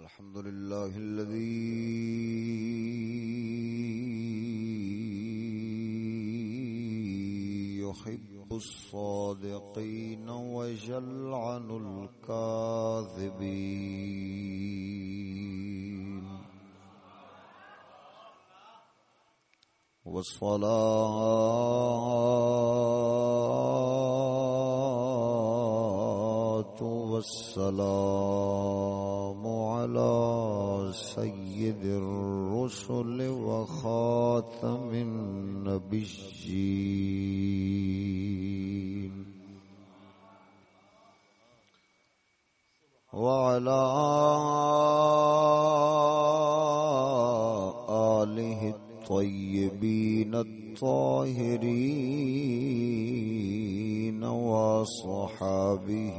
الحمد لله الذي يحب الصادقين ويجلعن الكاذبين. والصلاة والسلام على سيد الرسل وخاتم النبيين. وعلى آله الطيبين الطاهرين وصحابه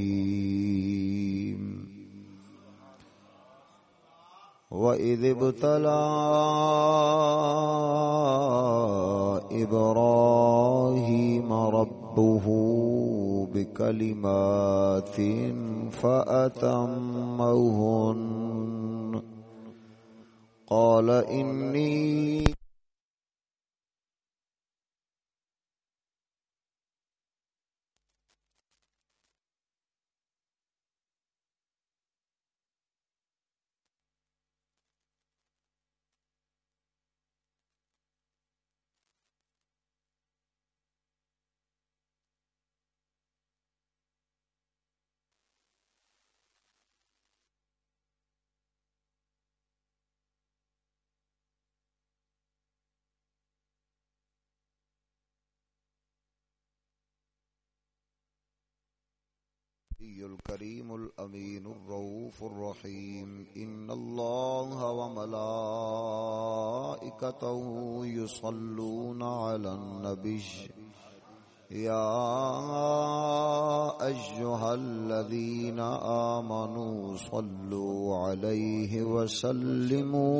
وإذ ابتلى إبراهيم ربه بكلمات فأتمهن قال إني الكريم الأمين الرؤوف الرحيم. إن الله وملائكته يصلون على النبي. يا أيها الذين آمنوا صلوا عليه وسلموا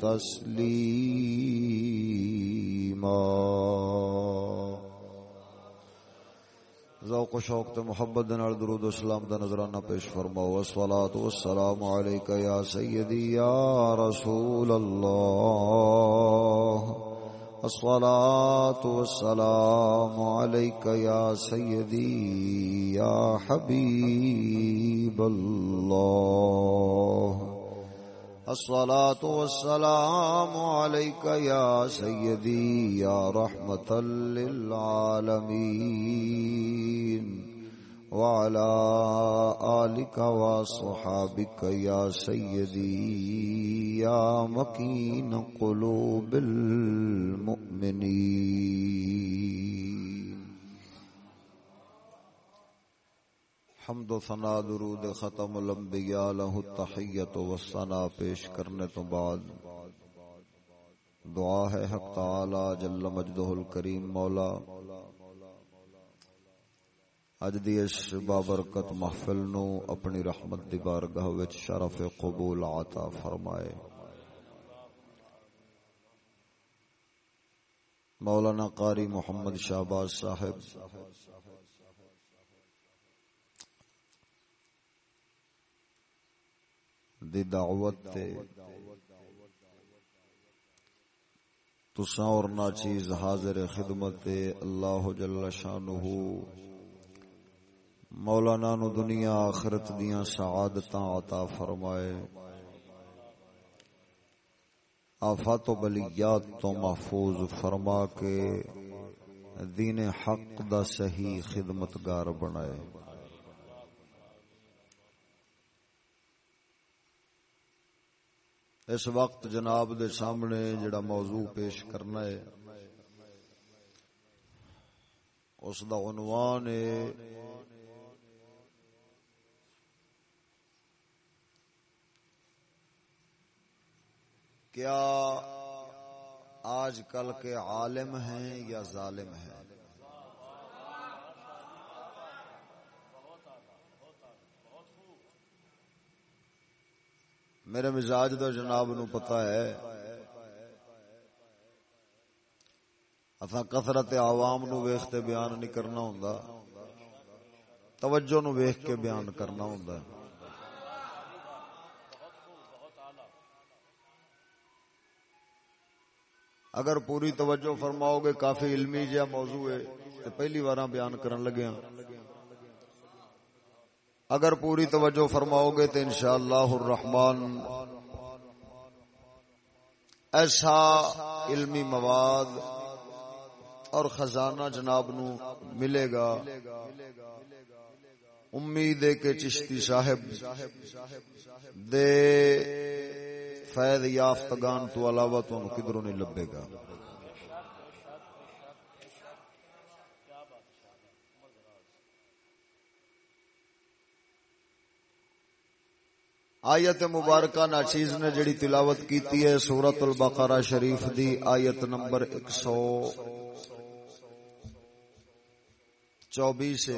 تسليما. ذوق و شوق تے محبت دے نال درود و سلام دا نظرانہ پیش فرماؤ۔ والصلاة والسلام علیکہ یا سیدی یا رسول اللہ۔ الصلاة والسلام علیکہ یا سیدی یا حبیب اللہ۔ الصلاة والسلام عليك يا سيدي يا رحمة للعالمين وعلى آلك وصحابك يا سيدي يا مكين قلوب المؤمنين حمد و ثنا درود ختم الانبیاء له التحیت و ثنا پیش کرنے تو بعد۔ دعا ہے حق تعالی جل مجدہ الکریم مولا۔ اج دی اس بابرکت محفل نو اپنی رحمت دی بارگاہ وچ شرف قبول عطا فرمائے۔ مولانا قاری محمد شہباز صاحب۔ دی دعوت تے۔ تساں اور نا چیز حاضر خدمت اللہ جل شانہ مولانا نو دنیا آخرت دیاں سعادتاں عطا فرمائے۔ آفات و بلیات تو محفوظ فرما کے دین حق دا صحیح خدمتگار بنائے۔ اس وقت جناب دے سامنے جڑا موضوع پیش کرنا ہے، اس دا عنوان ہے، کیا آج کل کے عالم ہیں یا ظالم ہیں؟ میرے مزاج تو جناب نو پتا ہے۔ اصا کثرت عوام نو ویختے بیان نہیں کرنا ہوں توجہ نو ویخ کے بیان کرنا ہوں اگر پوری توجہ فرماؤ گے، کافی علمی جہا موضوع ہے تو پہلی بار بیان کرن لگیا ہاں۔ اگر پوری توجہ فرماؤ گے تو انشاءاللہ الرحمن ایسا علمی مواد اور خزانہ جناب نو ملے گا۔ امید ہے کہ چشتی صاحب دے فیض یافتگان تو علاوہ تو کدھروں نہیں لبے گا۔ آیت مبارکہ ناچیز نے جڑی تلاوت کیتی ہے سورت البقرہ شریف دی آیت نمبر ایک سو چوبیس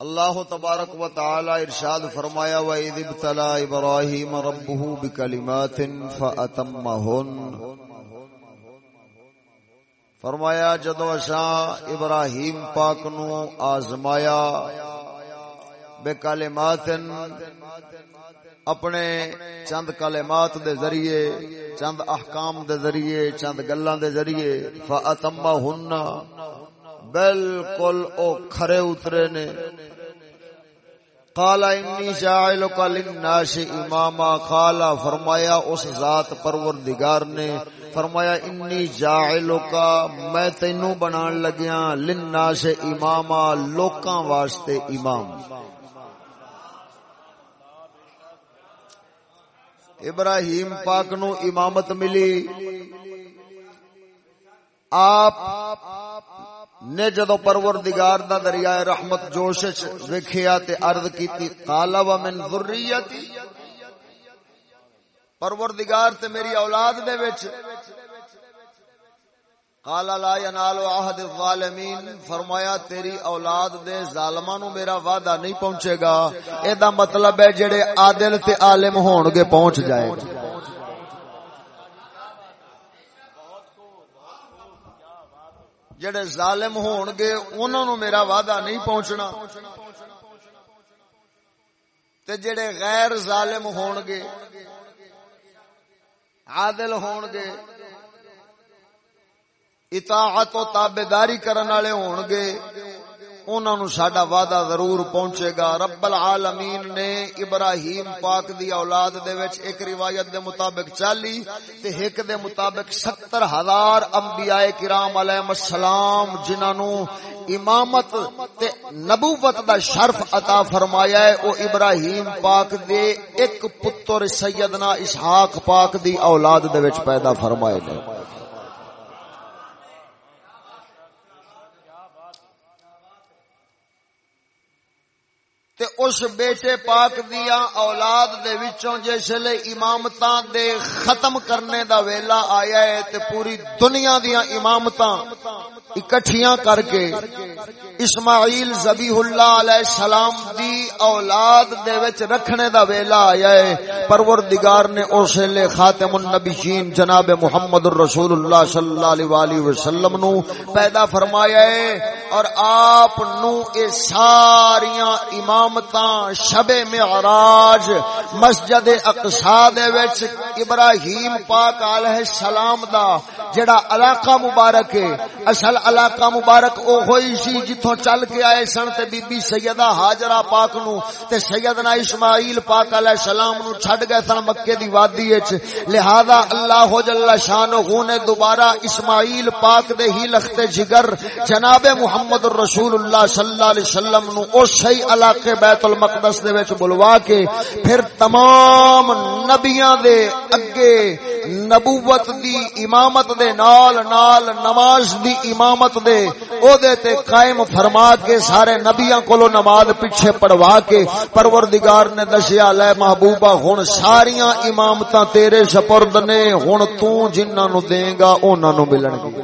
اللہ تبارک و تعالی ارشاد فرمایا و اذ ابتلا ابراہیم ربہ بکلمات فرمایا، جدو اساں ابراہیم پاک نو آزمایا بے بکلمات اپنے چند کلمات دے ذریعے، چند احکام دے ذریعے، چند گلاں دے ذریعے فاتمہن بالکل او کھرے اترے نے۔ قال انی جاعلک للناس اماما قال، فرمایا اس ذات پروردگار نے، فرمایا انی جاعلک میں تینو بنان لگیا للناس اماما لوکاں واسطے امام ابراہیم پاک نو امامت ملی۔ آپ نے جدو پروردگار دا دریائے رحمت جوش ویکھیا تے عرض کیتی، قال و من ذریتی۔ پروردگار تے میری اولاد دے وچ قال لا ينال عهد الظالمین۔ فرمایا، تیری اولاد دے ظالماں نو میرا وعدہ نہیں پہنچے گا۔ اے دا مطلب ہے جڑے عادل تے عالم ہون گے پہنچ جائے گا۔ جڑے ظالم ہون گے، انہوں نو میرا وعدہ نہیں پہنچنا۔ تے جڑے غیر ظالم ہون گے، عادل ہون گے اطاعت و تابیداری کرن والے ہون گے انہوں نے ساڈا وعدہ ضرور پہنچے گا۔ رب العالمین نے ابراہیم پاک دی اولاد دے وچ ایک روایت دے مطابق چالی تے ایک دے مطابق ستر ہزار انبیاء کرام علیہ السلام جنہوں امامت تے نبوت دا شرف عطا فرمایا ہے۔ او ابراہیم پاک دے ایک پتر سیدنا اسحاق پاک دی اولاد دے وچ پیدا فرمائے نے تے اس بیٹے پاک دیا اولاد دے وچوں جس امامتاں دے ختم کرنے دا ویلا آیا ہے تے پوری دنیا دیا امامتاں اکٹھیاں کر کے اسماعیل زبیح اللہ علیہ السلام دی اولاد دے وچ رکھنے دا ویلا آیا ہے۔ پروردگار نے اس لے خاتم النبیین جناب محمد الرسول اللہ صلی اللہ علیہ وآلہ وسلم نو پیدا فرمایا ہے۔ اور آپ نو اے ساریاں امامتاں شب معراج مسجد اقصا دے وچ ابراہیم پاک علیہ السلام دا جڑا علاقہ مبارک ہے۔ اصل علاقہ مبارک او ہوئی سی جتھوں چل کے آئے سن تے بی بی سیدہ ہاجرہ پاک نو تے سیدنا اسماعیل پاک علیہ السلام نو چھڈ گئے سن مکے دی وادی وچ۔ لہذا اللہ جل شانہ نے دوبارہ اسماعیل پاک دے ہی لخت جگر۔ جناب محمد الرسول اللہ صلی اللہ علیہ وسلم نو اس صحیح علاقے بیت المقدس دے وچ بلوا کے پھر تمام نبیاں دے اگے نبوت دی امامت دے نال نال نماز دی امامت دے۔ او دے تے قائم فرما کے سارے نبیاں کولو نماز پیچھے پڑھوا کے پروردگار نے دسیا، لے محبوبہ، ہن ساریاں امامتاں تیرے سپرد نے، ہن تو جنہاں نو دیں گا انہاں نو ملن گی۔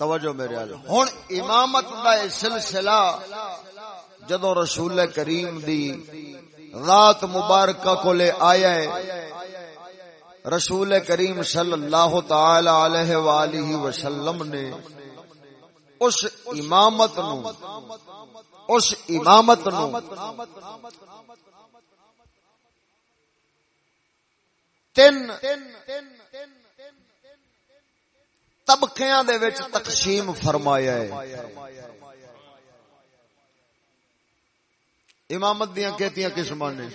توجہ میرے ہوں امامت کا سلسلہ جدو رسول کریم دی رات مبارکہ کو لے آیا ہے، رسول کریم صلی اللہ تعالی علیہ وآلہ وسلم نے اس امامت نو، اس امامت نو تین طبقیاں دے وچ تقسیم فرمایا ہے امامت دیاں کہتیاں قسماں نے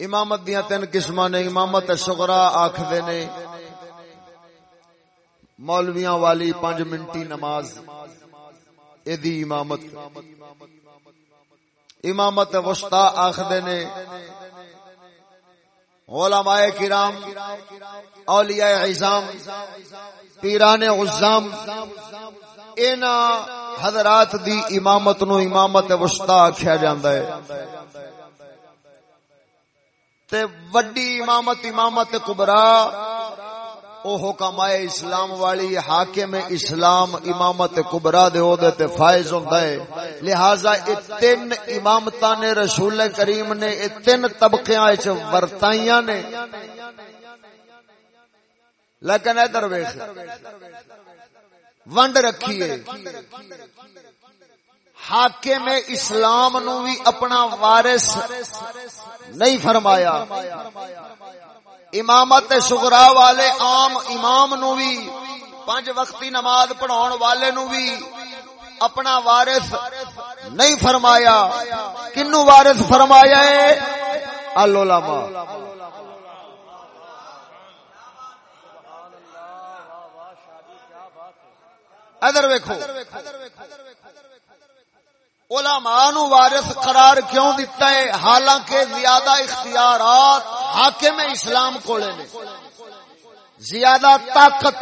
امامت دیاں تین قسماں نے امامت صغرا آکھدے نے مولویاں والی پانچ منٹی نماز ایدی امامت امامت وسطا آکھدے نے علماء کرام، اولیاء عظام، پیران عظام، اینا حضرات دی امامت نو امامت وسطا آخیا جاندا ہے۔ تے وڈی امامت امامت کبرا او حکم اسلام والی حاکم اسلام امامت کبرا دے او دے تے فائز ہوندا ہے۔ لہذا اے تین امامتاں نے رسول کریم نے اے تین طبقیاں وچ ورتائیاں نے۔ لیکن ادھر ویکھ، ونڈ رکھی ہے حاکم اسلام نو بھی اپنا وارث نہیں فرمایا۔ امامت شگرا والے عام امام نو بھی پانچ وقتی نماز پڑھاؤ والے نو بھی اپنا وارث نہیں فرمایا۔ کنو وارث فرمایا ہے؟ العلماء۔ ادھر ویکھو۔ علماء نو وارث قرار کیوں دیتا ہے؟ حالانکہ زیادہ اختیارات حاکم اسلام کو لے زیادہ طاقت،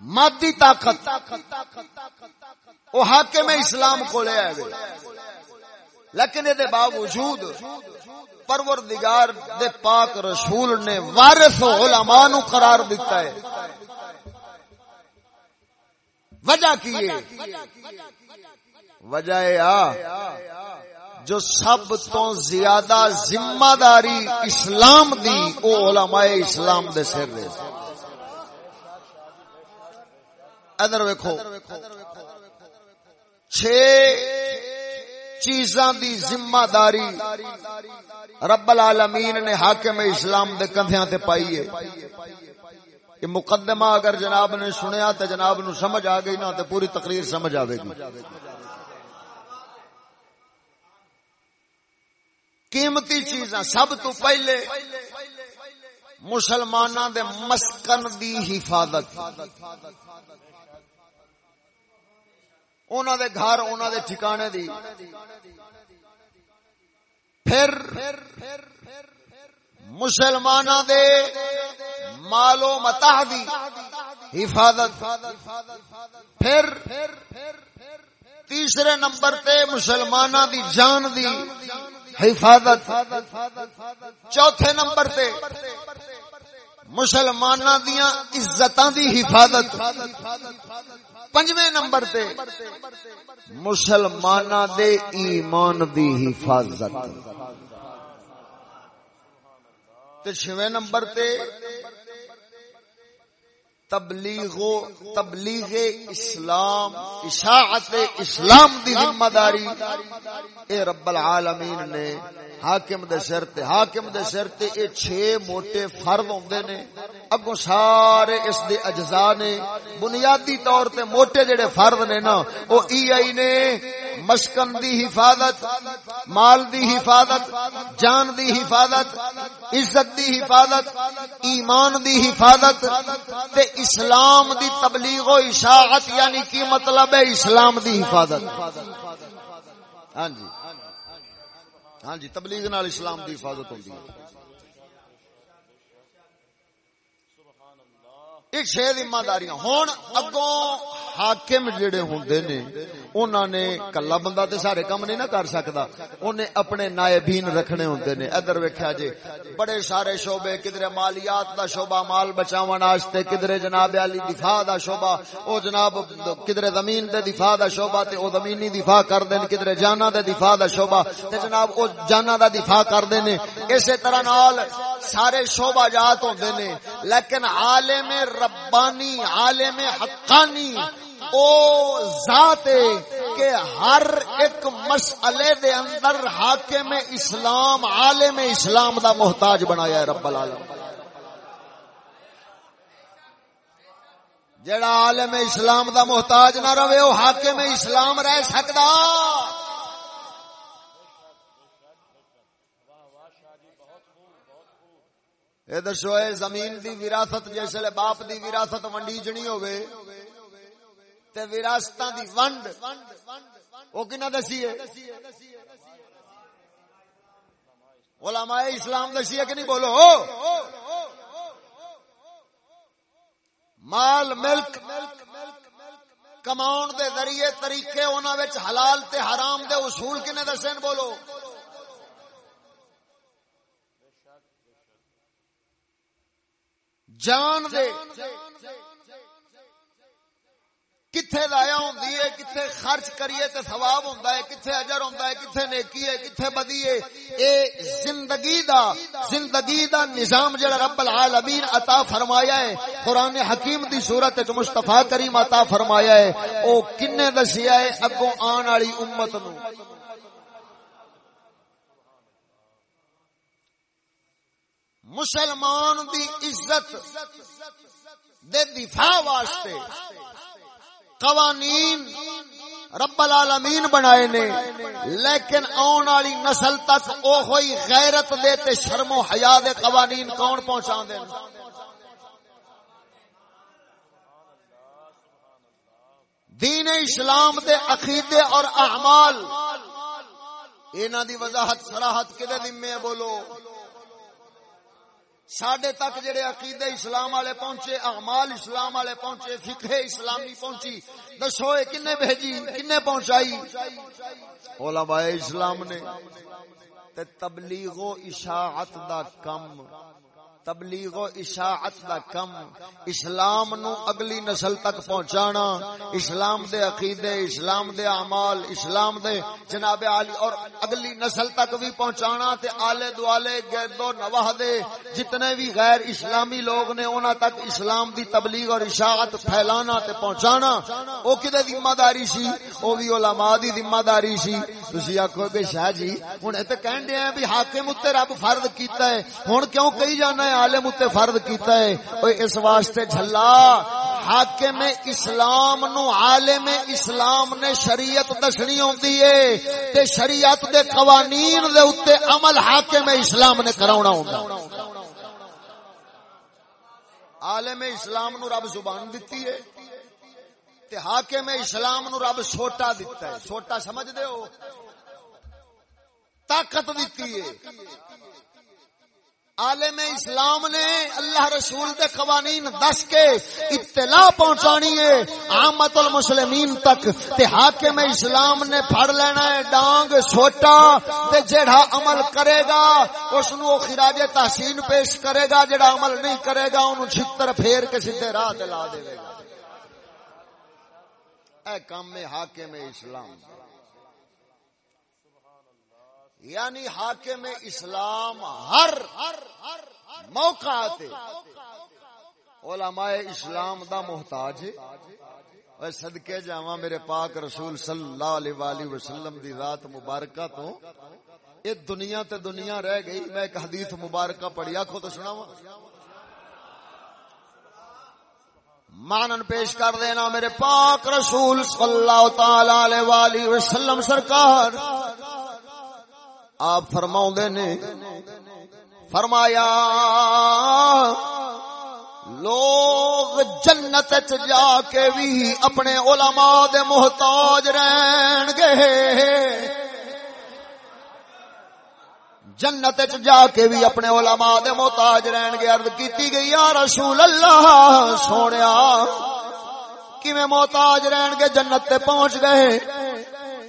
مادی طاقت۔ وہ حاکم اسلام کو لے آئے لیکن یہ باوجود پروردگار دے پاک رسول نے وارث علماء نو قرار دیتا ہے۔ وجہ کی وجہ جو سب تو زیادہ ذمہ داری اسلام دی او علماء اسلام دے سر دے۔ ادھر ویکھو۔ چھ چیزاں دی ذمہ داری رب العالمین نے حاکم اسلام دے کندھیاں تے پائی ہے۔ یہ مقدمہ اگر جناب نے سنیا تو جناب نو سمجھ آ گئی نا تو پوری تقریر سمجھ آئے گی۔ قیمتی چیزاں، سب تو پہلے مسلمان دے مسکن دی حفاظت۔ انہوں دے گھر انہوں دے ٹھکانے دی۔ پھر مسلمان دے مالو متا دی حفاظت۔ پھر تیسرے نمبر تے مسلمان دی جان دی حفاظت، چوتھے نمبر تے مسلمان دیا عزتاں دی حفاظت، پنجویں نمبر تے مسلمان دے ایمان دی حفاظت چھویں نمبر تے تبلیغ تبلیغ اسلام، اشاعت اسلام دی ذمہ داری اے رب العالمین نے، حاکم دے سر تے، حاکم دے سر تے اے چھ موٹے فرض ہوندے نے۔ اگوں سارے اس دے اجزاء نے، بنیادی طور تے موٹے جڑے فرض نے نا، او ای آئی نے مسکن دی حفاظت، مال دی حفاظت، جان دی حفاظت، عزت دی حفاظت، ایمان دی حفاظت تے اسلام دی تبلیغ و اشاعت یعنی کی مطلب ہے اسلام دی حفاظت؟ ہاں جی۔ ہاں جی تبلیغ نال اسلام دی حفاظت ہوتی ہے۔ ایک شہر ذمہ داریاں ہوں اگوں حاکم جڑے ہوندے نے انہاں نے کلا بندہ تے سارے کام نہیں نہ کر سکدا اونے اپنے نائبین رکھنے ہوندے نے ادھر ویکھیا جی بڑے سارے شعبے کدھر مالیات دا شعبہ مال بچاون واسطے کدھر جناب علی دفاع دا شعبہ او جناب کدھر زمین دے دفاع دا شعبہ تے او زمینی دفاع کر دین کدھر جانا دے دفاع دا شعبہ تے جناب او جانا دا دفاع کر دین اسی طرح نال سارے شعبہ جات ہوندے نے لیکن عالم ربانی عالم حقانی او ذات کہ ہر ایک مسئلے دے اندر حاکم اسلام، عالم اسلام دا محتاج بنایا ہے رب العالمین۔ جڑا عالم اسلام دا محتاج نہ رہے وہ حاکم اسلام رہ سکتا یہ دسو زمین دی وراثت جسے باپ دی وراثت ونڈیجنی ہوئے تے وراثتاں دی ونڈ۔ او کنا دسی ہے؟ علماء اسلام دسی ہے کہ نہیں؟ بولو۔ مال، ملک کماؤن دے ذریعے طریقے انہاں وچ حلال تے حرام دے اصول کنے دسن بولو۔ جان دے۔ کتھے ضائع ہوندی ہے، کتھے خرچ کریے تے ثواب ہوندا ہے، کتھے اجر ہوندا ہے، کتھے نیکی ہے، کتھے بدی ہے۔ اے زندگی دا زندگی دا نظام جڑا رب العالمین عطا فرمایا ہے قران حکیم دی صورت وچ مصطفی کریم عطا فرمایا ہے۔ او کنے دسیا ہے اگوں آن والی امت نو۔ مسلمان دی عزت دے دفاع واسطے قوانین رب العالمین بنائے نے، لیکن آن والی نسل تک او ہوئی غیرت دے تے شرم و حیا دے قوانین کون پہنچا دے دین اسلام دے عقیدے اور اعمال انہاں دی وضاحت، صراحت کدے ذمہ بولو؟ سڈے تک جڑے عقیدے اسلام والے پہنچے، اعمال اسلام والے پہنچے فکر اسلامی پہنچی، دسو کنے بھیجی، کنے پہنچائی؟ علماء اسلام نے تبلیغ و اشاعت دا کم تبلیغ و اشاعت دا کم۔ اسلام نو اگلی نسل تک پہنچانا۔ اسلام دے عقیدے، اسلام دے اعمال، اسلام دے جناب علی۔ اور اگلی نسل تک بھی پہنچانا تے آلے دوالے گرد و نواہ دے جتنے بھی غیر اسلامی لوگ نے انہاں تک اسلام دی تبلیغ اور اشاعت پھیلانا تے پہنچانا، او کدے ذمہ داری سی؟ او بھی علماء دی ذمہ داری سی۔ تسی آکھو کہ شاہ جی ہن تے کہن دے ہیں بھی حاکم تے رب فرض کیتا ہے۔ ہن کیوں کہی جانا ہے؟ عالم تے فرض کیتا ہے۔ اوے اس واسطے جھلا، حاکم اسلام نو عالم اسلام نے شریعت دسنی ہوندی ہے تے شریعت دے قوانین دے اوتے عمل حاکم اسلام نے کراونا ہوندا۔ عالم اسلام نو رب زبان دتی ہے تے حاکم اسلام نو رب چھوٹا دتا ہے۔ چھوٹا سمجھ دے ہو؟ طاقت دیتی ہے۔ عالم اسلام نے اللہ رسول دے قوانین دس کے اطلاع پہنچانی ہے۔ آمت المسلمین تک تے حاکم اسلام نے پھڑ لینا ہے ڈانگ چھوٹا تے جڑا عمل کرے گا اس نو خراج تحسین پیش کرے گا جڑا عمل نہیں کرے گا انہوں چھتر پھیر کے سیدھے راہ دلا دے گا۔ اے کام میں حاکم اسلام۔ یعنی حاکم اسلام ہر موقع آتے علماء اسلام دا محتاج ہے۔ صدقے جاواں میرے پاک رسول صلی اللہ علیہ وآلہ وسلم دی ذات مبارکہ تو یہ دنیا تے دنیا رہ گئی۔ میں ایک حدیث مبارکہ پڑھی آکھو تو سناواں۔ مانن پیش کر دینا میرے پاک رسول صلی اللہ تعالی علیہ وآلہ وسلم سرکار۔ آپ فرما نے، فرمایا، لوگ جنت جا کے بھی اپنے علماء دے محتاج رہن گے۔ جنت جا کے بھی اپنے علماء دے محتاج رہن گے۔ عرض کیتی گئی، یا رسول اللہ، سونیا، کیویں محتاج رہن گے؟ جنت تے پہنچ گئے۔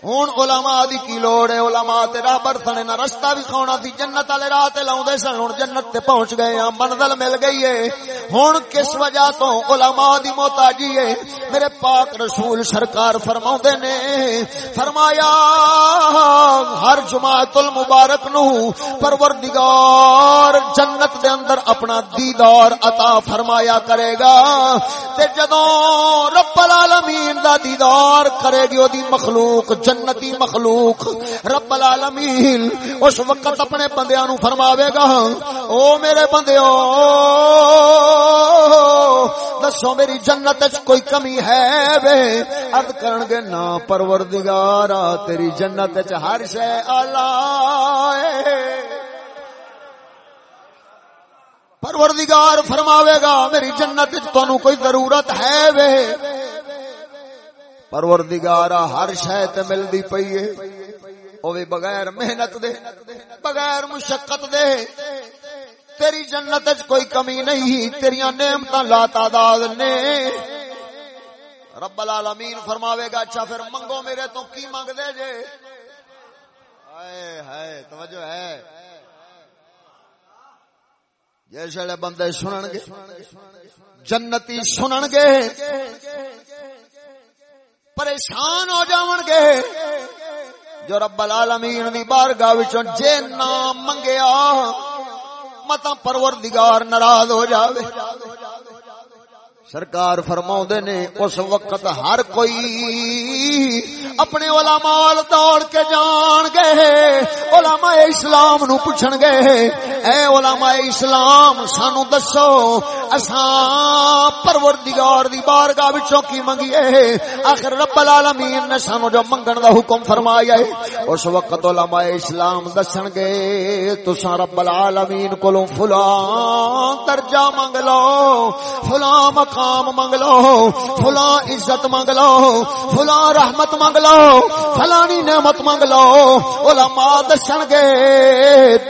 ہوں علماء دی کی لوڑ ہے؟ علماء تے راہ برتنے نہ رستہ بھی کھونا تھی جنت والے راہ تے لاؤندے سن ہن جنت تے پہنچ گئے ہاں منزل مل گئی ہے۔ ہن کس وجہ تو علماء دی محتاجی ہے؟ میرے پاک رسول سرکار فرماوندے نے، فرمایا، ہر جمعۃ المبارک نو پروردگار جنت دے اندر اپنا دیدار عطا فرمایا کرے گا۔ تے جدوں رب العالمین دا دیدار کرے گی، او دی مخلوق جنت جنتی مخلوق رب العالمین اس وقت اپنے بندیاں نو فرماوے گا، او میرے بندیو، دسو میری جنت وچ کوئی کمی ہے وے؟ عرض کرن گے، نا پروردگارا، تیری جنت وچ ہر شے اعلی پروردگار فرماوے گا، میری جنت وچ تانوں کوئی ضرورت ہے وے؟ پروردگارا، ہر شہ تے ملدی پئی ہے۔ او وی بغیر محنت دے، بغیر مشقت دے، تیری جنت وچ کوئی کمی نہیں، تیریاں نعمتاں لا تعداد نے۔ رب العالمین فرماوے گا اچھا پھر منگو میرے تو کی منگ دے جے؟ ہائے ہائے، توجہ ہے۔ جیسے بندے سنن گے، جنتی سنن گے۔ پریشان ہو جاون گے۔ جو رب العالمین دی بارگاہ وچوں جے نام منگیا متا پروردگار ناراض ہو جاوے۔ سرکار فرما نے، اس وقت ہر کوئی اپنے علماء دوڑ کے جان گے، علماء اسلام نو پوچھن گے، اے علماء اسلام سانو دسو، اساں پروردگار دی بارگاہ وچوں کی منگیے، آخر رب العالمین نے سانو جو منگن دا حکم فرمایا ہے، اس وقت علماء اسلام دسن گے، تساں رب العالمین کولوں فلاں درجہ منگ لو، فلاں مقام مقام منگ لو، فلاں عزت منگ لو، فلاں رحمت منگ لو، فلانی نعمت منگ لو۔ علماء دسن گے،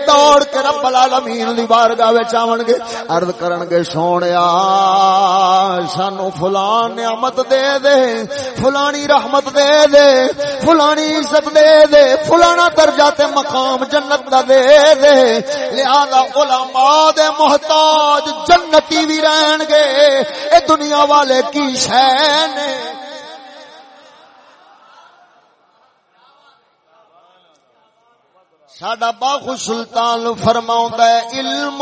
دوڑ کے رب العالمین دی بارگاہ وچ آون گے۔ عرض کرن گے، سونیا، سانو فلاں نعمت دے دے، فلانی رحمت دے دے، فلانی عزت دے دے، فلانا درجہ تے مقام جنت دا دے دے۔ لہذا علماء دے محتاج جنتی بھی رہن گے۔ اے دنیا والے کی شین ساڈا باخو سلطان فرما علم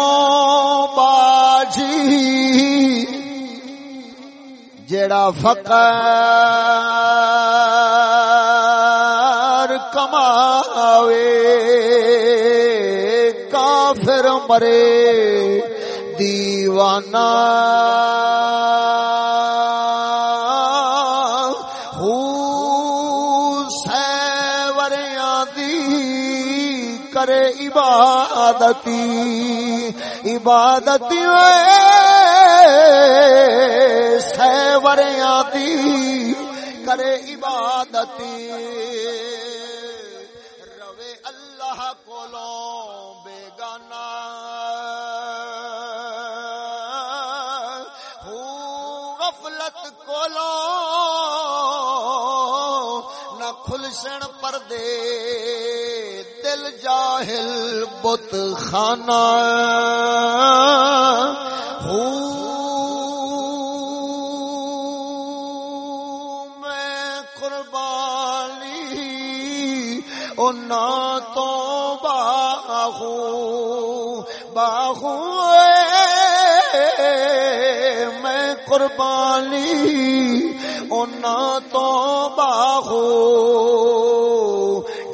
باجی۔ جڑا فقر کماوے، کافر مرے۔ دیوانہ کرے عبادتی عبادتی سیوریاں دی کرے عبادتی۔ غفلت نہ کھلسن پردے دل جاہل بت خانہ میں قربانی ان تو باہو باہو قربانی اونا تو باہو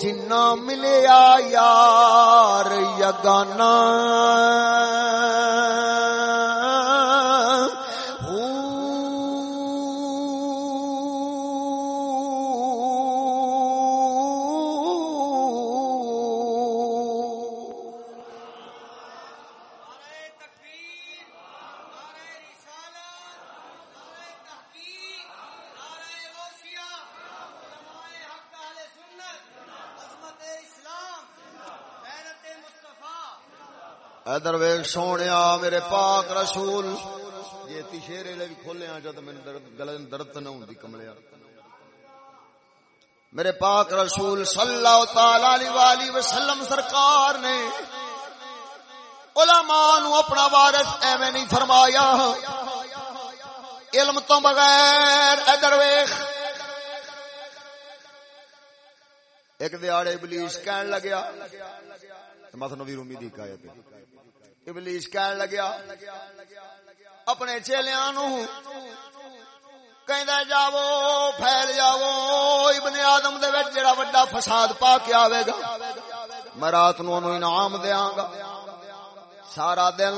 جنا ملیا یار یگانا ادر ویگ سونے میرے پاک رسول۔ جی تی شیرے لے بھی کھولے آ جد میں گلے درد نہ ہوندی کملیا۔ میرے پاک رسول صلی اللہ تعالی علیہ وسلم سرکار نے علماء نو اپنا وارث ایویں نہیں فرمایا۔ علم تو بغیر ادر ویخ ایک دیاڑے ابلیس کہن لگیا مثلا نبی رومی دی کایت ابلیس کہن لگیا، اپنے چیلیاں نو کہندا جاو پھیل جاو ابن آدم دے وچ جڑا بڑا فساد پا کے آوے گا، میں رات نو انعام دیاں گا۔ سارا دن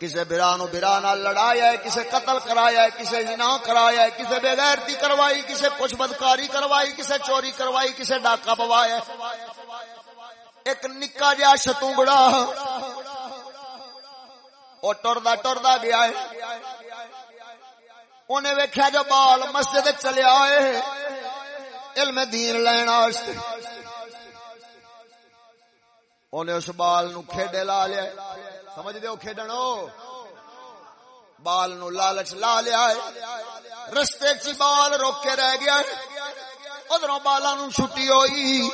کسی برا نو برا نہ لڑایا ہے کسی قتل کرایا ہے کسی جنا کرایا ہے کسی بغیرتی کروائی کسی کچھ بدکاری کروائی کسی چوری کروائی کسی ڈاکا پوایا ہے۔ ایک نکا جہا شتونگڑا وہ ٹردا ٹردا گیا ہے۔ انہیں ویکیا جو بال مسجد چلے آئے علم دین لینا انہیں اس بال نو کھیڈے لا لیا سمجھ دے کھیڈن بال نو لالچ لا لیا رستے چ بال روک کے رہ گیا ادھر بالا نو چھٹی ہوئی۔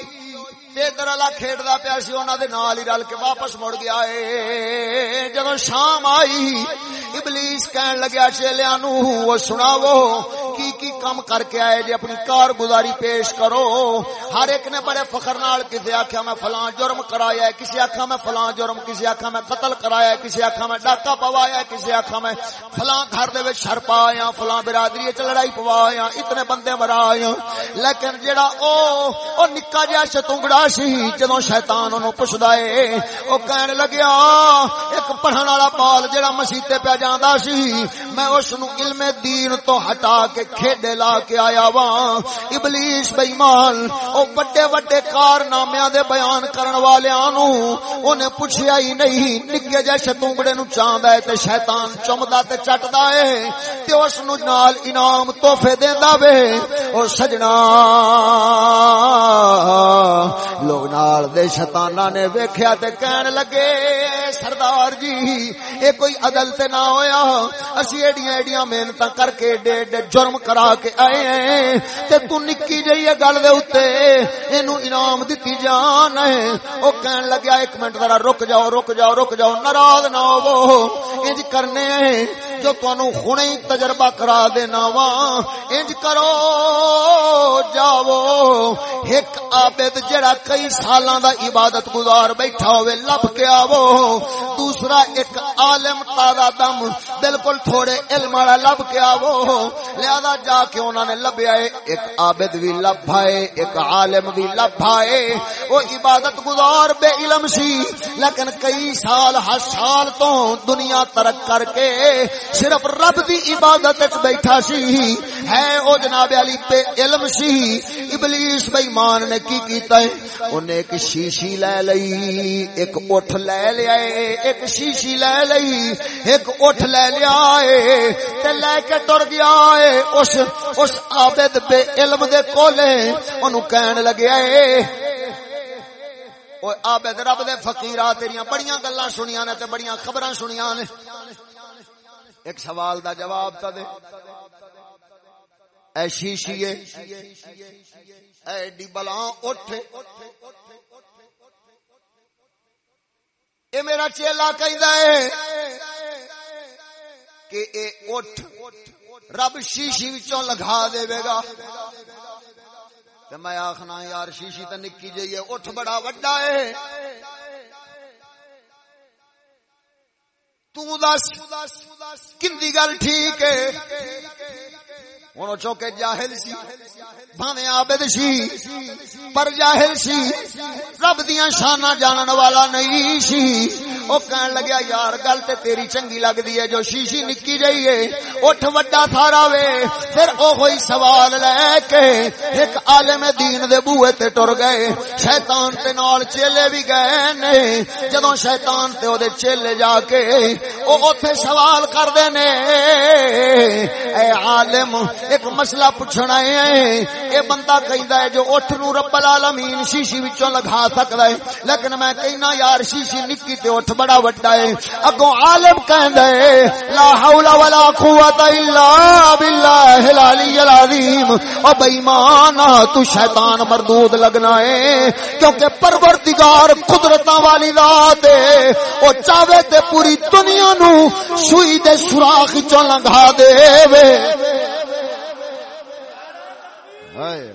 ادھر والا کھیڈا پیا سی انہوں دے نال ہی رل کے واپس مڑ گیا ہے جب شام آئی، ابلیس کہن لگیا چیلیا نو وہ سناو کی کی کم کر کے آئے جی اپنی کار گزاری پیش کرو۔ ہر ایک نے بڑے فخر نال کسی آخیا میں فلاں جرم کرایا ہے کسی آخا میں فلاں جرم کسی آخا میں قتل کرایا ہے کسی آخا میں ڈاکا پوایا ہے کسی آخا میں فلاں گھر دے وچ شر پایا، فلاں برادری چ لڑائی پوایا، اتنے بندے مرایا لیکن جڑا او او نکا جہا شتونگڑا سی جدوں شیطان انہوں پوچھدا اے او کہن لگیا، ایک پڑھن والا پال جڑا مسیتے پہ جاندا سی، میں اس نو علم دین تو ہٹا کے کھیڈے لا کے آیا وا ابلیس بے ایمان او بڑے بڑے کارنامے دے بیان کرن والیاں نو اونے پوچھیا ہی نہیں نکے جے شتونگڑے نو چاندا اے تے شیطان چمدا تے چٹدا اے تے اس نو نال انعام تحفے دیندا وے، او سجنا۔ لوگ نال دے شیطاناں نے ویکھیا تے کہن لگے سردار جی اے کوئی عدل تے نہ ہویا۔ اسی ایڈیاں ایڈیاں محنتاں کر کے ڈے ڈے جرم کرا کے آئے ہیں۔ تے تو نکی جئی گل دے اوتے، اینو انعام دتی جان ہے۔ او کہن لگیا، ایک منٹ ذرا رک جاؤ رک جاؤ رک جاؤ، ناراض نہ ہوو۔ انج کرنے ہیں، جو تانوں ہنے تجربہ کرا دینا وا انج کرو، جاؤ۔ ایک عابد جڑا کئی سالاں دا عبادت گزار بیٹھا ہوئے، لب کے آو دوسرا ایک عالم تازہ دم، بالکل تھوڑے علم والا لب کے آو لہذا جا کے انہوں نے لبیا ہے ایک عابد بھی لبھائے ایک عالم بھی لبھائے وہ عبادت گزار بے علم سی، لیکن کئی سال، ہر سال تو دنیا ترک کر کے صرف رب دی عبادت بیٹھا سی۔ ہے او جناب علی پہ علم سی۔ ابلیس بے ایمان نے کی کیتا ہے؟ انہیں ایک شیشی لے لئی، ایک اٹھ لے لیا ایک شیشی لے لئی، ایک اٹھ لے لیا تے لے کے ٹر گیا ہے اس اس عابد بے علم دے کولے اونوں کہن لگیا اے اوے عابد رب دے فقیرا تیریاں بڑیاں گلاں سنیاں نے تے بڑیاں خبراں سنیاں نے۔ ایک سوال دا جواب تا دے۔ اے شیشیے اے ڈی اٹھ۔ اے میرا چیلا کہندا ہے کہ اے اٹھ، رب شیشی وچوں لگا دے گا۔ تے میں آخنا یار، شیشی تے نکی جئی ہے، اٹھ بڑا وڈا ہے۔ تو دس کندی گل ٹھیک ہے؟ ہوں چوکے جاہل سی بھاوے عابد سی پر جاہل سی رب دیا شانہ جانن والا نہیں سی وہ کہن لگیا یار گل تے تیری چنگی لگدی ہے جو شیشی نکی جئی ہے اٹھ وڈا تھارا وے پھر او ہوئی سوال لے کے ایک عالم دین دے بوئے تے ٹر گئے شیطان تے نال چیلے بھی گئے نے جدوں شیطان تے او دے چیلے جا کے او اوتھے سوال کردے نے اے عالم ایک مسئلہ پوچھنا ہے اے بندہ کہندا ہے جو اٹھ نو رب العالمین شیشی وچوں لگا سکدا ہے۔ لیکن میں کہنا یار شیشی نکی تے اٹھ بڑا وڈا ہے۔ اگوں عالم کہندا ہے، لا حول ولا قوت الا بالله العلی العظیم۔ او بے ایمان تو شیطان مردود لگنا ہے۔ کیونکہ پروردگار قدرتاں والی ذات ہے۔ او چاہے تے پوری دنیا نو سوئی دے سوراخ چوں لنگھا دے وے۔ ہائے۔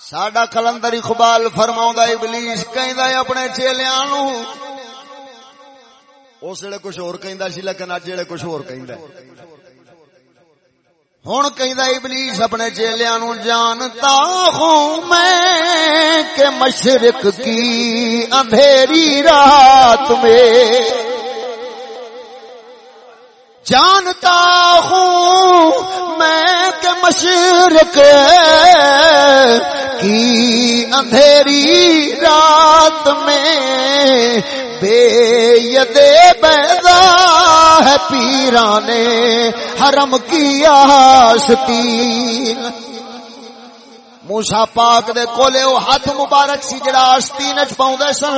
ساڈا کلندر اقبال فرماؤں ابلیس کہندا ہے اپنے چیلیاں اس ویلے کچھ اور کہندا سی، لیکن اج ویلے کچھ اور کہندا ہے۔ ہن کہندا ابلیس اپنے چیلیاں نو جانتا ہوں میں کہ مشرق کی اندھیری رات میں جانتا ہوں میں کہ مشرق کی اندھیری رات میں بے ید بیضا ہے پیرانے حرم کی آستی موسا پاک دے کولے او ہاتھ مبارک سی جڑا آستین وچ پاوندے سن۔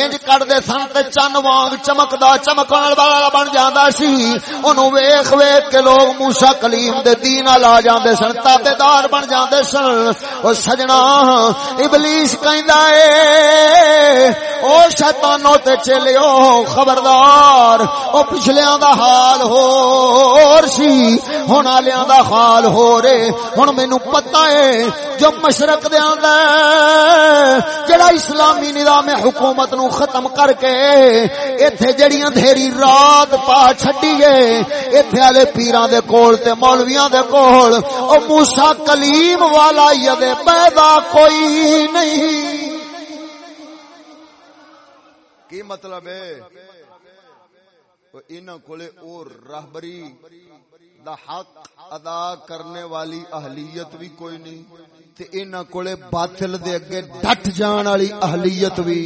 انج کڈ دے سن تے چن وانگ چمکدا چمکਣ والا بن جاندا سی۔ اونوں ویکھ ویکھ کے لوگ موسی کلیم دے دین ال آ جاندے سن۔ تابیدار بن جاندے سن۔ او سجنا ابلیس کہندا اے۔ او شیطانو تے چلیو خبردار۔ او پچھلیاں دا حال ہور سی۔ ہن والیاں دا حال ہو رے ہن مینوں پتہ اے۔ جو مشرق دے آندا جڑا اسلامی نظام حکومت نو ختم کر کے ایتھے جڑیاں دھیری رات پا چھڈی ہے ایتھے والے پیراں دے کول تے مولویاں دے کول، او موسی کلیم والا ید پیدا کوئی نہیں۔ کی مطلب ہے؟ انہاں کولے اور راہبری دا حق ادا کرنے والی اہلیت بھی کوئی نہیں۔ تے انہاں کولے باطل دے اگے ڈٹ جان والی اہلیت بھی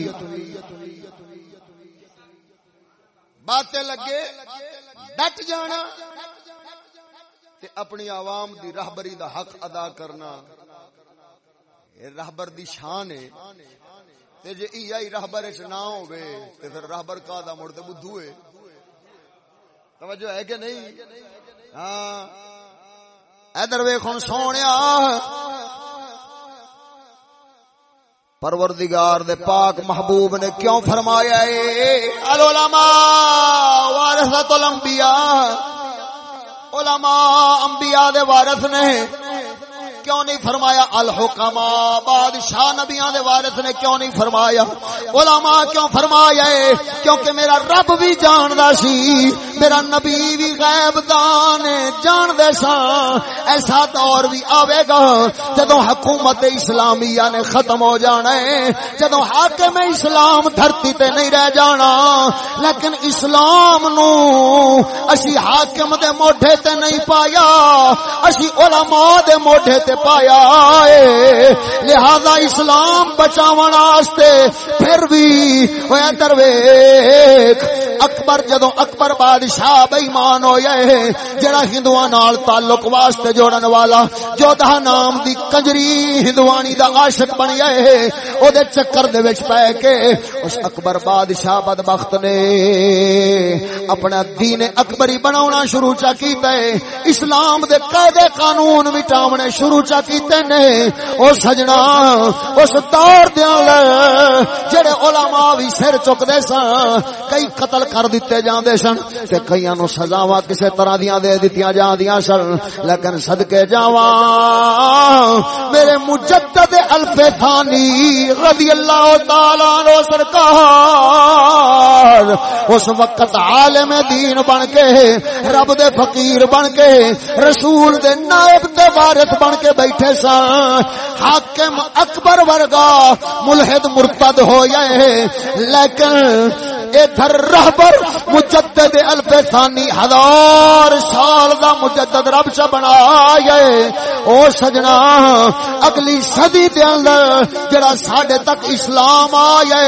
باطل اگے ڈٹ جانا تے اپنی عوام دی راہبری دا حق ادا کرنا۔ راہبر دی شان ہے۔ تے جے ای آئی راہبر وچ نہ ہوے تے پھر راہبر کا دا مڑ تے بدھو ہے۔ توجہ ہے کہ نہیں؟ ہاں۔ ادھر ویخن سونے پروردگار دے پاک محبوب نے کیوں فرمایا ہے؟ العلماء وارثۃ الانبیاء۔ علماء، انبیاء دے وارث نے کیوں نہیں فرمایا؟ الحکما بادشاہ نبیاں دے وارث نے کیوں نہیں فرمایا؟ علماء کیوں فرمایا ہے؟ کیونکہ میرا رب بھی جاندا سی۔ میرا نبی بھی غیب دان جان دے سا۔ ایسا دور بھی آوے گا جدو حکومت اسلامیہ نے ختم ہو جانا ہے جدو حاکم اسلام دھرتی تے نہیں رہ جانا۔ لیکن اسلام نو اسی حاکم دے موڈے تے نہیں پایا، اسی علماء دے موڈے تے پایا ہے۔ لہذا اسلام بچاون واسطے پھر بھی اوے درویش اکبر جدو اکبر بادشاہ بے ایمان ہویا ہے جڑا ہندوؤں نال تعلق واسطے جوڑن والا جودھا نام دی کنجری ہندوانی دا عاشق بنیا ہے او دے چکر دے وچ پے کے اس اکبر بادشاہ بدبخت نے اپنا دین اکبری بناونا شروع چا کیتا ہے۔ اسلام دے قاعدے قانون مٹاونے شروع چا کیتے نے۔ او سجنا، اس دور دے جڑے علماء بھی سر چک دے سن کئی قتل کر دیتے جاندے سن تے کئیاں نو سزاواں کسے طرح دیاں دے دتیاں جاندیاں سن۔ لیکن صدکے جاواں۔ میرے مجدد الف ثانی رضی اللہ تعالی عنہ سرکار اس وقت عالم دین بن کے، رب دے فقیر بن کے، رسول دے نائب تے وارث بن کے بیٹھے سن۔ حاکم اکبر ورگا ملحد مرتد ہو جائے لیکن ادھر رہبر مجدد الف ثانی ہزار سال دا مجدد رب سے بنا او سجنا، اگلی صدی دے اندر جڑا ساڈے تک اسلام آئے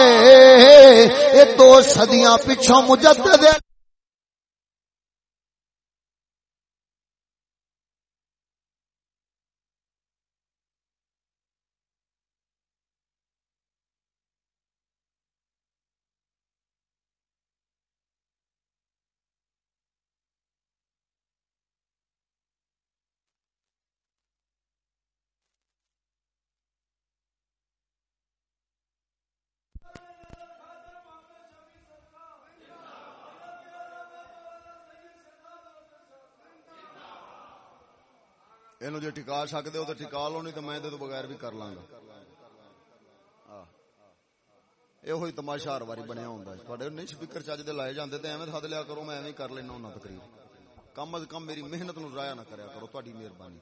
اے دو صدیاں پیچھے مجدد جی ٹکا سکتے ہو تو ٹکا لو نہیں تو میں بغیر بھی کر لاگا یہ تماشا ہر باری بنیا ہوں نہیں سپیکر چج دے لائے جاتے ایویں لیا کرو میں ایویں کر لینا ہوں تقریب کم از کم میری محنت نو ضائع نہ کریا کرو تاری مہربانی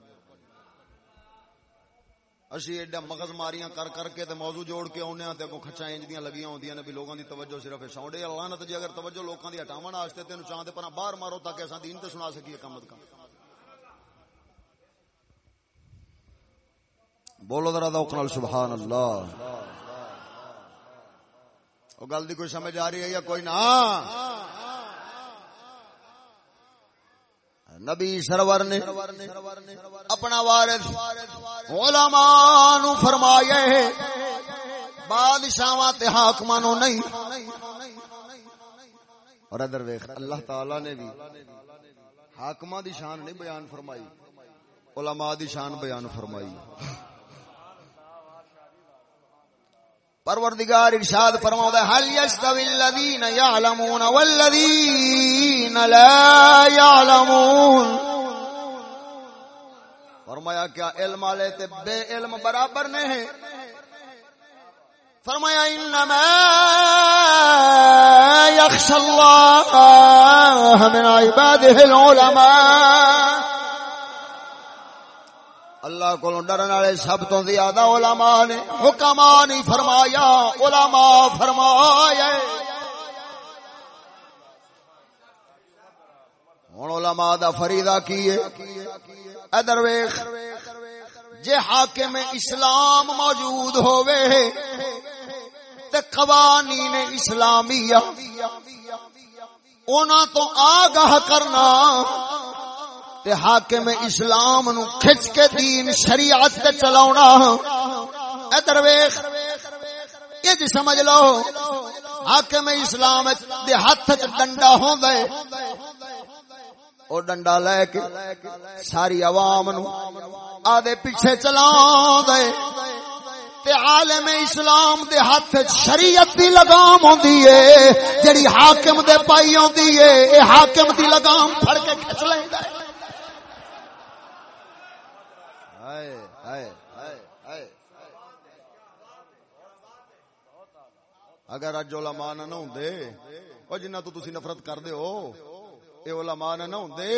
اسی ایڈا مغز ماریاں کر کر کے تے موضوع جوڑ کے آنے تے اگوں کھچا انج دیاں لگیاں ہوندیاں نے بھی لوگاں دی توجہ صرف ساؤنڈے لعنت جی اگر توجہ لوکاں دی ہٹاون واسطے تینوں چاہندے پر باہر مارو تاکہ اساں دین تے سنا سکیے کم از کم بولو ذرا نال سبحان اللہ وہ گل دی کوئی سمجھ آ رہی ہے یا کوئی نہ؟ نبی سرور نے اپنا وارث علماء نو فرمایا بادشاہ تے حاکماں نو نہیں۔ اور ادھر ویکھ، اللہ تعالی نے بھی حاکماں دی شان نہیں بیان فرمائی، علماء دی شان بیان فرمائی۔ پروردگار ارشاد فرماؤ هل يستوي الذين يعلمون والذين لا يعلمون؟ فرمایا، کیا علم والے تے بے علم برابر نے ہیں فرمایا، انما يخشى الله من عباده العلماء۔ اللہ کو ڈرن والے سب تو زیادہ علماء نے حکما نہیں فرمایا، علماء فرمایا۔ ہوں علماء دا فریدا کی ادر ویخ جے حاکم اسلام موجود ہوئے تے قوانین اسلامیہ اونا تو آگاہ کرنا۔ تے حاکم اسلام نو کھچ کے دین شریعت تے چلاونا۔ ادھر ویکھ یہ جی سمجھ لو، حاکم اسلام دے ہاتھ چ ڈنڈا ہوندا ہے۔ او ڈنڈا لے کے ساری عوام نو آدے پیچھے چلاوندا ہے۔ تے عالم اسلام دے ہاتھ شریعت دی لگام ہوندی ہے، جڑی حاکم دے پائی ہوندی ہے، اے حاکم دی لگام پھڑ کے کھچ لیندا ہے۔ اگر اج علماء نہ ہوندے، او جنہ تو تسی نفرت کردے ہو، اے علماء نہ ہوندے،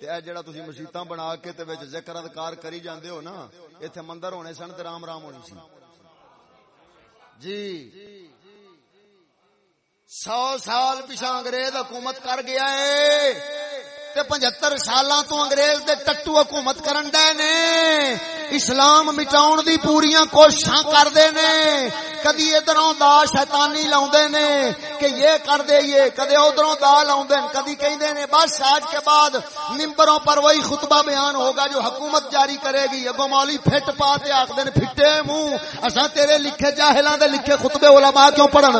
تے اے جڑا تسی مسجداں بنا کے تے وچ ذکر اذکار کری جاندے ہو نا، ایتھے مندر ہونے سن تے رام رام ہونی سی۔ جی۔ سو سال پیچھے انگریز حکومت کر گیا ہے۔ تے پنجتر سالاں تو انگریز دے ٹٹو حکومت کرن دے نے۔ اسلام مٹاؤن دی پوریاں کوششاں کر دے نے۔ کدی ادھروں دا شیطانی لاؤندے نے کہ یہ کر دے، یہ کدی ادھروں دا لاؤندے کدی کہندے نے بس آج کے بعد ممبروں پر وہی خطبہ بیان ہوگا جو حکومت جاری کرے گی۔ اگو مولی پھٹ پا تے آکھدے نے، پھٹے منہ اساں تیرے لکھے جاہلاں دے لکھے خطبے علماء کیوں پڑھن؟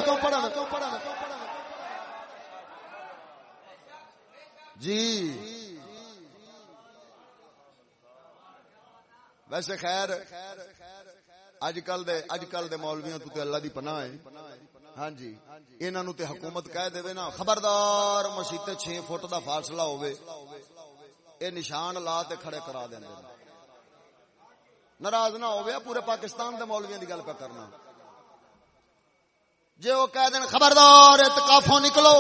جی۔ ویسے خیر اج کل دے اج کل دے مولویاں تو تے اللہ دی پناہ ہے۔ ہاں جی۔ انہاں نو تے حکومت کہہ دے نا خبردار مسجد تے 6 فٹ دا فاصلہ ہوے اے نشان لا تے کھڑے کرا دیندے ناراض نہ ہو پورے پاکستان دے مولویاں دی گل پہ کرنا۔ جے وہ کہہ دین، خبردار اتقافوں نکلو۔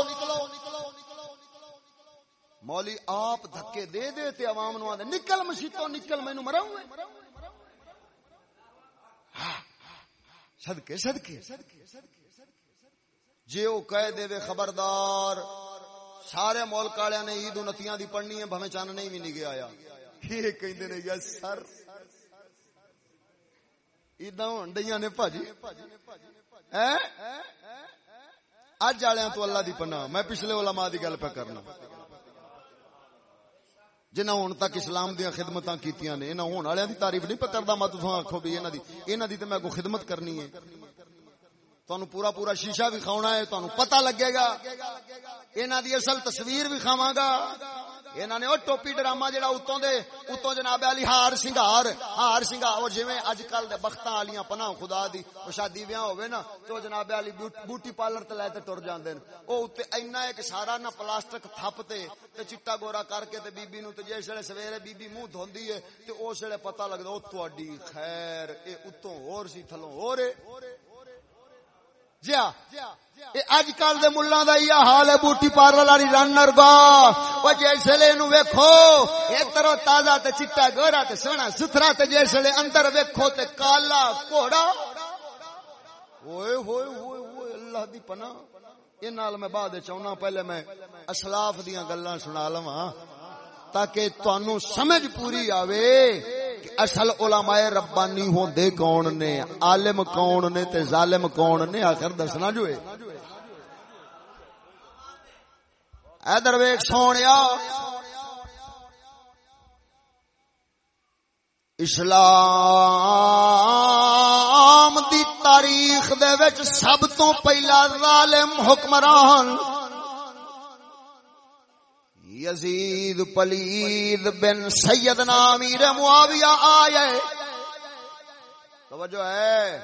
مولی آپ دھکے دے دے تے عوام نو آدھے نکل مسیتوں نکل مینو مرا ہوئے ہاں، صدقے صدقے۔ جے وہ کہہ دے وے خبردار، سارے ملک والے نے عید انتیاں دی پڑھنی ہے، بھویں چان نہیں بھی نہیں گیا آیا۔ یہ کہندے نے، یس سر۔ عیداں ہون ڈیاں نے بھاجی اج والے تو اللہ دی پناہ۔ میں پچھلے علماء دی گل پہ کرنا۔ جنہ ہوں تک اسلام دیا نے انہاں ہونے والےاں دی تعریف نہیں پکڑتا میں تساں آکھو بھی انہاں دی انہاں دی تے میں کو خدمت کرنی ہے تہن پورا پورا شیشہ بھی کھاؤنا ہے تہن پتا لگے گا۔ یہاں دی اصل تصویر بھی کھاوا گا۔ انہوں نے وہ ٹوپی ڈرامہ جہاں اتوں دے، اتوں جناب علی ہار سنگار ہار سنگار جی اج کل بخت والی پناہ خدا دی وہ شادی ویاہ ہوئے نا، تو جناب علی بوٹی پارلر تے لے تے ٹر جاندے او تے اینا ایک سارا نہ پلاسٹک تھپ تے تے چٹا گورا کر کے تے بی بی نو تے جس ویلے سویرے بی بی منہ دھوندی ہے تے اس ویلے پتہ لگدا او تواڈی خیر، اے اتوں ہور سی، تھلوں ہور جیا۔ اج کل دے ملا دا یہ حال ہے، بوٹی پارلر والی رنر گا وہ جسے نو ویکھو، ایک طرح تازہ تے چٹا گورا تے سونا، ستھرا تے جسے اندر ویکھو تے کالا کوڑا۔ ہوئے ہوئے ہوئے ہوئے، اللہ دی پناہ۔ یہ نال میں بعد چاہنا پہلے میں اسلاف دیاں گلاں سنا لواں، تاکہ تانوں سمجھ پوری آوے۔ اصل علماء ربانی ہوندے کون نے؟ عالم کون نے تے ظالم کون نے؟ آخر دسنا جو ہے۔ ادھر ویک سونے اسلام دی تاریخ دے وچ سب تو پہلا ظالم حکمران یزید پلید بن سیدنا امیر معاویہ آئے۔ توجہ ہے۔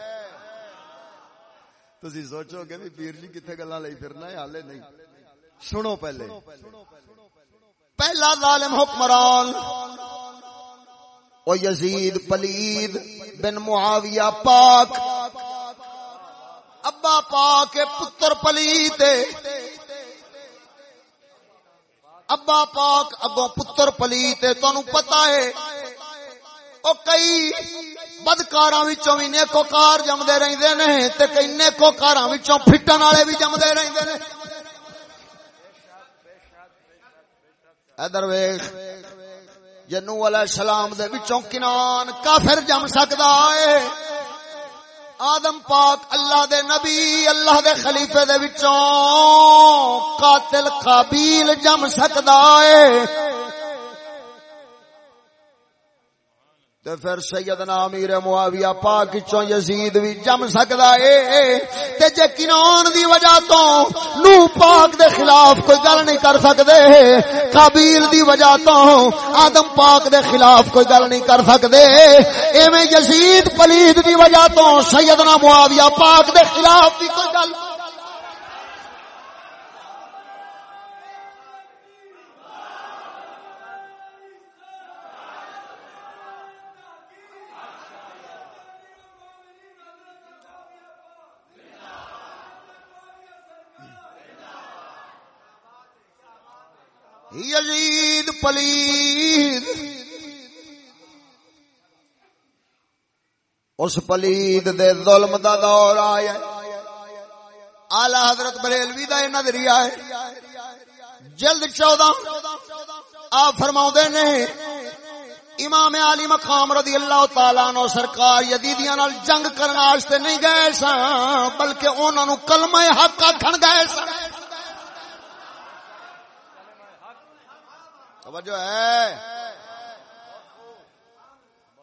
تسی سوچو گے بھی پیر جی کتنے گلا لئی پھرنا ہے؟ حالے نہیں۔ سنو پہلے۔ پہلا ظالم حکمران۔ او یزید پلید بن معاویہ پاک۔ ابا پاک پتر پلید۔ ابا پاک اگوں پتر پلیت تانوں پتہ ہے۔ او کئی بدکاراں وچوں وی نیکو کار جمدے رہندے نے، تے کئی نیکو کاراں وچوں پھٹن والے وی جمدے رہندے نے۔ ادھر ویخ جنو علیہ السلام دے وچوں کنان کافر جم سکدا ہے۔ آدم پاک اللہ دے نبی، اللہ دے خلیفے دے وچوں قاتل قابیل جم سکدا اے تے پھر سیدنا امیر معاویہ پاک چوں یزید وی جم سکدا اے تے جے کنان دی وجہ تو نو پاک دے خلاف کوئی گل نہیں کر سکدے، قابیل دی وجہ تو آدم پاک دے خلاف کوئی گل نہیں کر سکدے۔ ایویں یزید پلید دی وجہ تو سیدنا معاویہ پاک دے خلاف بھی کوئی گل یزید پلید اس پلید دے ظلم دا دور آیا آلہ حضرت بریلوی دا یہ نظریہ ہے۔ جلد چودہ۔ آپ فرماؤ دے نے، امام علی مقام رضی اللہ تعالیٰ نو سرکار یدیدیاں نال جنگ کرنا آجتے نہیں گئے سا بلکہ انہوں نے کلمہ حق کھن گئے سا توجہ ہے۔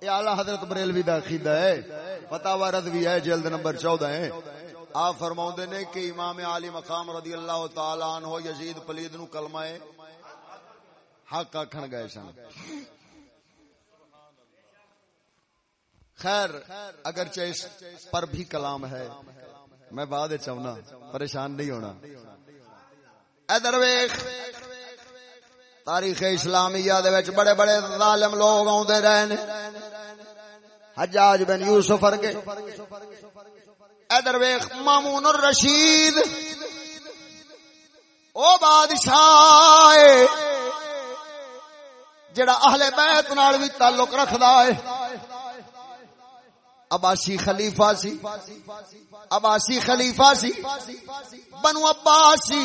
یہ آلہ حضرت بریلوی دا عقیدہ ہے۔ فتاوا رضوی ہے، جلد نمبر چودہ ہے۔ آپ فرماؤں نے کہ امام علی مقام رضی اللہ تعالیٰ عنہ یزید پلید نو کلمہ حق آکھن گئے سن۔ خیر اگر اس پر بھی کلام ہے، میں بعد چاہنا پریشان نہیں ہونا۔ ادھر تاریخ اسلامیہ دے وچ بڑے بڑے ظالم لوگ آوندے رہے نے حجاج بن یوسف ارگے ادر ویخ مامون الرشید۔ او بادشاہ جڑا اہل بیت نال بھی تعلق رکھدا ہے عباسی خلیفہ سی۔ عباسی خلیفہ سی۔ بنو عباسی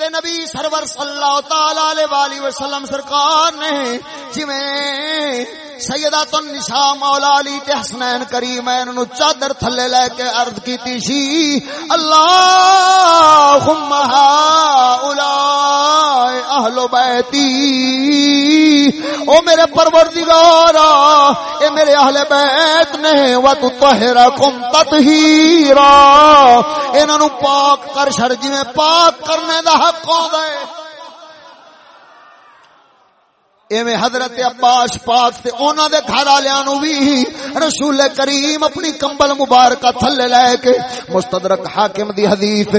تے نبی سرور صلی اللہ تعالی علیہ وسلم سرکار نے جی جویں سیدہ تن نساء مولا علی تے حسنین کریمین نو چادر تھلے لے کے عرض کیتی سی اللہم ہاؤلاء اہل بیتی، او میرے پروردگارا، اے میرے اہل بیت نے و وتطہرکم تطہیرا۔ انہاں نو پاک کر چھڑ جویں جی پاک کرنے دا حق ہوندا ہے۔ ایویں حضرت عباس پاک تے انہاں دے گھر والیاں نو وی رسول کریم اپنی کمبل مبارکہ تھلے لے کے مستدرک حاکم دی حدیث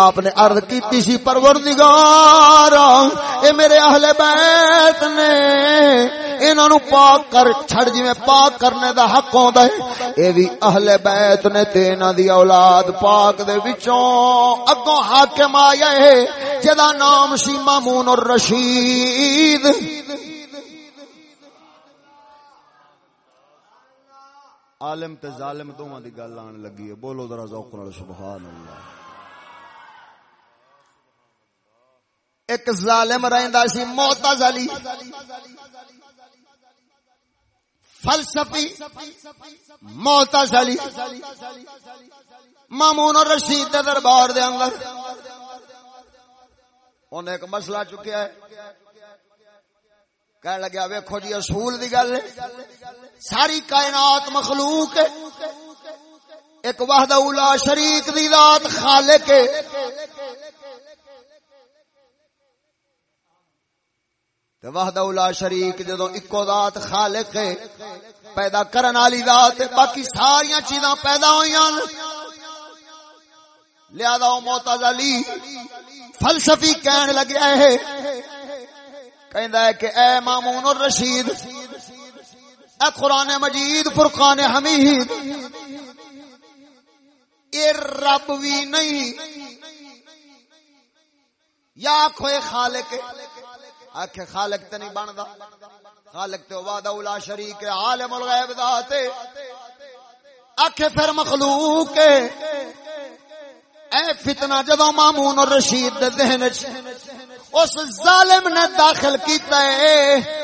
آپ نے عرض کیتی سی، پروردگار، اے میرے اہل بیت نے، انہاں نو پاک کر، چھڑ جی جویں پاک کرنے دا حق ہوندا ہے۔ اے وی اہل بیت نے تے انہاں دی اولاد پاک دے وچوں اگوں حاکم آیا ہے جدا نام سی مامون الرشید۔ عالم تے ظالم دوواں دی گل آن لگی ہے۔ بولو ذرا ذوق نال سبحان اللہ ایک ظالم رہندا سی معتزلی فلسفی معتزلی مامون الرشید دے دربار دے اندر۔ انہیں ایک مسئلہ چکیا ہے۔ کہنے لگیا ویکھو جی اصول دی گل ساری کائنات مخلوق ہے۔ ایک وحدہ اولا شریک دی ذات خالق ہے۔ تے وحدہ اولا شریک جدوں اکو ذات خالق ہے، پیدا کرن والی ذات باقی ساری چیزاں پیدا ہوئیاں لہذا او معتزلی فلسفی کہن لگیا ہے کہندا ہے کہ اے مامون الرشید، اے قرآن مجید، فرقان حمید، اے رب بھی نہیں۔ یا کوئی خالق آخ خالق تے نہیں بندا۔ خالق تے وعدہ اولا شریک عالم الغیب ذات ہے۔ آخ پھر مخلوق اے فتنہ جدو مامون اور رشید دے ذہن وچ اس ظالم نے داخل کیتا ہے۔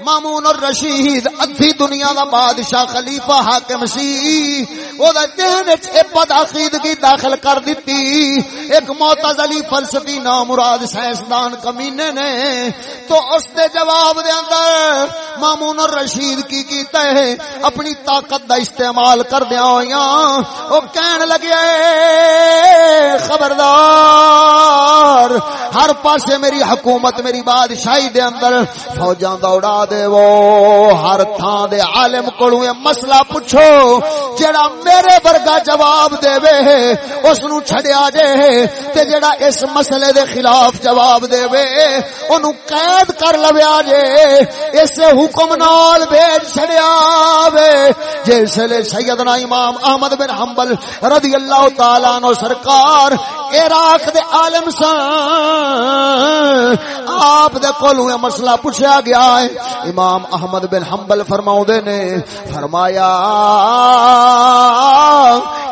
مامون اور رشید ادھی دنیا دا بادشاہ خلیفہ حاکم سی۔ او دا ذہن وچ اے بد داخل کر دتی۔ ایک معتزلی فلسفی نام سائنسدان کمینے نے۔ تو اس دے جواب دے اندر مامون اور رشید کی کیتا ہے، اپنی طاقت دا استعمال کر دیا ہویاں او کہن لگے، خبردار، ہر پاسے میری حکومت میری بادشاہی دے اندر فوجاں دوڑا دے وہ ہر تھان دے عالم کولوں اے مسئلہ پوچھو جڑا میرے ورگا جواب دے وے اس نو چھڈیا جے، تے جڑا اس مسئلے دے خلاف جواب دے وے اونوں قید کر لویا جے، اس حکم نال بھیج چھڈیا وے۔ جس لے سیدنا امام احمد بن حنبل رضی اللہ تعالی عنہ سرکار عراق دے عالم سان آپ دے کولوں یہ مسئلہ پوچھا گیا ہے۔ امام احمد بن حنبل فرماؤ دے نے، فرمایا،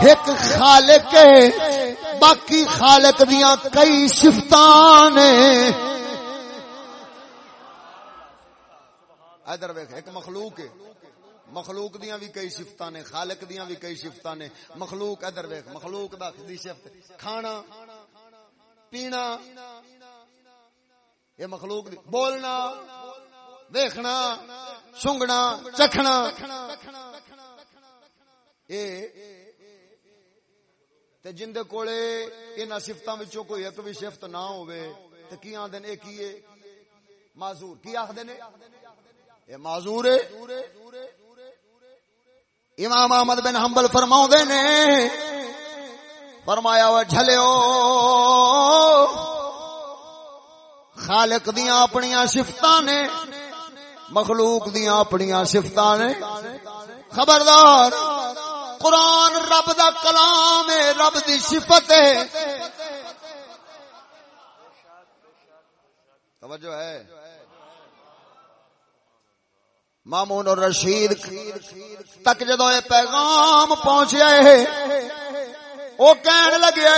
ایک خالق ہے باقی خالق دیاں کئی صفتان نے۔ ادھر ویکھ، ایک مخلوق ہے۔ مخلوق دیاں بھی کئی صفتاں نے، خالق دیاں بھی کئی صفتاں نے۔ مخلوق، ادھر ویکھ، مخلوق دا دی صفت کھانا، پینا، یہ مخلوق دی۔ بولنا دیکھنا سونگنا چکھنا۔ اے، تے جن دے کولے انہاں صفتاں وچوں کوئی ایک بھی صفت نہ ہوے تے کی آندے نے، کی ہے معذور، کی آکھدے نے؟ اے معذور ہے امام احمد بن حنبل فرماؤ دے نے، فرمایا وہ جھلیو، خالق دیاں اپنی صفتاں نے مخلوق دیا اپنی سفت نے۔ خبردار، قرآن رب دا کلام ہے، رب دی صفت ہے۔ توجہ ہے۔ مامون اور رشید تک جدو یہ پیغام پہنچیا ہے، وہ کہن لگے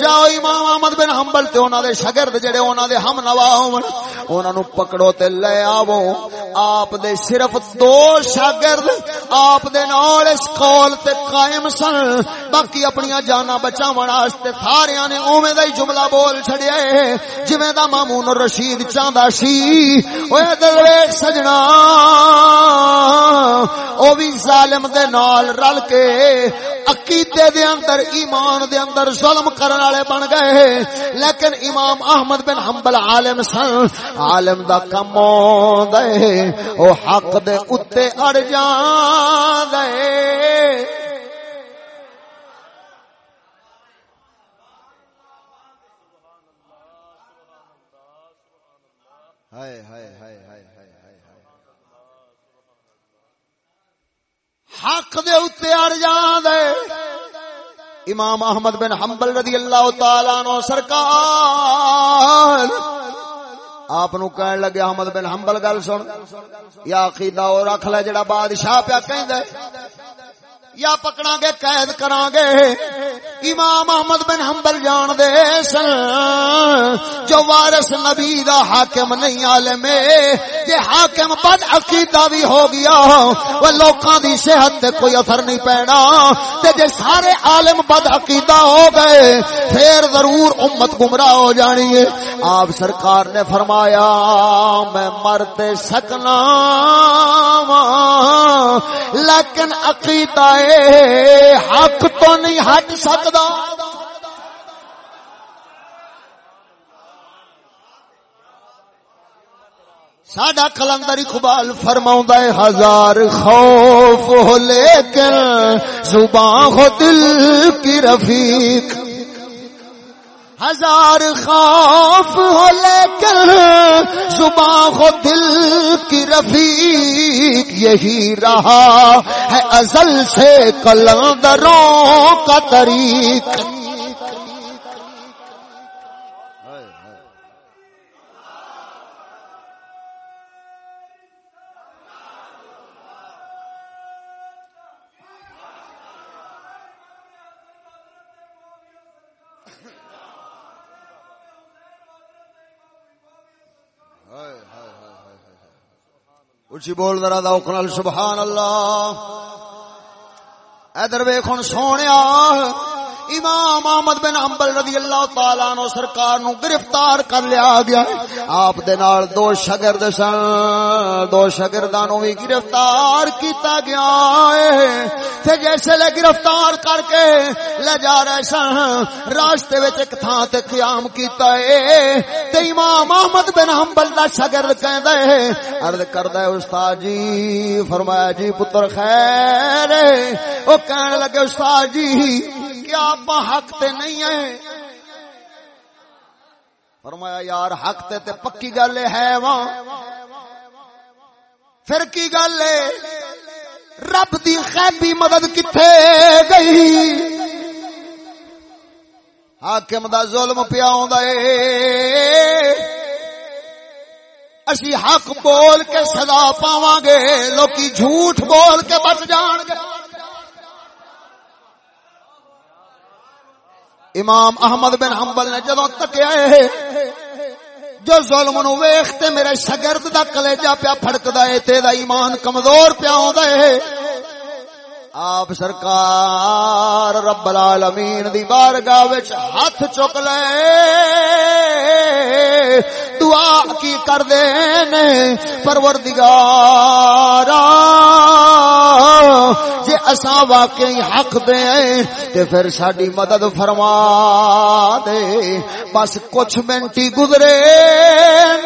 جاؤ، امام احمد بن حنبل تے انہاں دے شاگرد جڑے انہاں دے ہم نوا ہون، انہاں نو پکڑو تے لے آو آپ دے صرف دو شاگرد آپ دے نال اس قول تے قائم سن۔ باقی اپنی جاناں بچاون واسطے ساریاں نے اوویں دا ہی جملہ بول چھڑیا ہے۔ جویں دا مامون رشید چاندا سی، اوے دل ویکھ سجنا۔ او بھی ظالم دے نال رل کے عقیدے دے اندر، ایمان دے اندر ظلم کرن والے بن گئے۔ لیکن امام احمد بن حنبل عالم سن، عالم دا کم دے او حق دے اتے اڑ جان دے ہائے ہائے ہائے ہائے حق دے اتے اڑ جان دے امام احمد بن حنبل رضی اللہ تعالی عنہ سرکار۔ آپ نو کہن لگے احمد بن حنبل گل سن۔ یا عقیدہ اور رکھ لے جڑا بادشاہ پیا کہندا یا پکڑا گے قید کرا گے امام احمد بن حنبل جان دے سن. جو وارث نبی دا حاکم نہیں عالم جے حاکم بد عقیدہ بھی ہو گیا. وہ لوکاں دی صحت تے کوئی اثر نہیں پینا. تے جے سارے عالم بد عقیدہ ہو گئے، پھر ضرور امت گمراہ ہو جانی ہے. آپ سرکار نے فرمایا، میں مرتے سکنا لیکن عقیدہ حق تو نہیں ہٹ سکتا ساڈا کلندر اقبال فرما ہے، ہزار خوف ہو لیکن زبان ہو دل کی رفیق۔ ہزار خوف ہو لیکن زبان ہو دل کی رفیق یہی رہا ہے ازل سے کلندروں کا طریق۔ اچھی بول درا دا سبحان اللہ۔ ادھر ویخ سونے امام احمد بن حنبل رضی اللہ تعالیٰ نو سرکار نو گرفتار کر لیا گیا آپ دے نال دو شگرد سن، دو شگردانوں بھی گرفتار کیتا گیا ہے۔ تے جیسے لے گرفتار کر کے لے جا رہے سن، راستے وچ ایک تھاں تے قیام کیتا ہے۔ تے امام احمد بن حنبل دا شگرد کہندا ہے، عرض کردا ہے، استاد جی فرمایا جی پتر خیر ہے۔ او کہنے لگے، استاد جی کیا آپ حق تے نہیں ہے۔ فرمایا، یار، حق تے تے پکی گل ہے وہاں۔ پھر کی گل ہے؟ رب دی غیبی مدد کتھے گئی؟ حاکم دا ظلم پیا ہوندا اے اسی حق بول کے سزا پاواں گے، لوکی جھوٹ بول کے بچ جان گے۔ امام احمد بن حنبل نے جدو تکیا ہے جو ظلم نو ویختے میرے شگرد دا کلیجا پیا پھڑکدا اے تے دا ایمان کمزور پیا ہوندا اے آپ سرکار رب العالمین دی بارگاہ وچ ہاتھ چک لے، دعا کی کر دے نے پروردگار جے اساں واقعی حق دے تے پھر ساڈی مدد فرما دے۔ بس کچھ منٹی گزرے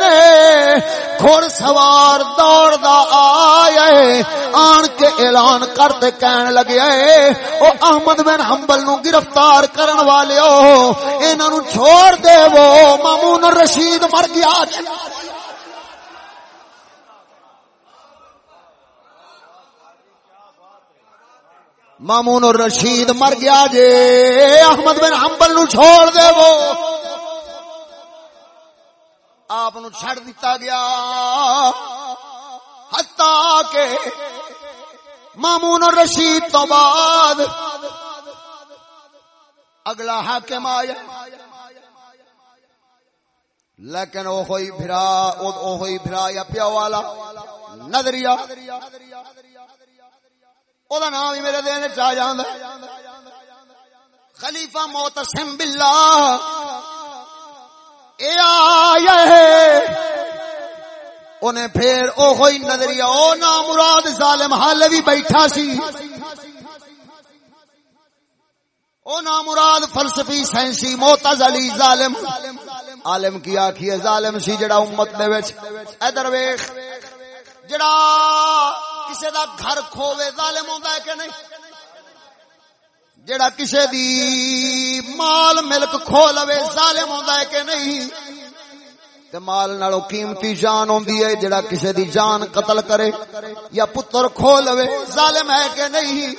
نے گھڑ سوار دوڑ دا آئے، آن کے اعلان کرتے کہن لگے، او احمد بن حنبل نو گرفتار کرن والے ہو انہاں نو چھوڑ دے وہ مامون رشید مر گیا۔ مامون اور رشید مر گیا جے۔ احمد بن حنبل نو چھوڑ دے وہ۔ آپ نو چھڑ دیتا گیا۔ حتا کہ مامون اور رشید تو بعد اگلا حاکم آیا۔ لیکن او ہوئی بھرا، او ہوئی بھرا یا پیا والا نظریہ۔ او دا نام ہی میرے دین چاہ جاندہ خلیفہ موتسم باللہ اے آیا ہے انہیں پھر او ہوئی نظریہ او نام مراد ظالم حال بھی بیٹھا سی او نام مراد فلسفی سائنسی موتزلی ظالم عالم کی آخی ہے ظالم سی جڑا امت دے وچ ادھر ویکھ جڑا کسے دا گھر کھوے ظالم ہوندا ہے کہ نہیں؟ جڑا کسے دی مال ملک کھو لوے، ظالم ہوندا ہے کہ نہیں؟ تے مال نالو قیمتی جان ہوندی ہے جڑا کسے دی جان قتل کرے یا پتر کھو لوے، ظالم ہے کہ نہیں؟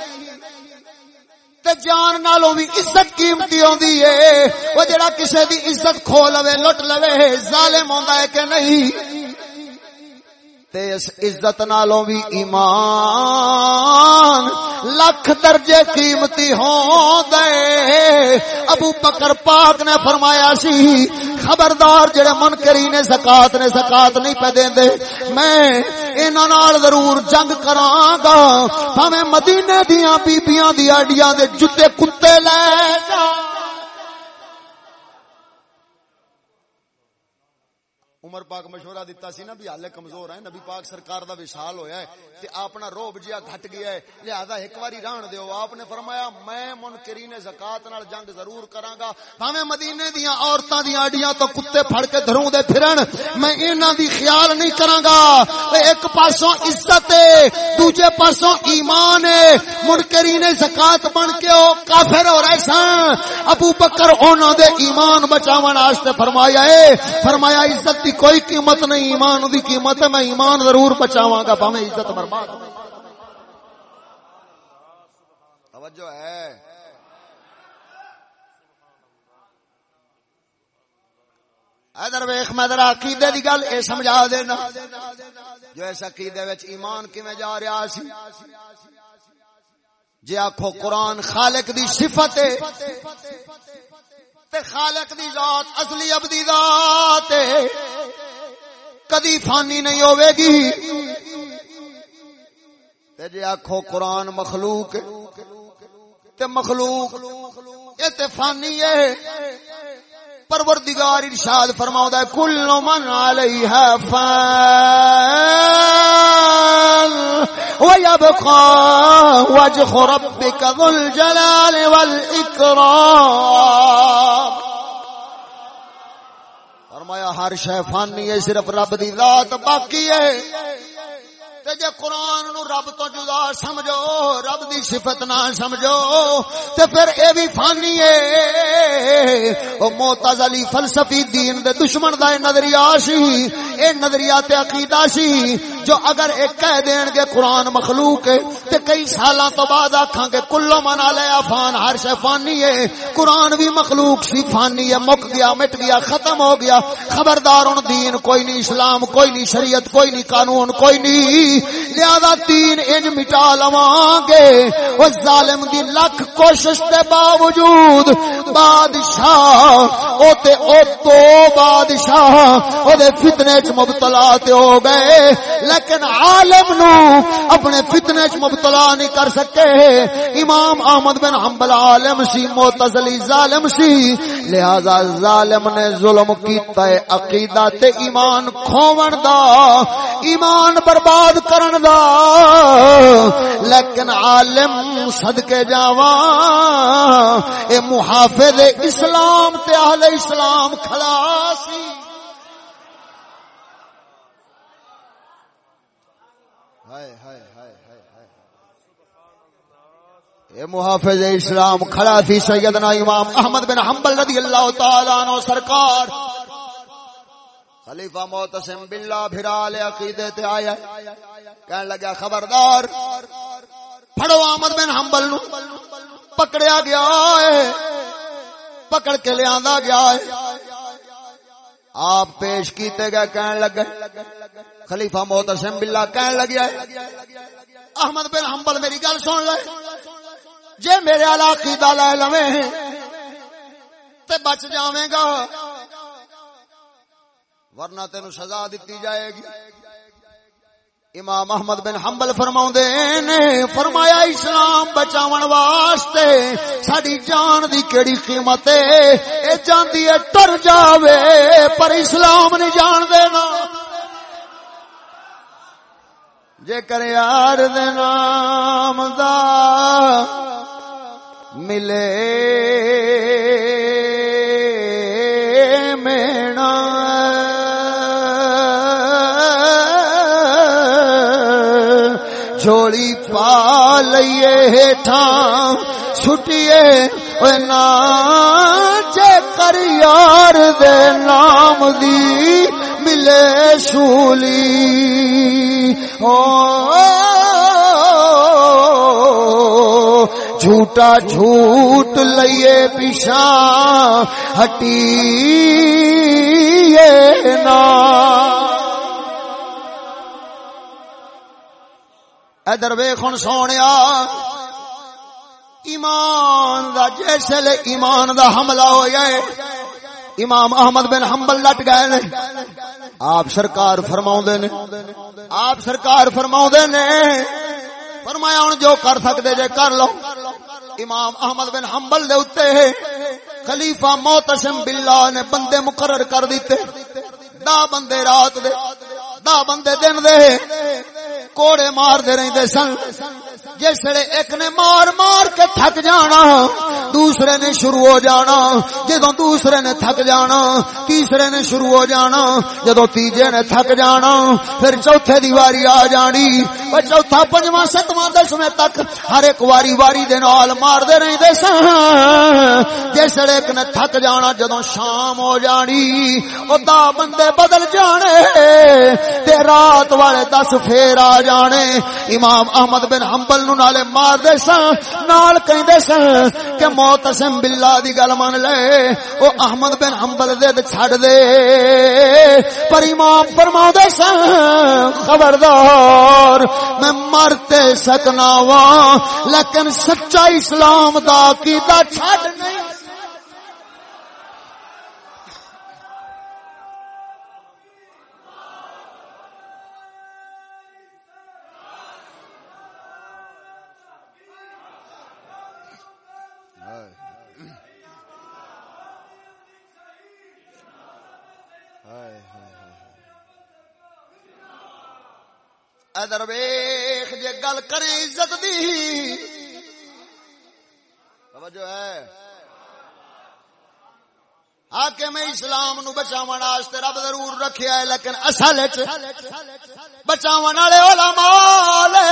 تے جان نالوں بھی عزت قیمتی ہوندی ہے وہ جڑا کسے دی عزت کھو لوے، لٹ لوے، ظالم ہوندا ہے کہ نہیں؟ تے اس عزت نالوں بھی ایمان، لکھ درجے قیمتی ہوں دے ابو بکر پاک نے فرمایا سی، خبردار جڑے منکری نے زکات نے زکات نہیں پہ دین دے میں انہاں نال ضرور جنگ کراں گا بھاویں مدینے دیاں بیبییاں دی اڈیاں دے جُتے کتے لے جا عمر پاک مشورہ دیتا سی نا بھی حالے کمزور ہے نبی پاک سرکار دا وصال ہویا ہے تے اپنا روب جیا گھٹ گیا ہے۔ لہذا ایک واری رہن دیو۔ آپ نے فرمایا، میں منکرین زکات نال جنگ ضرور کراں گا بھاویں مدینے دیاں عورتاں دی اڈیاں تو کتے پھڑ کے دھروں دے پھرن۔ میں انہاں دی خیال نہیں کراں گا ایک پاسوں عزت ہے، دوجے پاسوں ایمان ہے۔ منکرین زکات بن کے او کافر ہو رہے سن۔ ابو بکر انہاں دے ایمان بچاون واسطے فرمایا ہے۔ فرمایا، عزت دی کوئی قیمت نہیں، ایمان دی قیمت ہے، میں ایمان ضرور بچاواں گا، بھاویں عزت برباد توجہ ہے۔ ادھر ویخ میں ذرا عقیدے دی گل اے سمجھا دینا۔ جو اس عقیدے وچ ایمان کیویں جا رہا سی، جے آکھو قرآن خالق دی صفت ہے۔ تے خالق دی ذات، اصلی ابدی ذات کدی فانی نہیں ہوے گی۔ تے جے آکھو قرآن مخلوق تے مخلوق اے تے فانی ہے۔ پروردگار ارشاد فرماؤں ہے، کل من علیہا فان، ویبقا وجہ ربک ذو الجلال والاکرام فرمایا، ہر شے فانی ہے، صرف رب دی ذات، باقی ہے۔ تے جے قرآن نو رب تو جدا سمجھو، رب دی صفت نہ سمجھو، تے پھر اے بھی فانی ہے او معتزلی فلسفی دین دے دشمن دا نظریہ سی، اے نظریہ تے عقیدہ سی، جو اگر ایک کہہ دین گے قرآن مخلوق ہے تے کئی سالاں تو بعد آکھاں گے کلو من علیہ فان، ہر شے فانی ہے قرآن بھی مخلوق سی، فانی ہے مک گیا، مٹ گیا، ختم ہو گیا۔ خبردار ان دین، کوئی نہیں اسلام، کوئی نہیں شریعت، کوئی نہیں قانون، کوئی نہیں لہذا تین انج مٹا لواں گے وہ ظالم دی لکھ کوشش دے باوجود بادشاہ، او تے او تو بادشاہ، او دے فتنے چ مبتلا تے ہو گئے۔ لیکن عالم نو اپنے فتنے چ مبتلا نہیں کر سکے۔ امام احمد بن حنبل عالم سی، معتزلی ظالم سی۔ لہذا ظالم نے ظلم کیتا ہے، عقیدہ تے ایمان کھوون دا۔ ایمان برباد کرن دا، لیکن عالم صدقے جاواں، اے محافظ اسلام تے اہل اسلام کھڑا سی۔ ہائے ہائے اے محافظ اسلام کھڑا تھی سیدنا امام احمد بن حنبل رضی اللہ تعالی عنہ سرکار۔ خلیفہ معتصم باللہ پھرا لے عقیدے تے آیا کہنے لگا، خبردار، پھڑو احمد بن حنبل نو۔ پکڑیا گیا ہے۔ پکڑ کے لیا گیا ہے۔ آپ پیش کیتے گئے کہن لگے، خلیفہ محتسم باللہ کہن لگیا ہے، احمد بن حنبل میری گل سن لے۔ جے میرے علاقی دا لے لویں، تے بچ جاویں گا ورنہ تینو سزا دیتی جائے گی۔ امام احمد بن حنبل فرما نے فرمایا، اسلام بچاون واسطے ساری جان دی کیڑی قیمت ہے؟ اے جاندی ہے، ٹر جاوے، پر اسلام نہیں جان دینا۔ جے کر یار دے نام دا ملے۔ جھولی پا لئیے ہیٹھا چھٹیے اے نا جے کر یار دے نام دی ملے شولی۔ او جھوٹا جھوٹ لئیے پیشا ہٹی نا ادھر ویخن سونے ایمان دا جیسے لے ایمان دا حملہ ہو جائے امام احمد بن حنبل لٹ گئے نے۔ آپ سرکار فرما نے۔ آپ سرکار فرما نے۔ فرمایا ہوں جو کر سکتے جے کر لو۔ امام احمد بن حنبل دے اتے خلیفہ موتسم باللہ نے بندے مقرر کر دیتے۔ دا بندے رات دے۔ دا بندے دن دے۔ کوڑے مار دے رہے سن۔ جسے ایک نے مار مار کے تھک جانا، دوسرے نے شروع ہو جانا جدو دوسرے نے تھک جانا، تیسرے نے شروع ہو جانا جدو تیجے نے تھک جانا، پھر چوتھے دی واری آ جانی۔ چوتھا پنجواں ستواں دسویں تک ہر ایک واری واری دے نال مار دے رہے سن جسے ایک نے تھک جانا جدو شام ہو جانی، او دا بندے بدل جانے۔ تے رات والے دس پھر آ جانے۔ امام احمد بن حنبل نو نالے مار دے سن، نال کہیں دے سن کہ موت اسم باللہ دی گل مان لے، او احمد بن حنبل دے چھڑ دے۔ پر امام فرماؤ دے سن، خبردار، میں مرتے سکنا وا لیکن سچا اسلام دا کیتا چھڑ نہیں ادر ویخ جے گل کریں عزت دی۔ توجہ ہے۔ آکے میں اسلام نو بچاون واسطے رب ضرور رکھیا ہے، لیکن اصل وچ بچاون والے علماء لے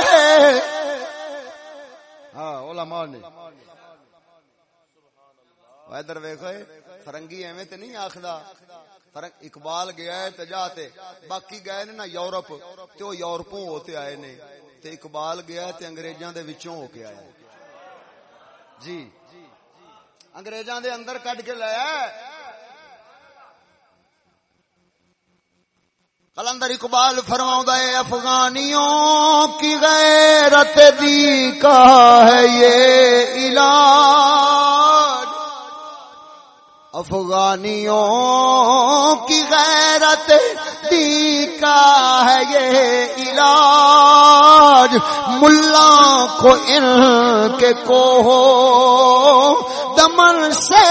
ہاں علماء نے۔ ادھر ویکھو، فرنگی ایویں تے نہیں آکھدا فرق اقبال گیا ہے تجا تے۔ باقی گئے نے نا یورپ، تے او یورپوں ہوتے آئے نے۔ تے اقبال گیا ہے تے انگریزاں دے وچوں ہو کے آیا جی۔ انگریزاں دے اندر کڈ کے لایا کلندر اقبال فرماؤں ہے، افغانیوں کی غیرت دی کا ہے یہ علاج افغانیوں کی غیرت دی کا ہے یہ علاج ملا کو ان کے کو دمن سے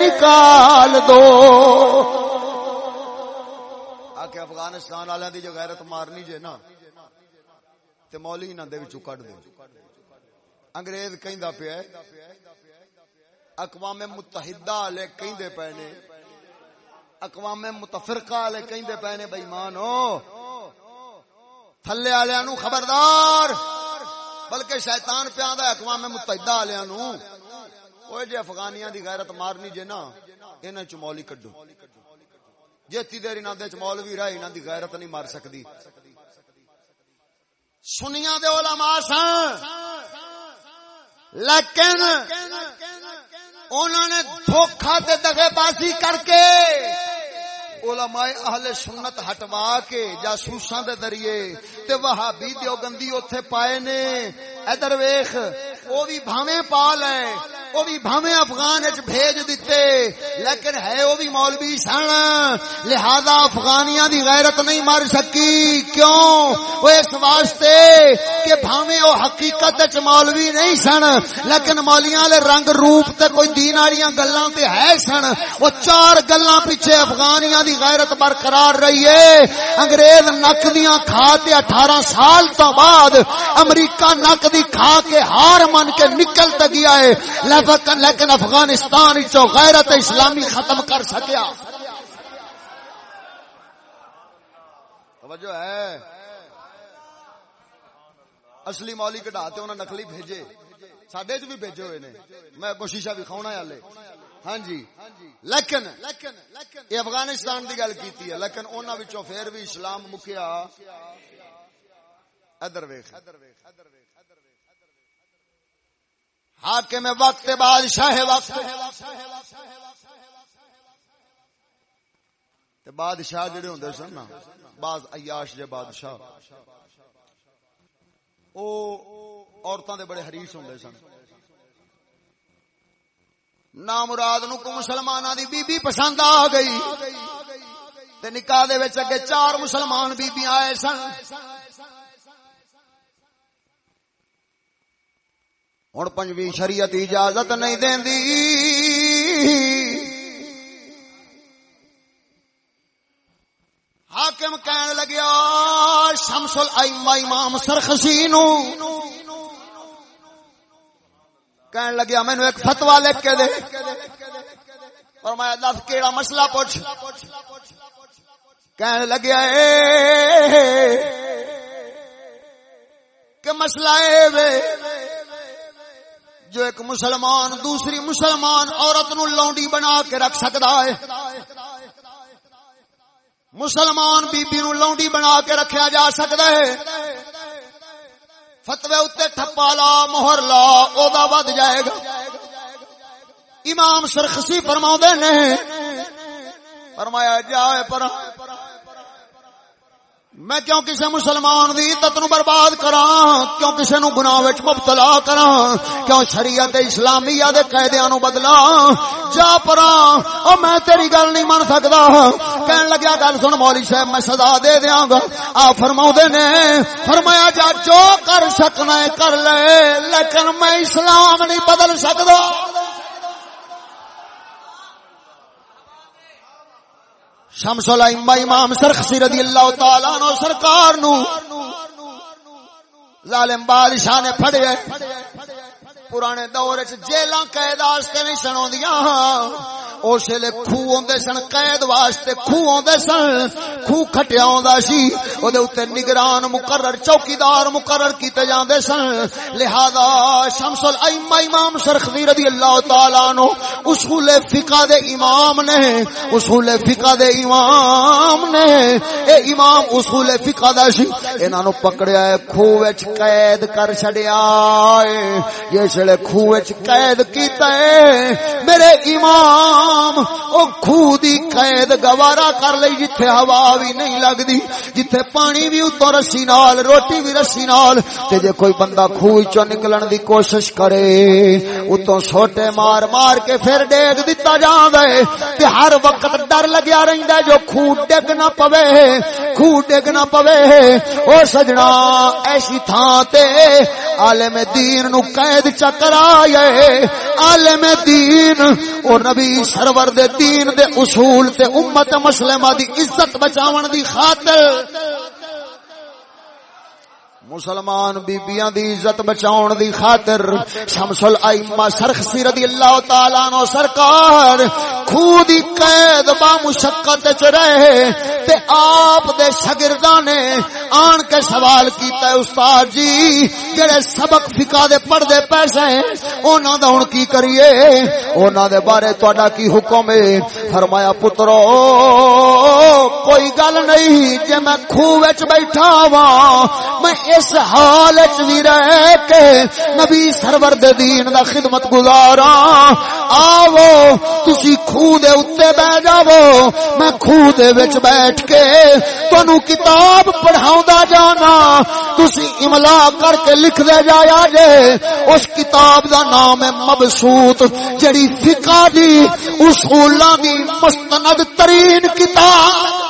نکال دو۔ آکے افغانستان والے دی جو غیرت مارنی جے نا، تے مولی نہ دے وچوں کڈ دے۔ انگریز کہندا پیا ہے اقوام متحدہ والے کہندے پے نے۔ اقوام متفرقہ والے کہندے پے نے بے ایمان ہو تھلے والےاں نو خبردار۔ بلکہ شیطان پیاندا اقوام متحدہ والےاں نو اوے جے افغانیاں دی غیرت مارنی جے نا، انہاں چ مولی کڈو۔ جیتی دیر انہاں دے چ مولوی رہے، انہاں دی غیرت نہیں مار سکدی۔ سنیا دے علماء سن لیکن انہوں نے دھوکھا تے دغے بازی کر کے علماء اہل سنت ہٹوا کے جاسوساں دے ذریعے تے وہابی دیوبندی اوتھے پائے نے۔ ادھر ویکھ، او بھی بھاویں پا لے۔ او بھی بھاویں افغان وچ بھیج دتے لیکن ہے او بھی مولوی سن لہذا افغانیاں دی غیرت نہیں مر سکی کیوں او اس واسطے کہ بھاویں او حقیقت وچ مولوی نہیں سن لیکن مولیاں دے رنگ روپ تے کوئی دین والیاں گلاں تے ہے سن او چار گلاں پیچھے افغانیاں دی غیرت برقرار رہی ہے انگریز نک دیاں کھا تے 18 سال تو بعد امریکہ نک دی کھا کے ہار من کے نکل گیا ہے لیکن افغانستان غیرت اسلامی ختم کر سکیا۔ توجہ ہے۔ اصلی مولی کٹا انہیں نقلی بھیجے۔ سڈے چ بھی بھیجے ہوئے نے۔ میں کوشش بھی کھاؤنا والے ہاں جی۔ لیکن یہ افغانستان کی گل کی ہے، لیکن انہوں پھر بھی اسلام مکیا۔ ادر ویخ حاکم وقت بادشاہ وقت. بادشاہ جڑے ہوں سن نا، بعض عیاش جے بادشاہ. او عورتوں دے بڑے حریص ہوں سن. نام مراد نو کو مسلمانہ دی بی بی پسند آ گئی۔ تے نکاح دے وچ اگے چار مسلمان بی آئے سن۔ ہوں پنجویں شریعت اجازت نہیں دی حاکم کہن لگیا شمس الائمہ امام سرخسی نو کہن لگیا مینو ایک فتوا لکھ کے دے اور میں دس کیڑا مسئلہ پوچھ کہن لگیا اے کہ مسئلہ اے وے جو ایک مسلمان دوسری مسلمان عورت نو لونڈی بنا کے رکھ سکتا ہے۔ مسلمان بی بی نو لونڈی بنا کے رکھیا جا سکتا ہے۔ فتوے اتنے ٹھپا لا، مہر لا، او ود جائے گا۔ امام سرخسی فرما نے، فرمایا جائے پر میں کیوں کسی مسلمان دی عزت نو برباد کراں؟ کیوں کسی نو گناہ وچ مبتلا کراں؟ کیوں شریعت اسلامیہ دے قاعدیاں نو بدلا جا پراں، او میں تیری گل نہیں من سکدا۔ کہن لگیا، گل سن مولوی صاحب، میں سزا دے دیاں گا۔ آ فرماؤ دے نے، فرمایا، جا جو کر سکنا ہے، کر لے، لیکن میں اسلام نہیں بدل سکدا۔ شمس الائمہ امام سرخسی رضی اللہ تعالیٰ عنہ سرکار نو۔ ظالم بادشاہ نے پھڑے۔ پرانے دور جیلاں قید واسطے نہیں سناؤ ہاں۔ اس ویلے خو آدھے سن، قید واسطے خو آدھے سن۔ خو کٹیا سی وہ نگران مقرر، چوکیدار مقرر کیتے جاندے سن۔ لہذا شمس الائمہ امام سرخی رضی اللہ تعالی نو اصول فقہ دے امام نے، اصول فقہ دے امام نے۔ اے امام اصول فقہ دا سی، انہاں نو پکڑیا ہے خو وچ قید کر چھڈیا اے جس ویلے خو قید کیتا ہے، میرے امام، او خو دی قید گوارا کر لئی جتھے ہوا بھی نہیں لگدی، جتھے پانی بھی اتو رسی نال، روٹی بھی رسی نال، تے جے کوئی بندہ خو چوں نکلن دی کوشش کرے اتو سوٹے مار مار کے پھر ڈیگ دتا جاندا ہے تے ہر وقت ڈر لگیا رہندا ہے جو خو ڈگ نہ پوے خو ڈگ نہ پوے۔ او سجنا ایسی تھان تے، عالم دین نو قید چکر کرائے عالم دین او نبی سرور دے دین دے اصول تے امت مسلمہ دی عزت بچاون دی خاطر مسلمان بیبیاں دی عزت بچاؤن دی خاطر شمس الائمہ سرخسی رضی اللہ تعالیٰ عنہ سرکار خودی قید با مشکت چ رہے تے آپ دے شاگرداں نے آن کے سوال کیتا ہے، استاد جی جڑے سبق فقہ دے پڑھ دے پیسے ہیں انہاں دا ہن کی کریے؟ انہاں دے بارے تہاڈا کی حکم ہے؟ فرمایا، پترو، کوئی گل نہیں، جے میں خوہ بیٹھا وا میں اس حال بھی رہ کے نبی سرور دے دین دا خدمت گزارا ہاں۔ آو تسی خوہ دے اتے بہ جاو میں خوہ دے وچ بیٹھ کے تنو کتاب پڑھاؤں دا جانا۔ تسی املا کر کے لکھ دے جایا جے۔ اس کتاب دا نام ہے مبسوط، جڑی فقہ دی اصولاں دی مستند ترین کتاب۔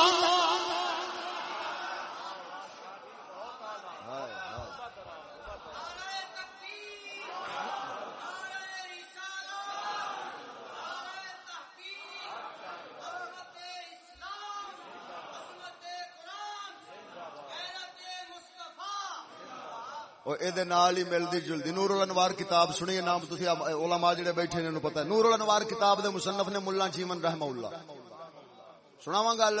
اور ہی ملتی جلدی۔ نور الانوار کتاب سنی، نام تھی علماء جڑے بیٹھے نے پتہ ہے۔ نور الانوار کتاب دے مصنف نے ملا چیمن رحمہ اللہ۔ سناواں گل؟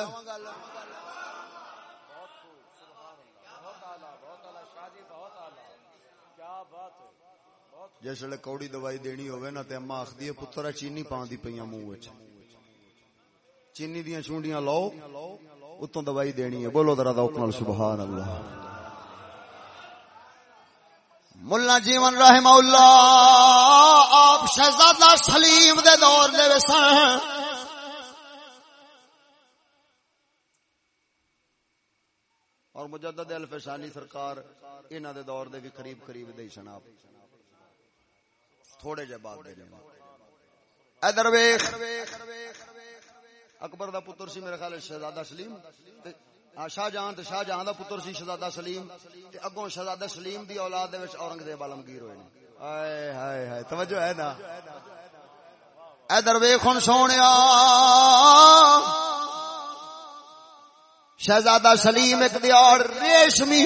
جس ویلے کوڑی دوائی دینی ہوئے نا تے اما آخدی ہے، پتر چینی پان دی پیاں منہ وچ۔ چینی دیاں چونڈیاں لو اتوں دوائی دینی ہے۔ بولو ذرا ذوق نال سبحان اللہ۔ ملا جیون رحم اللہ، آپ شہزادہ سلیم دے دور دے سن۔ اور مجدد الفسانی سرکار انہ دے دور دے بھی قریب قریب دے سن آپ۔ تھوڑے جے بعد دے جمع ادھر ویخ اکبر دا پتر سی میرے خیال شہزادہ سلیم شاہ جہاں شاہ جہاں دا پتر سی شہزادہ سلیم تے اگوں شہزادہ سلیم دی اولاد دے وچ اورنگزیب عالمگیر ہوئے نے۔ ہائے ہائے ہائے، توجہ ہے نا؟ ادھر ویکھن سونیا۔ شہزادہ سلیم ایک دیار ریشمی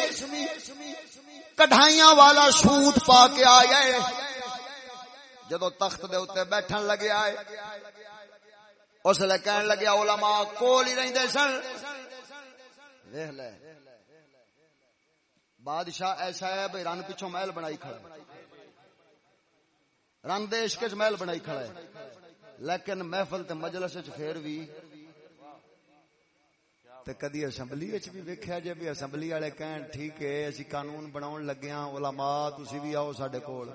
کڑھائیاں والا سوٹ پا کے آیا ہے۔ جدو تخت دے اوتے بیٹھن لگے آئے، اس لے کہن لگیا علماء کول ہی رہندے سن۔ ویخ لے۔ بادشاہ ایسا ہے بھائی رن پیچھوں محل بنائی کھڑا رن دیش کے محل بنائی کھڑا ہے۔ لیکن محفل تے مجلس پھر بھی تے کدی اسمبلی وچ بھی ویکھیا جے بھی اسمبلی والے کہن، ٹھیک ہے، اسی قانون بناون لگے ہاں علماء، تسی بھی آؤ ساڈے کول۔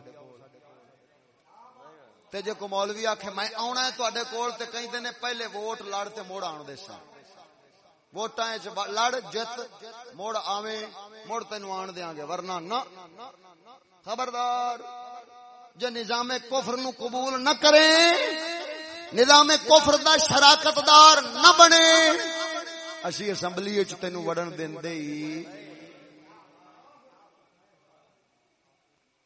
تے جے کو مولوی آکھے، میں آونا ہے تواڈے کول، تے کہیں نے پہلے ووٹ لڑ تے موڑ آن دے سان ووٹاں لڑ، جت، مڑ آویں، مڑ تینو آن دیاں گے ورنہ نہ۔ خبردار جو نظام کفر نو قبول نہ کرے نظام کفر دا شراکت دار نہ بنے اسی اسمبلی وچ تینو وڑن دیندے ہی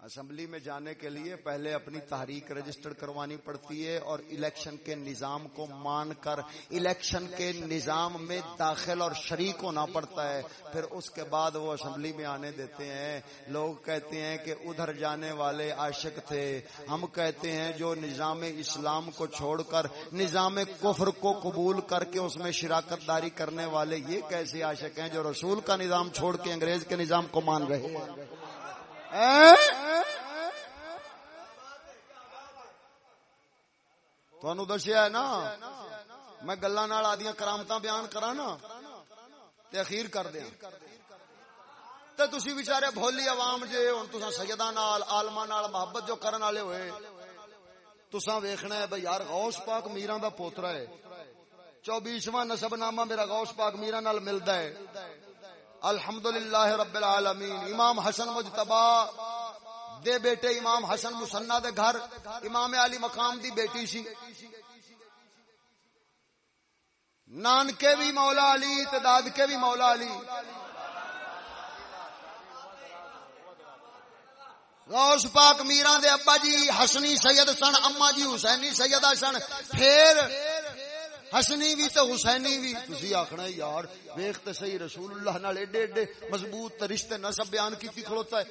اسمبلی میں جانے کے لیے پہلے اپنی تحریک رجسٹر کروانی پڑتی ہے اور الیکشن کے نظام کو مان کر الیکشن کے نظام میں داخل اور شریک ہونا پڑتا ہے۔ پھر اس کے بعد وہ اسمبلی میں آنے دیتے ہیں۔ لوگ کہتے ہیں کہ ادھر جانے والے عاشق تھے۔ ہم کہتے ہیں جو نظام اسلام کو چھوڑ کر، نظام کفر کو قبول کر کے اس میں شراکت داری کرنے والے یہ کیسے عاشق ہیں جو رسول کا نظام چھوڑ کے انگریز کے نظام کو مان رہے ہیں؟ دسیا ہے نا، میں گلا آدی کرامت بیان کرا نا اخیر کر دیا تھی بچارے بولی عوام جی ہوں تو سیدا نال آلما نال محبت جو کرن والے ہوئے تسا ویخنا ہے بھائی یار غوث پاک میرا دا پوترا ہے۔ چوبیسواں نسب نامہ میرا غوث پاک میرا نال ملتا ہے۔ الحمد للہ رب العالمین۔ امام حسن مجتبا دے بیٹے امام حسن مسنا دے گھر، امام علی مقام دی بیٹی سی۔ نانکے بھی مولا علی تعداد کے بھی مولا علی۔ غوث پاک میرا دے ابا جی حسنی سید سن، اما جی حسینی سیدہ سن۔ پھر حسنی بھی تو حسینی بھی۔ تسی آخنا یار ویخ تے صحیح رسول اللہ نال ایڈے ایڈے مضبوط رشتے نسب بیان کیتی کھلوتا ہے۔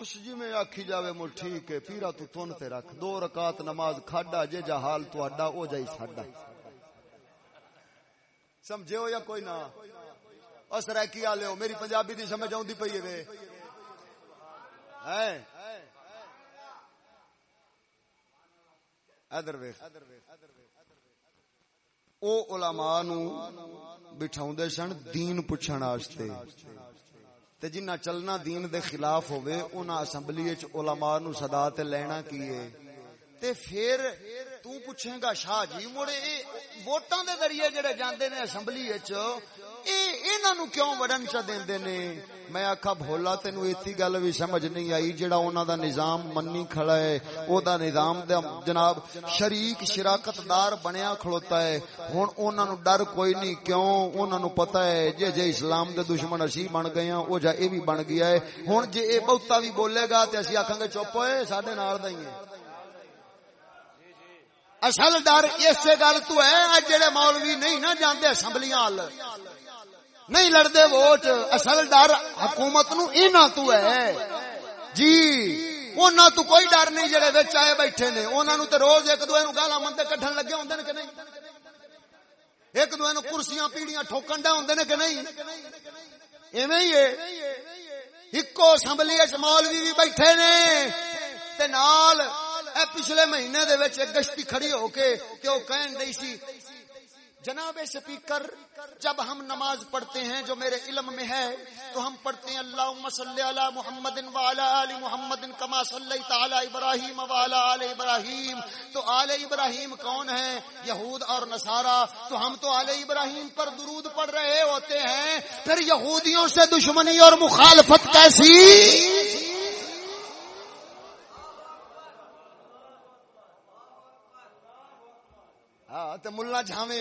بس جی میں آکھی جاوے مل ٹھیک ہے، پیرا تو تن تے رکھ۔ دو رکعت نماز کھاڈا، جے جا حال تو اڈا او جائی ساڈا۔ سمجھے ہو یا کوئی نہ؟ اس رہ کی آلے ہو میری پنجابی دی سمجھ آؤں دی پئی ہے۔ ہیں ادھر ویکھ۔ او علماء نو بٹھاؤندے سن دین پوچھن واسطے تے جنہ چلنا دین دے خلاف ہوئے انہاں اسمبلی وچ علماء نو صدا تے لینا کیے تے پھر تو پوچھیں گا، شاہ جی مڑے، ووٹاں دے ذریعے جڑے جاندے نے اسمبلی وچ انہاں نو کیوں وڑن چ دیندے نے؟ میں آکھا، بھولا تینو ایتھی گل وی سمجھ نہیں آئی جڑا انہاں دا نظام مننی کھڑا ہے، او دا نظام دا جناب شریک شراکت دار بنیا کھڑوتا ہے۔ ہن انہاں نو ڈر کوئی نہیں، کیوں؟ انہاں نو پتہ ہے، جے جے اسلام دے دشمن اسی بن گئے ہاں او جا اے وی بن گیا ہے۔ ہن جے اے بہتا وی بولے گا تے اسی آکھاں گے، چپ ہوئے، ساڈے نال دا ہی ہے۔ اصل ڈر اس گل تو ہے جڑے مولوی نہیں نہ جاندے، اسمبلیاں نہیں لڑتے ووٹ۔ اصل ڈر حکومت نو اینا تو ہے۔ جی اونا تو کوئی ڈر نہیں جڑے وچ آئے بیٹھے نے۔ اونا نو تے روز ایک دوے نو گالاں مندے کڈھن لگے ہوندے نے کہ نہیں؟ ایک دوے نو کرسیاں پیڑیاں ٹھوکن دے ہوندے نے کہ نہیں؟ ایویں ہی ہے۔ اکو اسمبلی وچ مولوی بھی بیٹھے نے۔ تے نال اے پچھلے مہینے دے وچ ایک گشتی کھڑی ہو کے تے او کہن دئی سی جناب سپیکر جب ہم نماز پڑھتے ہیں جو میرے علم میں ہے، تو ہم پڑھتے ہیں اللہ صلی علی محمد وعلی آل محمد کما صلی تعالی ابراہیم وعلی آل ابراہیم۔ تو آل ابراہیم کون ہے یہود اور نصارہ۔ تو ہم تو آل ابراہیم پر درود پڑھ رہے ہوتے ہیں۔ پھر یہودیوں سے دشمنی اور مخالفت کیسی؟ ہاں تے ملا جھاوے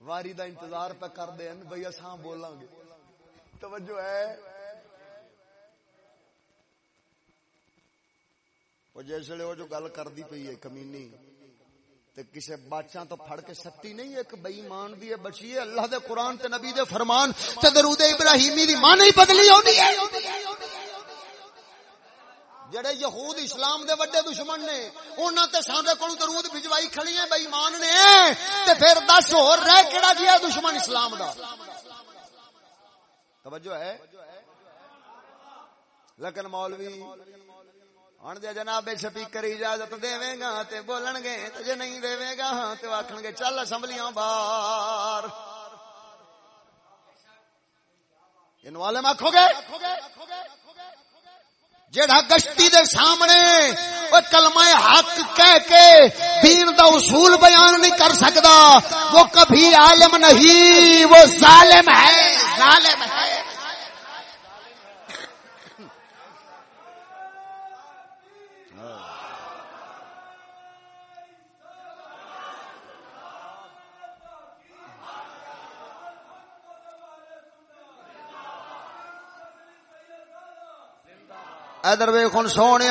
واری دا انتظار پہ کر دے بھئی اساں بولاں گے۔ توجہ ہے۔ وہ جیسے وہ جو گل کر دی پئی ہے، کمینی، تے کسے بادشاہ تو پھڑ کے سٹی نہیں، ایک بے ایمان دی ہے، بچی ہے۔ اللہ دے قرآن تے نبی دے فرمان، تے درود ابراہیمی دی ماں نہیں بدلی ہونی ہے۔ جڑے یہود اسلام دے وڈے دشمن نے، انہاں تے ساڈے کول درود بھجوائی کھڑی ہیں بے ایمان نے۔ تے پھر دس ہور رہ کیڑا گیا دشمن اسلام دا؟ توجہ ہے؟ لیکن مولوی، ہن جے جناب سپیکر اجازت دےویں گا تے بولن گے تے جے نہیں دےویں گا تے آکھن گے چل اسمبلیاں باہر۔ انو عالم آکھو گے؟ جڑا گشتی دے سامنے وہ کلمہ حق کہہ کے دین دا اصول بیان نہیں کر سکتا، وہ کبھی عالم نہیں، وہ ظالم ہے ظالم ہے۔ ادر ویخن سونے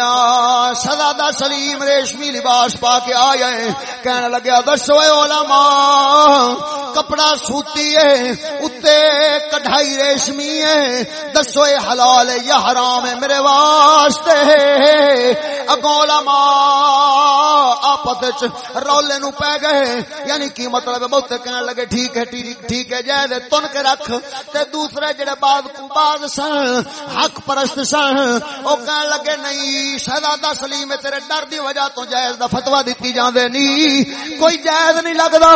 سدا سلیم ریشمی لباس پا کے آ جائے کہنے لگیا، دسو علماء، کپڑا سوتی ہے، اتے کڑھائی ریشمی ہے۔ دسو حلال ہے، یا حرام ہے، میرے واسطے اگوں علماء آپس رولے نو پہ گئے۔ یعنی کی مطلب بہت کہنے لگے، ٹھیک ہے ٹھیک ہے جائے تن کے رکھ۔ تے دوسرے جڑے بعد بعد سن، حق پرست سن، او کہنے لگے، نہیں، شہزادہ سلیم تیرے ڈر دی وجہ تو جائز دا فتوا دیتی جاندے نہیں کوئی جائز نہیں لگدا۔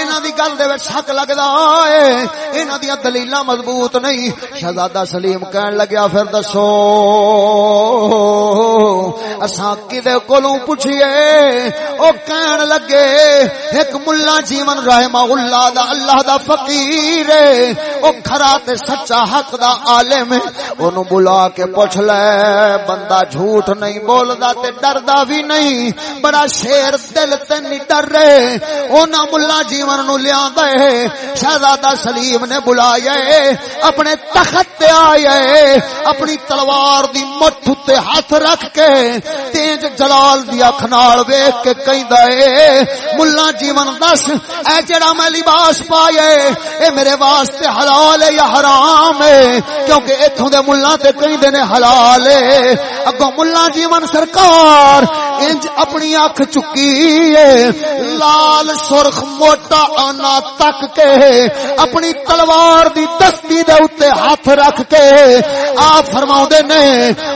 انہاں دی گل دے وچ شک لگدا اے۔ انہاں دی دلیلاں مضبوط نہیں۔ شہزادہ سلیم کہن لگیا، پھر دسو، اساں کدے کولوں پوچھئے او کہن لگے، ایک ملا جیون رحمہ اللہ دا اللہ دا فقیر ہے۔ او کھرا تے سچا حق دا عالم ہے۔ اونوں بلا کے پوچھ لے، بندہ جھوٹ نہیں بولدا تے ڈردا بھی نہیں۔ بڑا شیر دل تے نہیں ڈر رہے۔ اونا ملا جیون نو لیا دے شہزادہ سلیم نے بلایا اپنے تخت تے آیا اپنی تلوار دی مٹھ تے ہاتھ رکھ کے تیج جلال دی اکھ نال ویکھ کے کہندا اے ملا جیون دس اے جڑا میں لباس پایا اے میرے واسطے حلال ہے یا حرام ہے کیونکہ ایتھوں دے ملا تے کہندے نے حلال ہے اگو ملا جیون سرکار انج اپنی اکھ چکی ہے لال سرخ موٹا آنا تک کے اپنی تلوار دی دستی دے اوتے ہاتھ رکھ کے آپ فرماؤ نے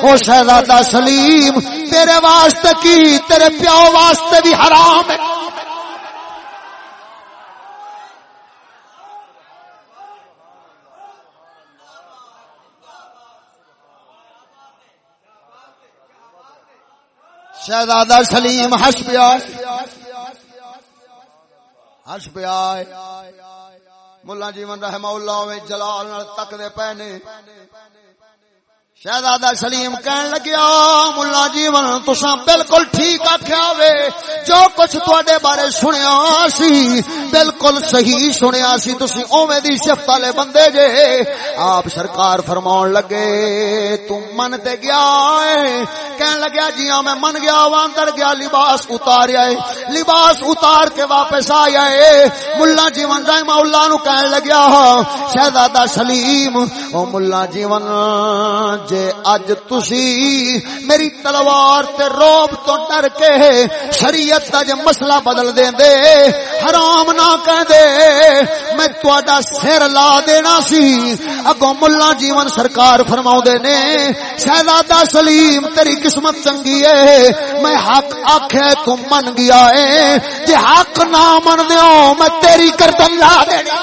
او شہزادہ سلیم تیرے واسطے کی تیرے پیو واسطے واسطے بھی حرام ہے۔ شہزادہ سلیم ہش پیا ہش پیا ملا جیون رحمہ اللہ جلال تک دے پہنے شہزادہ سلیم کہن لگیا، ملا جیون تسا بالکل ٹھیک آخیا وے۔ جو کچھ تے بارے سنیا سی، بالکل صحیح سنیا سی۔ تھی اوے دی شفت والے بندے جے۔ آپ سرکار فرما لگے، تم من تے گیا کہن لگیا جی ہاں میں من گیا واندر گیا، لباس اتار آئے۔ لباس اتار کے واپس آیا ہے ملا جیون رحمہ اللہ نو کہن لگیا، شہزادہ سلیم، او ملا جیون جے اج تسی میری تلوار تے روب تو ڈر کے شریعت دا جے مسئلہ بدل دیں دے، حرام نہ کہہ دے، میں تواڈا سر لا دینا سی۔ اگوں ملا جیون سرکار فرماؤ دے نے، شہزادہ سلیم تیری قسمت چنگی ہے، میں حق آکھے تو من گیا ہے۔ جے حق نہ من دیو میں تیری گردن لا دینا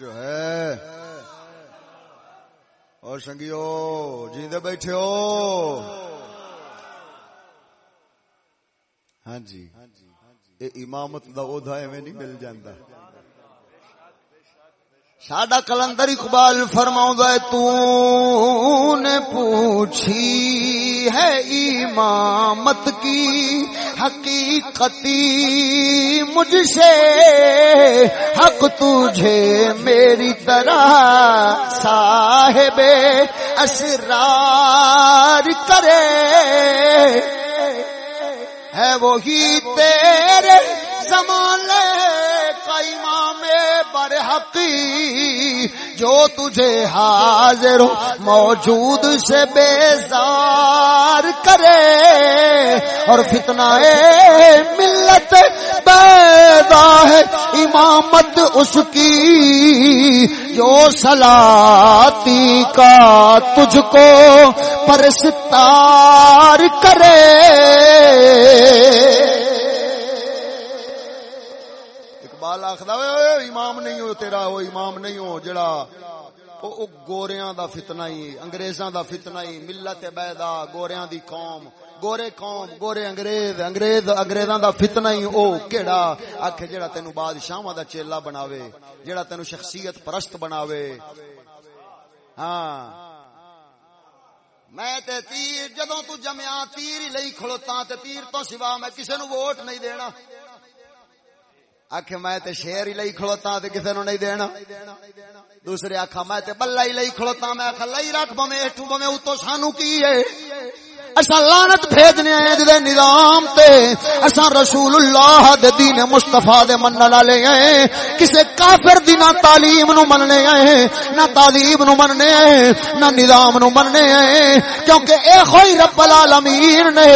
جو ہے اور سنگیو، جیندے بیٹھے ہو۔ ہاں جی۔ یہ امامت دا عہدہ ایویں نہیں مل جاندا ساڈا کلندر اقبال فرماؤں ہے، تو نے پوچھی ہے امامت کی حقیقتی مجھ سے حق تجھے میری طرح صاحب اسرار کرے۔ ہے وہی تیرے زمانے برحقی جو تجھے حاضر موجود سے بیزار کرے اور فتنہ ملت بیدا ہے۔ امامت اس کی جو سلاتی کا تجھ کو پرستار کرے۔ اقبال آخر امام نہیں ہو، تیرا وہ امام نہیں ہو، جڑا او گوریاں دا فتنہ ہی، انگریزاں دا فتنہ ہی، ملت بیدا، گوریاں دی قوم، گورے قوم، گورے انگریز انگریز، انگریزاں دا فتنہ ہی، او کیڑا؟ آکھے، جڑا تینو بادشاہاں دا چیلا بناوے، جڑا تینو شخصیت پرست بناوے۔ ہاں۔ میں تے تیر، جدوں تو جمیا تیر ہی لئی کھڑوتا تے تیر تو سوا میں کسے نو ووٹ نہیں دینا۔ آخ میں تے شیر ہی لئی کھڑوتا تے کسے نو نہیں دینا۔ دوسرے آخا میں تے بلا ہی لئی کھڑوتا میں آخا لئی رکھ بمے ہٹو بمے اتو سانو کی ہے؟ اسا لعنت بھیجنے ہیں دے نظام تے اسا رسول اللہ دے دین مصطفی دے منن والے ہیں۔ کسے کافر دی نہ تعلیم نو مننے ہیں، نہ تعلیم نو مننے ہیں، نہ نظام نو مننے ہیں۔ کیونکہ اے کوئی رب العالمین نے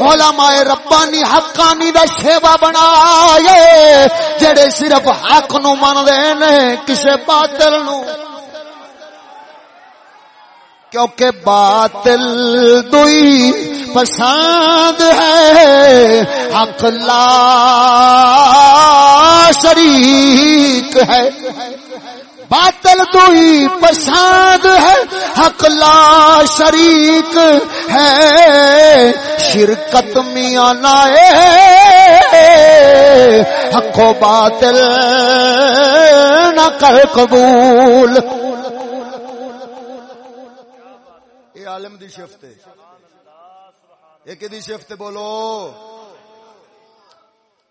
علماء ربانی حقانی دا شیوا بنائے، جڑے صرف حق نو من دے نے، کسے باطل نو۔ کیونکہ باطل دوئی پسند ہے، حق لا شریک ہے۔ باطل دوئی پسند ہے، حق لا شریک ہے۔ شرکت میاں لائے حق و باطل نہ کر قبول۔ عالم دی شفت ایک دی شفت بولو۔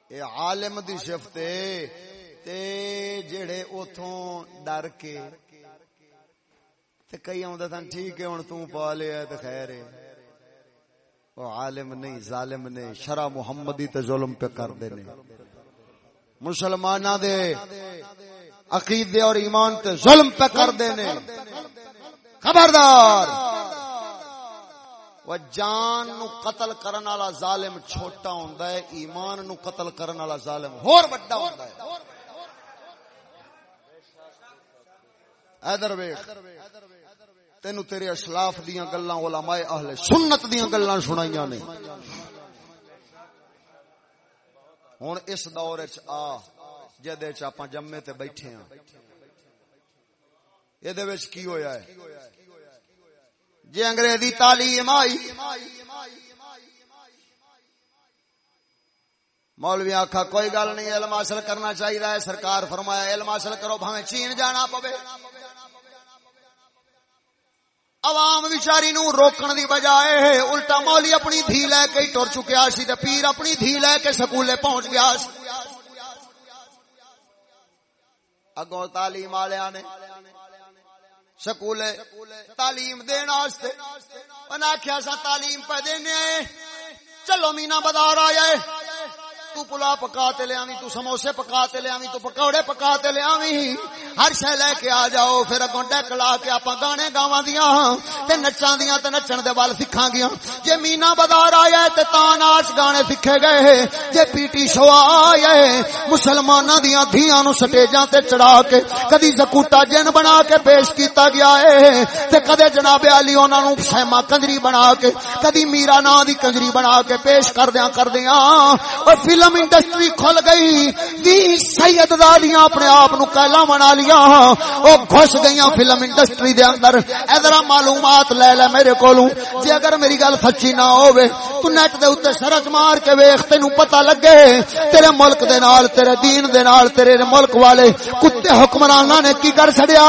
اے عالم دی شفت تے جڑے اوتھوں ڈر کے تے کئی آندا تھا ٹھیک ہے، ہن تو پا لیا تے خیر ہے۔ او عالم نہیں، ظالم نے شرع محمدی تے ظلم پہ کر دے نے۔ مسلماناں دے عقیدے اور ایمان تے ظلم پہ کر دے نے۔ خبردار! و جان نو قتل کرن والا ظالم چھوٹا ہوندا ہے ایمان نو قتل کرن والا ظالم ہور بڑا ہوندا ہے ادھر ویکھ تینو تیرے اسلاف دیاں گلاں علماء اہل سنت دیاں گلاں سنائیاں نے ہن اس دور وچ آ جدے چ اپاں جمے تے بیٹھے ہاں یہ دے وچ کی ہویا ہے جے انگریزی تعلیم آئی۔ مولوی آخا کوئی گل نہیں، علم حاصل کرنا چاہیے سرکار فرمایا، علم حاصل کرو، بھاویں چین جانا پوے۔ عوام بچاری نو روکن دی بجائے الٹا مولی اپنی دھی لے کے ٹر چکیا سی تے پیر اپنی دھی لے کے سکولے پہنچ گیا سی۔ اگوں تعلیم والے نے سکول تعلیم دین آخیا سا تعلیم پہ دینے چلو مینا بازار آیا تو پلا پکا تے لے آویں، تو سموسے پکا تے لے آویں، تو پکوڑے پکا تے لے آویں۔ ہر شے لے کے آ جاؤ، پھر اگوں ڈیک لا کے اپاں گانے گاواں دیاں ہاں، تے نچاں دیاں تے نچن دے وال سکھاں گیاں۔ جے مینا بازار آیا تے تاں ناچ گانے سکھے گئے، جے پی ٹی شو آیا مسلماناں دیاں دھیاں نو سٹیجاں تے چڑھا کے کدی زکوٹا جن بنا کے پیش کیتا گیا ہے، تے کدے جناب علی انہاں نو سیما کنجری بنا کے، کدی میرا نا دی کنجری بنا کے پیش کردیاں کردیاں۔ اور فلم انڈسٹری کھل گئی۔ دی سید دادیاں اپنے آپ نو کہلا بنا لیا۔ او گھس گئیاں فلم انڈسٹری دے اندر۔ ادھر معلومات لے لے میرے کولوں۔ جے اگر میری گل سچی نہ ہوے تو نیٹ دے اوتے سرچ مار کے ویکھ تینو پتہ لگے۔ تیرے ملک دے نال، تیرے دین دے نال، تیرے ملک والے کتے حکمراناں نے کی کر چھڑیا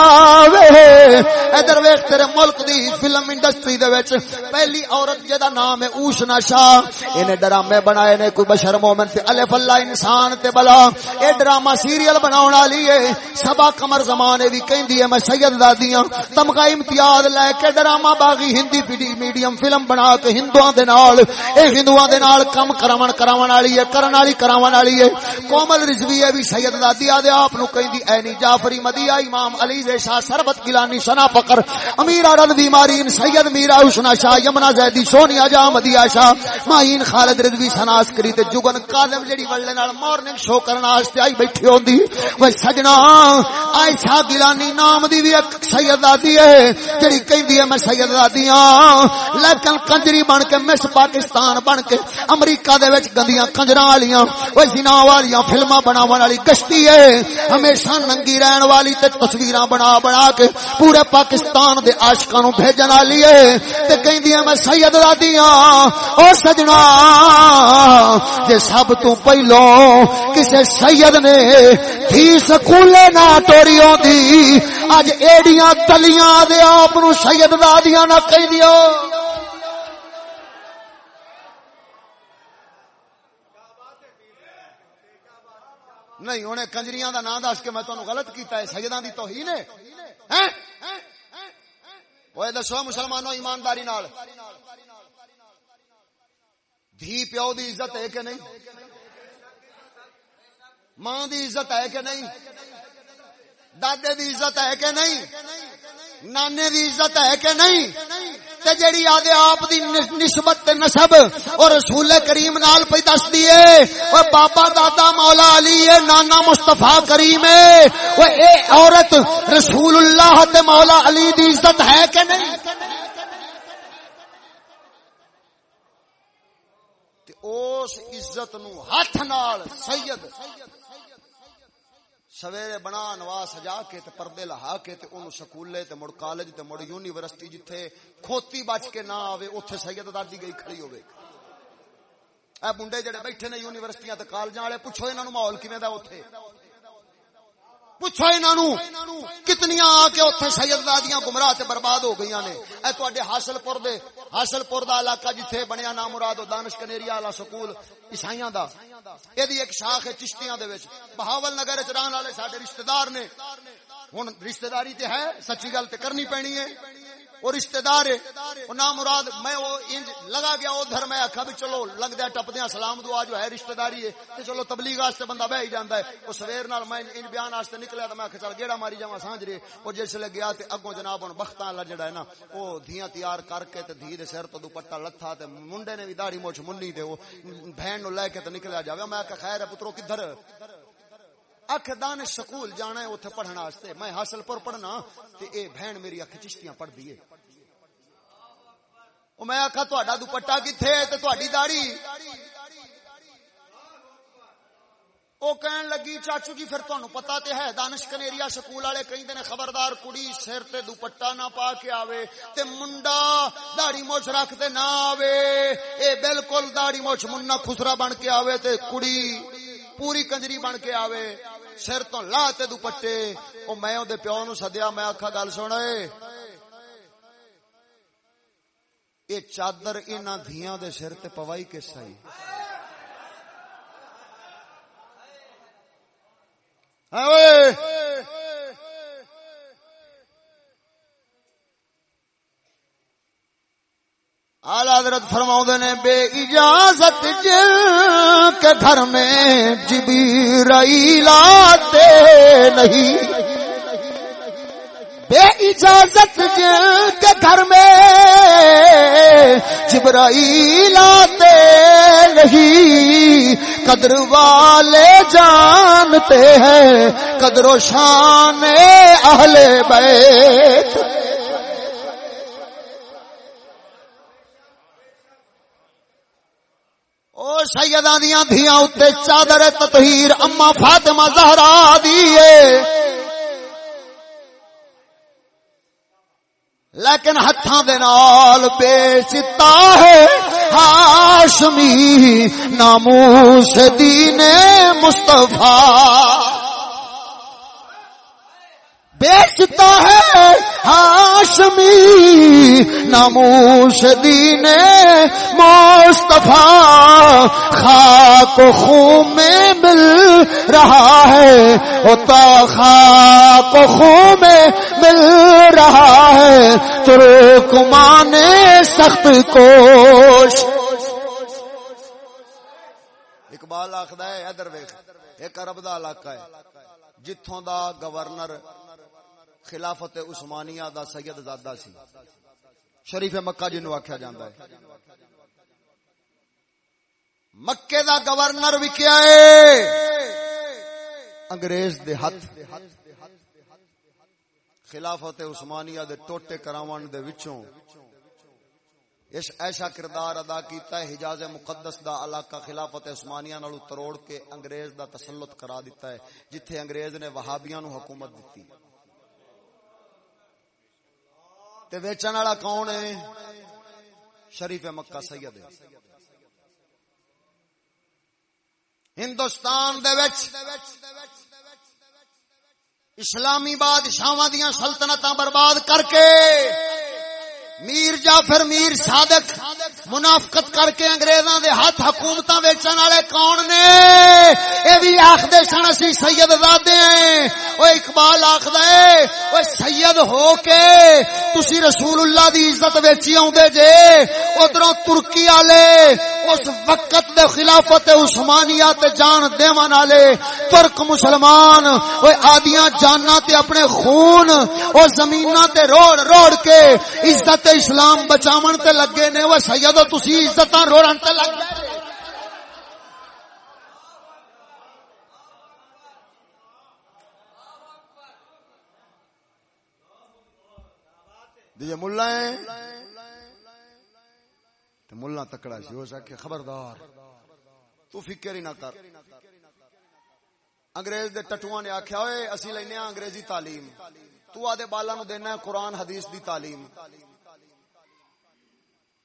وے۔ ادھر ویکھ، تیرے ملک دی فلم انڈسٹری دے وچ پہلی عورت جدا نام ہے اوشنا شاہ۔ انہیں ڈرامے بنائے نے، کوئی بشر مومن سے الف اللہ انسان تے بلا، اے ڈرامہ سیریل بناون والی ہے سبا کمر زمانے دی کہندی ہے میں سید دادیاں تمغہ امتیاز لے کے ڈرامہ باغی ہندی پیڈی میڈیم فلم بنا کے ہندوؤں دے نال، اے ہندوؤں دے نال کم کراون کراون والی ہے کرن والی کراون والی ہے کومل رضوی ہے بھی سید دادی آدے آپ نو کہندی اینی جعفری مدیہ امام علی دے شاہ سربت گیلانی سنا فقر، امیر ارن بیماری سید میرا حسنا شاہ، یمنا زیدی، سونیا جا مدیہ شاہ، ماہین خالد رضوی سناسکری تے جگن کاظم صاحب جڑی ولے نال مارننگ شو کرن واسطے آئی بیٹھی ہوندی۔ او سجنا، عائشہ گیلانی نام دی وی ایک سیدادی ہے، جڑی کہندی ہے میں سیدادی ہاں۔ لیکن کنجری بن کے مس پاکستان بن کے، امریکہ دے وچ گندیاں کنجراں والیاں او زنا والیاں فلماں بناون والی گشتی ہے۔ ہمیشہ ننگی رہن والی تے تصویراں بنا بنا کے پورے پاکستان دے عاشقاں نو بھیجن والی ہے۔ تے کہندی ہے میں سیدادی ہاں۔ او سجنا، جے سب تو پہلو کسے سید نے تھی سکولے نہ ٹوری ہوندی اج ایڑیاں تلیاں دے آپ نو سید دادیاں نہ کہہ دیو نہیں، انہیں کنجریاں دا نام دس کے میں تمہیں غلط کیتا ہے، سیداں دی توہین ہے۔ وہ دسو مسلمانوں ایمانداری نال۔ دھی پیو دی عزت ہے کہ نہیں؟ ماں دی عزت ہے کہ نہیں؟ دادے دی عزت ہے کہ نہیں؟ نانے دی عزت ہے کہ نہیں؟ تے جیڑی آدھے آپ دی نسبت تے نسب اور رسول کریم نال پہ دس دیے وہ بابا، دادا، مولا علی ہے نانا مصطفیٰ کریم ہے وہ اے عورت رسول اللہ تے مولا علی دی عزت ہے کہ نہیں؟ تے اس عزت نو ہاتھ نال سید سویرے بنا نواز سجا کے تے پردے لہا کے تے اونوں سکولے تے مڑ کالج تے مڑ یونیورسٹی جتھے کھوتی بچ کے نہ آوے، اوتھے سید دادی گئی کھڑی ہوے۔ اے منڈے جڑے بیٹھے نے یونیورسٹیاں تے کالجاں والے، پوچھو انہاں نو ماحول کیویں دا اوتھے؟ پوچھو انہوں کتنی آ کے اتنے سید سیدادیاں گمراہ تے برباد ہو گئی نے؟ اے تے حاصل پور دے حاصل پور دا علاقہ جتھے بنیا نام مراد دانش کنیری والا سکول، عیسائیاں دا۔ اے دی ایک شاخ ہے چشتیاں دے وچ۔ بہاول نگر وچ رہن والے ساڈے رشتہ دار نے۔ ہن رشتہ داری تے ہے، سچی گل تے کرنی پینی ہے۔ وہ رشتہ دار ہے۔ وہ نام مراد میں وہ انج لگا گیا ادھر میں آخا بھی چلو لگ دیا ٹپ دیا سلام دعا جو ہے رشتہ داری ہے۔ تو چلو تبلیغ واسطے بندہ بہ ہی جانا ہے۔ وہ سویر نال میں ان بیان واسطے نکلیا تو میں آخر چل گیڑا ماری جا سانج رہے وہ جس لے گیا تے اگوں جناب ہوں بخت والا جڑا ہے نا، وہ دھیاں تیار کر کے تے دھی دے سر تو دوپٹا لتھا تے منڈے نے بھی داڑھی موچ منی تے وہ بہن نو لے کے تے نکلیا جاوے۔ میں آخا خیر ہے پترو، کدھر؟ اکھ دان سکول جانا ہے اوتھے پڑھنا واسطے۔ میں حاصل پور پڑھنا تے اے بہن میری اکھ چشتیاں پڑھ دیے میں آخا تا دوپٹا کتنے تاری داڑی وہ کہن لگی چاچو جی پھر تمہیں پتا تے ہے دانش کنیریا سکول والے کہیں دن خبردار کڑی سر تے دوپٹا نہ پا کے آوے تے منڈا داڑی موچ رکھ تے نہ آوے اے بالکل داڑی موچ منا خسرا بن کے آوے تے کڑی پوری کنجری بن کے آوے سر تو لا تے دوپٹے او میں او دے پیو نو سدیا میں آکھا گل سن اے یہ چادر انہاں دھیاں دے سر تے پوائی کس آئی حضرت فرما نے، بے اجازت جل کے گھر میں جبی رئی لاتے نہیں۔ بے اجازت کے گھر میں جبرائیل آتے نہیں، قدر والے جانتے ہیں، قدر و شان اہل بیت۔ او سیدہ دیاں دھیاں اتے چادر تطہیر، اما فاطمہ زہرا دیئے۔ لیکن ہاتھوں دے نال بیچتا ہے ہاشمی ناموس دین مصطفیٰ۔ بیچتا ہے ہاشمی ناموس دین مصطفیٰ خاک خون میں مل رہا ہے ہوتا خاک خون میں مل رہا ہے ترک مانے سخت کوش اقبال آخر ہے، ادھر ایک ارب دا علاقہ ہے جتوں دا گورنر خلافت عثمانیہ دا سید زادہ سی۔ شریف مکہ جنو آخیا جاتا ہے۔ مکے دا گورنر وکیا ہے۔ انگریز دے ہاتھ۔ خلافت عثمانیہ دے ٹوٹے کراون دے وچوں۔ اس ایسا کردار ادا کیتا ہے، حجاز مقدس دا علاقہ خلافت عثمانیہ نالو تروڑ کے انگریز دا تسلط کرا دیتا ہے، جتھے انگریز نے وہابیاں نو حکومت دیتی تے ویچن والا کون ہے؟ شریف مکہ سید ہندوستان دے وچ اسلامی بادشاہ دیا سلطنت برباد کر کے میر جعفر، میر صادق، منافقت کر کے انگریزاں دے ہاتھ حکومت ویچن والے کون نے؟ اے بھی آکھدے سن اسی سید زادے ہیں۔ او اقبال آخد اے او سید ہو کے تسی رسول اللہ دی عزت ویچی اوندے جے۔ ادھروں ترکی والے اس وقت دے خلافت عثمانیہ تے جان دیوان والے ترک مسلمان او آدیاں جاننا تے اپنے خون او زمیناں تے روڑ روڑ کے عزت اسلام بچاون تے لگے نے وہ سیدو تسی عزتاں روڑن تے لگ گئے۔ دیجیے ملا ہیں تو ملا تکڑا سی ہو سکے خبردار۔ تو فکر ہی نہ کر۔ انگریز دے ٹٹواں نے آکھیا ہوئے اسی لینے انگریزی تعلیم۔ تو آدھے بالا نو دینا ہے قرآن، حدیث دی تعلیم۔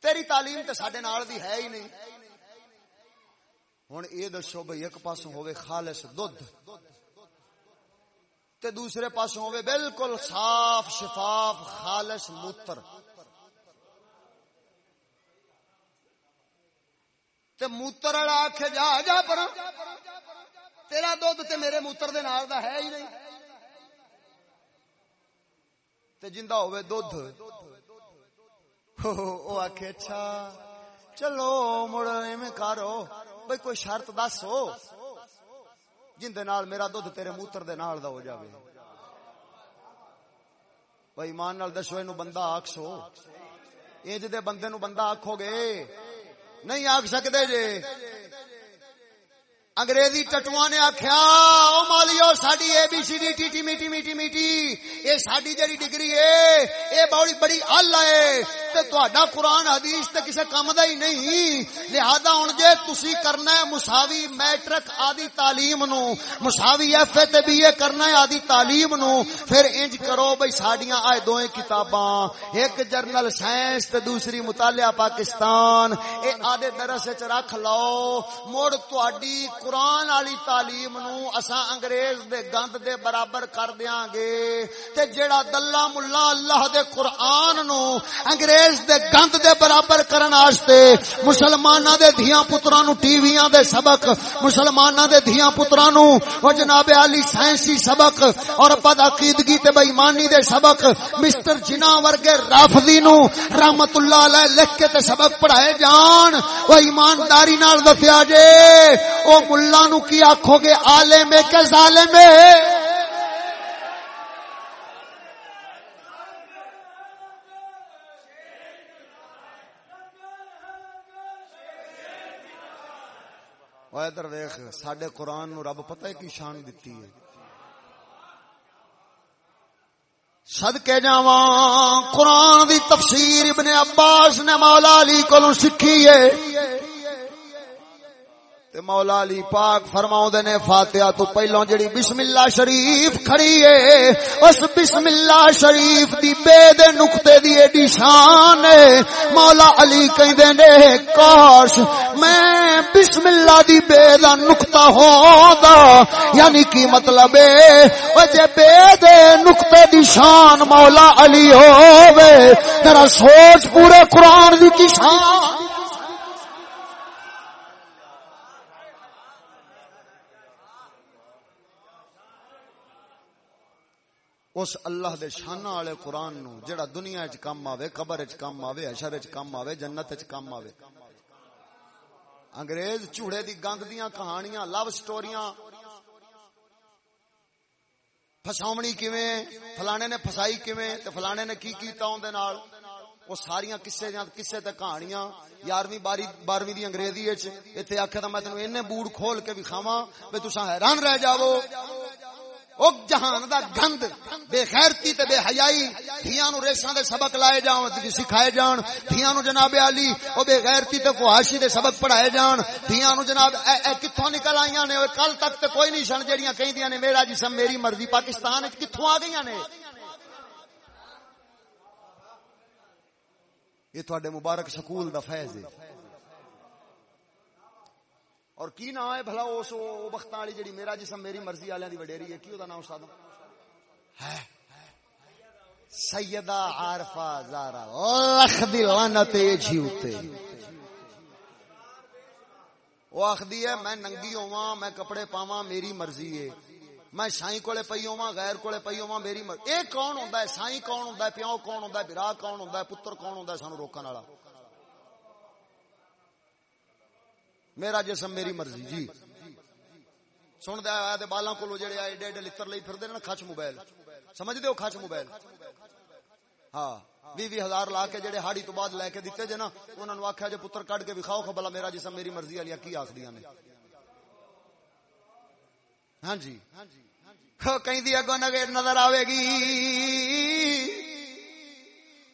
تیری تعلیم تے سڈے نال دی ہے ہی نہیں۔ ہوں یہ دسو بھائی ایک پاس ہوے خالص دھد تے دوسرے پاس ہوے بالکل صاف شفاف خالص موتر۔ تے موتر والا آخ جا جا پر تیرا دھد تے میرے موتر دے نال دا ہے ہی نہیں۔ تے جندہ ہوے دھد وہ آخ اچھا چلو، مڑ ایویں کرو بھائی کوئی شرط دس ہو جن میرا دھد تیرے موتر دے نال دا ہو جاوے۔ بھائی مان نال دسو یہ بندہ آخسو انج دے بندے نو بندہ آخو گے۔ نہیں آخ سکتے جے۔ انگریزی ٹٹوا نے آخیا او مالیو ساری اے بی سی ڈی، ٹی ٹی، میٹی میٹی میٹی۔ یہ ساری جڑی ڈگری ہے یہ بڑی بڑی ال ہے تے تہاڈا قرآن حدیث تے کسے کم دا ہی نہیں۔ لہذا ہن جے تسی کرنا ہے مساوی میٹرک آدی تعلیم نو، مساوی ایف اے تے بی اے کرنا ہے آدی تعلیم نو، پھر انج کرو بھئی ساڈیاں آئے دوئیں کتاباں۔ ایک جرنل سائنس تے دوسری مطالعہ پاکستان۔ اے آدے درس وچ رکھ لو مڑ تہاڈی قرآن والی تعلیم نو اساں انگریز دے گند دے برابر کر دیاں گے۔ تے جیڑا دلہ ملا اللہ دے قرآن نو، انگریز دے گند دے برابر کرن واسطے مسلماناں دے دھیاں پتراں نو ٹی ویاں دے سبق، مسلماناں دے دھیاں پتراں نو او جناب علی سائنسی سبق، اور بد عقیدگی تے بے ایمانی دے سبق، مسٹر جنا ورگے رافضی نو رحمت اللہ علیہ لکھ کے تے سبق پڑھائے جان۔ او ایمانداری نال دسیا جے، او ملا نو کی آکھو گے، عالم ہے کہ ظالم ہے؟ ادھر ویخ سڈے قرآن نو رب پتہ کی شان دیتی ہے۔ سد کے جا قرآن دی تفسیر ابن عباس نے مولا علی کو سیکھی ہے۔ تے مولا علی پاک فرماؤں دے نے فاتحہ تو پہلوں جڑی بسم اللہ شریف کھڑی ہے، اس بسم اللہ شریف دی بے دے نقطے دی ایڈی شان ہے۔ مولا علی کہیں دے نے، کاش میں بسم اللہ دی بے دا نقطہ ہو دا یعنی کی مطلب ہے، او جے بے دے نقطے دی شان مولا علی ہووے تیرا سوچ پورے قرآن دی کی شان۔ اس اللہ دے شانہ والے قرآن نو، جڑا دنیا وچ کم آوے، قبر وچ کم آوے، حشر وچ کم آوے، جنت وچ کم آوے۔ انگریز چوڑے دی گند دیاں کہانیاں لو سٹوریاں پھساوਣੀ کیویں؟ فلانے نے پھسائی کیویں؟ تے فلانے نے کی کیتا اون دے نال؟ وہ ساریاں قصے جاں قصے تے کہانیاں۔ 11ویں 12ویں دی انگریزی وچ ایتھے آکھیا تے میں تینوں اینے بوڑ کھول کے وکھاواں تے تساں حیران رہ جاوو۔ او جہان دا گند بے خیرتی تے بے حیائی دھیاں نو ریساں دے سبق لائے جان تے سکھائے جان۔ دھیاں نو جناب علی او بے غیرتی تے فحاشی دے سبق پڑھائے جان۔ دھیاں نو جناب اے, اے کتھوں نکل آئیاں نے؟ کل تک تے کوئی نہیں سن جڑیاں کہندیاں نے میرا جسم میری مرضی پاکستان وچ کتھوں آ گئیاں نے؟ یہ تواڈے مبارک سکول دا فیض ہے۔ اور کی نام ہے بھلا اس وقت والی جڑی میرا جسم میری مرضی والے دی وڈیری ہے؟ کی او دا نام استاد؟ ہے۔ سیدہ عارفہ زارا لکھ دی لعنت اے جھوتے جی وہ آخدی ہے، میں ننگی ہوواں، میں کپڑے پاواں، میری مرضی ہے۔ میں سائیں کولے پئی ہوواں، غیر کولے پئی ہوواں، میری مرضی اے کون ہوندا ہے؟ سائیں کون ہوندا ہے؟ پیو کون ہوندا ہے؟ بھرا کون ہوندا ہے؟ پتر کون ہوندا ہے؟ سانو روکن والا۔ میرا جسم میری مرضی جی۔ سن دیا بالا کو جڑے ایڈے ایڈے لڑ لی پھر کچ موبائل۔ سمجھ دو کچ موبائل؟ ہاں بھی بھی ہزار لا کے جڑے ہاڑی تو بعد لے کے دیتے جے نا انہوں نے آخیا جی پتر کٹ کے بکھاؤ بلا میرا جسم میری مرضی والی کی آخری نے؟ ہاں جی۔ ہاں، کہیں دی اگو نگر نظر آئے گی۔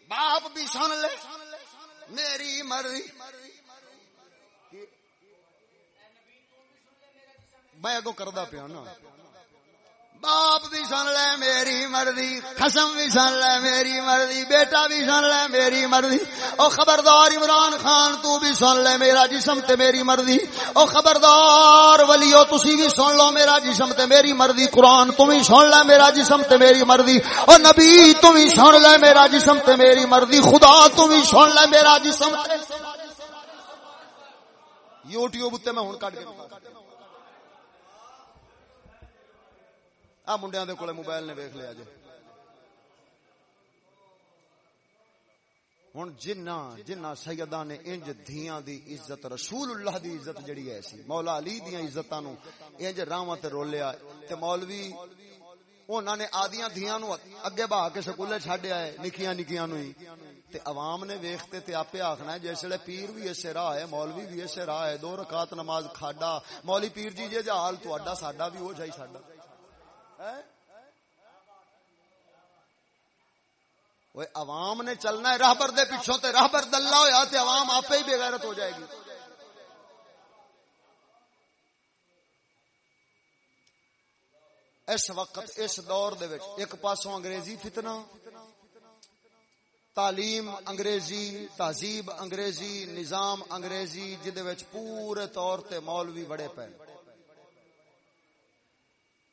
باپ بھی سن لے، میری مرضی۔ میں اگو کردہ پیا نا۔ باپ بھی سن لے، میری مرضی۔ خسم بھی سن لے، میری مرضی۔ بیٹا بھی سن لے، میری مرضی۔ او خبردار عمران خان، تو بھی سن لے، میرا جسم تے میری مرضی۔ او خبردار ولیو، تسی بھی سن لو، میرا جسم تے میری مرضی۔ قرآن تم بھی سن لے، میرا جسم تے میری مرضی۔ او نبی تم بھی سن لے، میرا جسم تے میری مرضی۔ خدا تم بھی سن لے، میرا جسم تے یوٹیوب تے میں ہن کٹ کے آ منڈیا دے کولے موبائل نے ویکھ لیا جی ہوں جنا جنا سیدہ نے انج دھیاں دی عزت رسول اللہ دی عزت جڑی ہے سی مولا علی دیاں عزتاں نو انج راواں تے رولیا۔ تے مولوی انہاں نے آدیاں دھیاں نو اگے بہا کے سکولے چھڈیا ہے نکیاں نکیاں نو تے عوام نے ویکھتے تے آپے آکھنا ہے جیسے پیر بھی اسے راہ ہے، مولوی بھی اسے راہ ہے، دو رکعت نماز کھاڈا، مولوی پیر جی جے حال تہاڈا ساڈا بھی ہو جائی ساڈا۔ وہ عوام نے چلنا ہے راہبر دے پیچھوں تے راہبر دلہ ہویا تے عوام آپ ہی بےغیرت ہو جائے گی۔ اس وقت، اس دور دے وچ ایک پاسوں انگریزی فتنہ، تعلیم انگریزی، تہذیب انگریزی، نظام انگریزی، جدے وچ پورے طور تے مولوی بڑے پے۔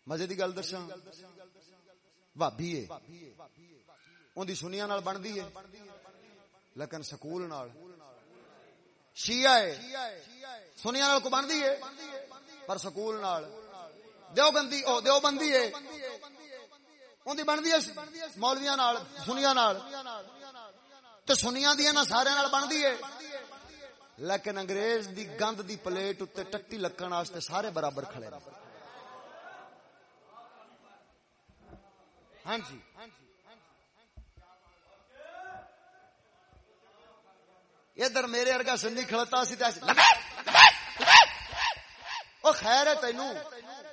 مزے دی گل دساں بھابی ہے۔ اون دی سنیاں نال بندی ہے۔ لیکن سکول نال شیعہ ہے۔ سنیاں نال کو بندی ہے، پر سکول نال دیو گندی او دیو بندی ہے۔ اون دی بندی ہے، مولویاں نال، سنیاں نال۔ تے سنیاں دی نا سارے نال بندی ہے۔ لیکن انگریز دی گند دی پلیٹ اتنے ٹٹی لکن واسطے سارے برابر کھڑے رہے ہاں جی۔ ادھر میرے ارگا سنی کھڑتا سی وہ خیر ہے تینوں۔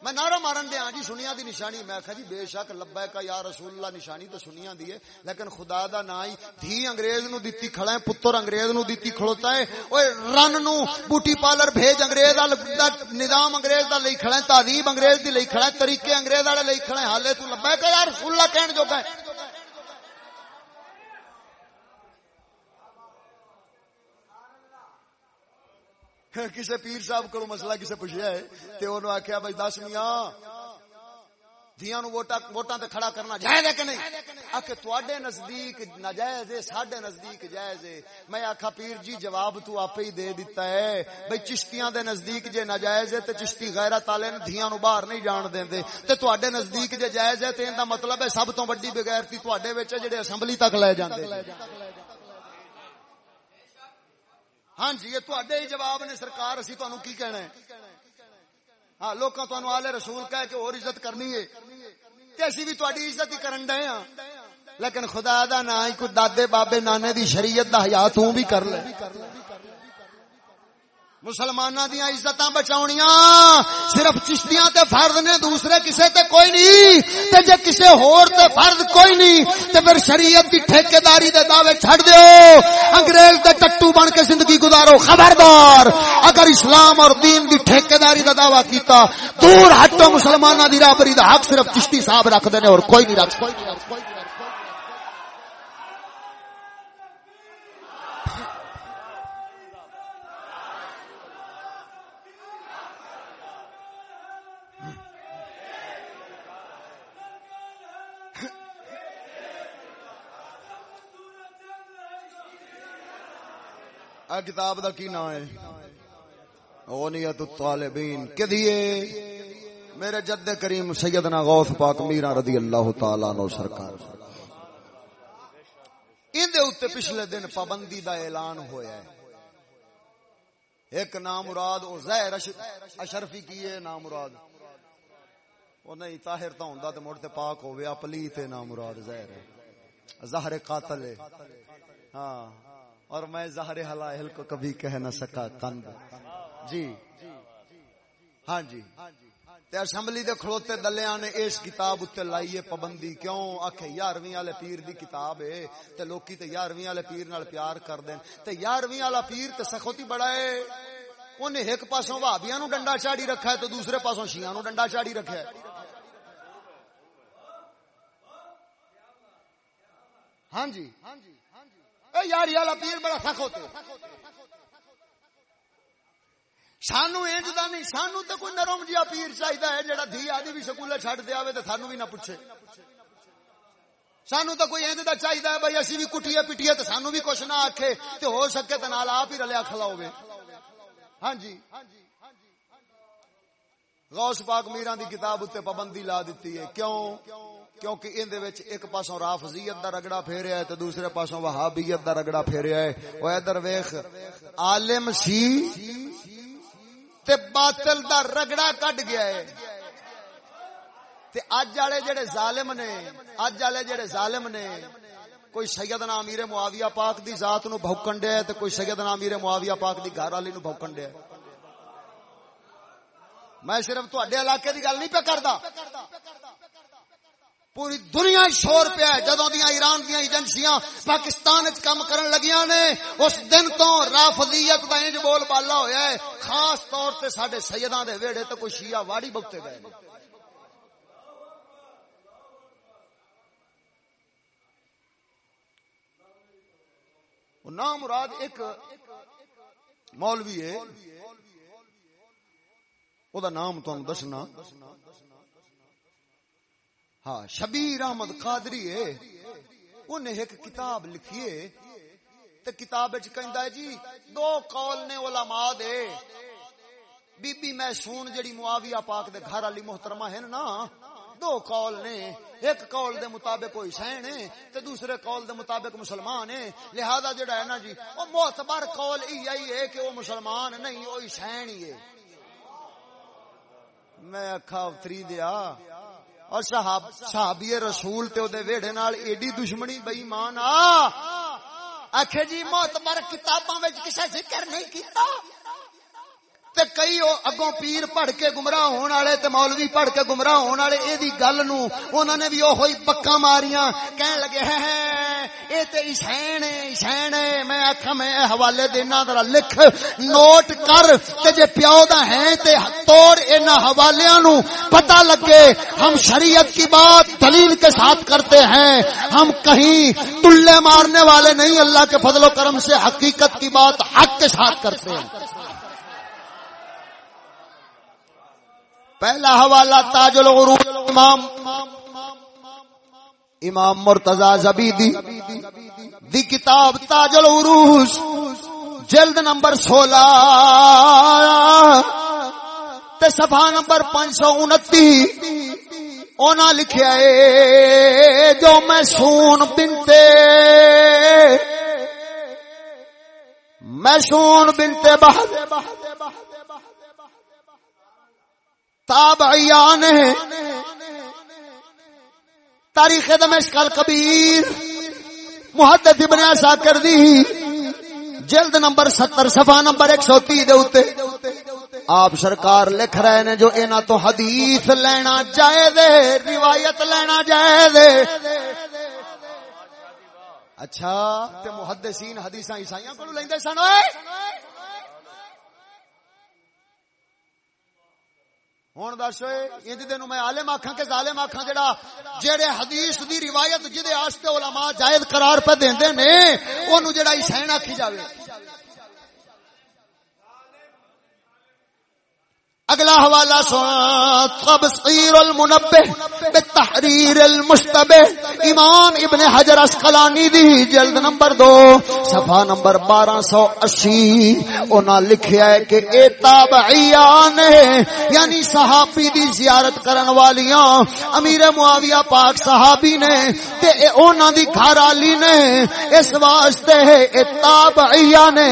میں نعرہ مارن دیا ہاں جی سنیا دی نشانی۔ میں آخا جی بے شک لبا کا یا رسول اللہ، نشانی تو سنیا دی ہے، لیکن خدا دا نا ہی دھی انگریز نو دیتی کھڑا ہے، پتر انگریز نو دیتی کھڑوتا ہے۔ اوے رن نو بوٹی پالر بھیج انگریز دا نظام انگریز دا لئی کھڑا ہے تعلیم انگریز دی لئی کھڑا ہے، طریقے انگریز والے لئی کھڑا ہے۔ حالے تو لبا کا یا رسول اللہ کہن جو کہ کسی پیر صاحب کو مسئلہ کسی پوچھا ہے تو انہوں آخیا بھائی دس میاں دیا نو ووٹاں تے کھڑا کرنا جائز ہے کہ نہیں؟ آخ تے نزدیک ناجائز ہے، ساڈے نزدیک جائز ہے۔ میں آخا پیر جی جواب تو آپ ہی دے دیتا ہے۔ بھائی چشتیاں دے نزدیک جے ناجائز ہے، تے چشتی غیرت والے نے دھیاں نو باہر نہیں جان دیندے۔ تے تواڈے نزدیک جے جائز ہے، تے ان مطلب ہے سب تو بڑی بغیرتی تواڈے وچ جڑے اسمبلی تک لے جاندے ہاں جی یہ تے ہی جواب نے سرکار، اسی تہن کی کہنا ہے۔ ہاں لوکاں تہن آلے رسول کہہ کے اور عزت کرنی ہے۔ تے اسی بھی تاری عزت ہی کرن ڈے ہاں۔ لیکن خدا دا نہ ہی، کوئی دادے، بابے، نانے دی شریعت دا حیا تو بھی کر لے۔ مسلمانہ دیا عزت بچاؤنیاں صرف چشتیاں تے فرد نے، دوسرے کسے تے کوئی نہیں۔ تے جے کسے ہور تے فرد کوئی نہیں، تے پھر شریعت کی ٹھیکیداری دے دعوے چھڑ دیو۔ انگریز دے ٹٹو بن کے زندگی گزارو۔ خبردار، اگر اسلام اور دین دی ٹھیکیداری دا دعویٰ کیتا، دور ہٹو مسلمانہ دی رابری دا حق، صرف چشتی صاحب رکھ دینے اور کوئی نہیں رکھ کوئی نہیں رکھ کوئی نہیں کتاب دا کی نام ہے؟ اغنیت الطالبین. کدیے میرے جد کریم سیدنا غوث پاک میرا رضی اللہ تعالی عنہ سرکار۔ ان دے اوتے پچھلے دن پابندی دا اعلان ہویا ہے۔ ایک نام مراد، او زہر اشرفی کیے نام مراد۔ او نہیں، طاہر تا ہوندا تے مڑ تے پاک ہویا پلیت نام مراد زہر ہے۔ زہر قاتل ہے۔ ہاں۔ اور میں ظاہر حلائل کو کبھی کہہ نہ سکا کند جی۔ ہاں جی۔ تے اسمبلی دے کھڑوتے دلیاں نے اس کتاب اتنے لائیے پابندی۔ کیوں؟ آخے یارویں والے پیر دی کتاب ہے۔ تے لوکی تے یارویں والے پیر نال پیار کر دین۔ تے یارویں والا پیر تے سخوتی بڑا ہے۔ انہیں ایک پاسوں بھابیاں نو ڈنڈا چاڑی رکھا ہے تو دوسرے پاسوں شیاں نو ڈنڈا چاڑی رکھا ہے۔ ہاں جی ہاں جی۔ یاری والا پیر بڑا سخ ہوتے سانو انج دا نہیں، سانو تے کوئی نرم جیا پیر چاہیدا ہے جڑا دھی آدی بھی سکولے چھڈ دے آوے تے سانو بھی نہ پوچھے۔ سانو تے کوئی انج دا چاہیدا ہے، بھائی اسی بھی کٹیے پٹیے تے سانو بھی کچھ نہ آکھے تے ہو سکے تے نال آپ ہی رلیا کھلا ہوے ہاں جی۔ غوث پاک میران دی کتاب اتنے پابندی لا دیتی ہے۔ کیوں؟ کیونکہ ان دے وچ ایک پاسوں رافضیت دا رگڑا پھیریا ہے تے دوسرے پاسوں وہابیت دا رگڑا پھیریا ہے۔ او ادھر ویکھ، عالم سی تے باطل دا رگڑا کٹ گیا ہے۔ تے اج والے جڑے ظالم نے، اج والے جڑے ظالم نے، کوئی سیدنا امیر معاویہ پاک دی ذات نو بھوکن دیا تے کوئی سیدنا امیر معاویہ پاک دی گھر والی نو بھوکن دیا میں صرف تواڈے علاقے دی گل نہیں پہ کردا۔ پوری دنیا شور پہ ہے۔ جدوں دیا ایران دیا ایجنسیاں پاکستان کام کرن لگیاں نے، اس دن تو رافضیت دا انج بول بالا ہویا ہے۔ خاص طور تے ساڈے سیداں دے ویڑے تے کوئی شیعہ واڑی بکتے گئے نام مراد ایک مولوی ہے۔ او دا نام تو دسنا۔ ہاں شبیر احمد قادری ہے۔ انہیں ایک کتاب لکھی ہے۔ تے کتاب کہندا ہے جی دو قول نے علماء دے۔ بی بی محسون جڑی معاویہ پاک دے گھر والی محترمہ ہیں نا، دو قول نے۔ ایک قول دے مطابق وہ حسین ہے، تے دوسرے قول دے مطابق مسلمان ہے لہذا جڑا ہے نا جی وہ معتبر قول یہی ہے کہ وہ مسلمان نہیں وہ حسین ہی ہے۔ میں اکھا اتری دیا۔ اور صحاب صحابی رسول تے دے ویڑے نال ایڈی دشمنی بے ایمان آ آکھے جی معتبر کتاباں وچ کسے ذکر نہیں کیتا تے کئی اگوں پیر پڑھ کے گمراہ ہون والے تے مولوی پڑھ کے گمراہ ہون والے اے دی گل نو انہاں نے بھی اوہی بکا ماریاں کہن لگے ہیں اے تے حسین ہے حسین ہے۔ میں آکھا میں حوالے دینا ذرا لکھ، نوٹ کر تے جے پیو دا ہیں تے توڑ انہاں حوالیاں نو پتہ لگے ہم شریعت کی بات دلیل کے ساتھ کرتے ہیں۔ ہم کہیں تلے مارنے والے نہیں، اللہ کے فضل و کرم سے حقیقت کی بات حق کے ساتھ کرتے ہیں۔ پہلا حوالہ تاج العروج امام امام مرتضی زبیدی دی کتاب تاج العروج جلد نمبر سولہ، تے صفحہ نمبر پانچ سو انتی، اونا لکھیا ہے، جو میں سون بنتے، میں سون بنتے بہت۔ تابعیان ہیں۔ تاریخ دمشق الکبیر محدث ابن کر دی جلد نمبر ستر، صفحہ نمبر ایک سو تی دے آپ سرکار لکھ رہے نے جو اینا تو حدیث لینا جائے دے روایت لینا جائے دے اچھا تے محدثین حدیثاں عیسائیاں کو لیندے سن، اوئے! ہوں دس انج دن میں عالم آکھاں کہ ظالم آکھاں جڑا جڑے حدیث دی روایت جہد علماء جائز قرار پہ دیندے نے، اونوں جڑا حسین آکھی جاوے۔ اگلا حوالہ سن تبصیر المنبہ بتحریر المشتبہ امام ابن حجر اسقلانی دی جلد نمبر دو. صفحہ نمبر بارہ سو اسی. انہاں لکھیا ہے کہ اے تابعیان یعنی صحابی دی زیارت کرن والیاں، امیر معاویہ پاک صحابی نے، تے اے انہاں دی گھر نے، اس واسطے ہے اے تابعیان نے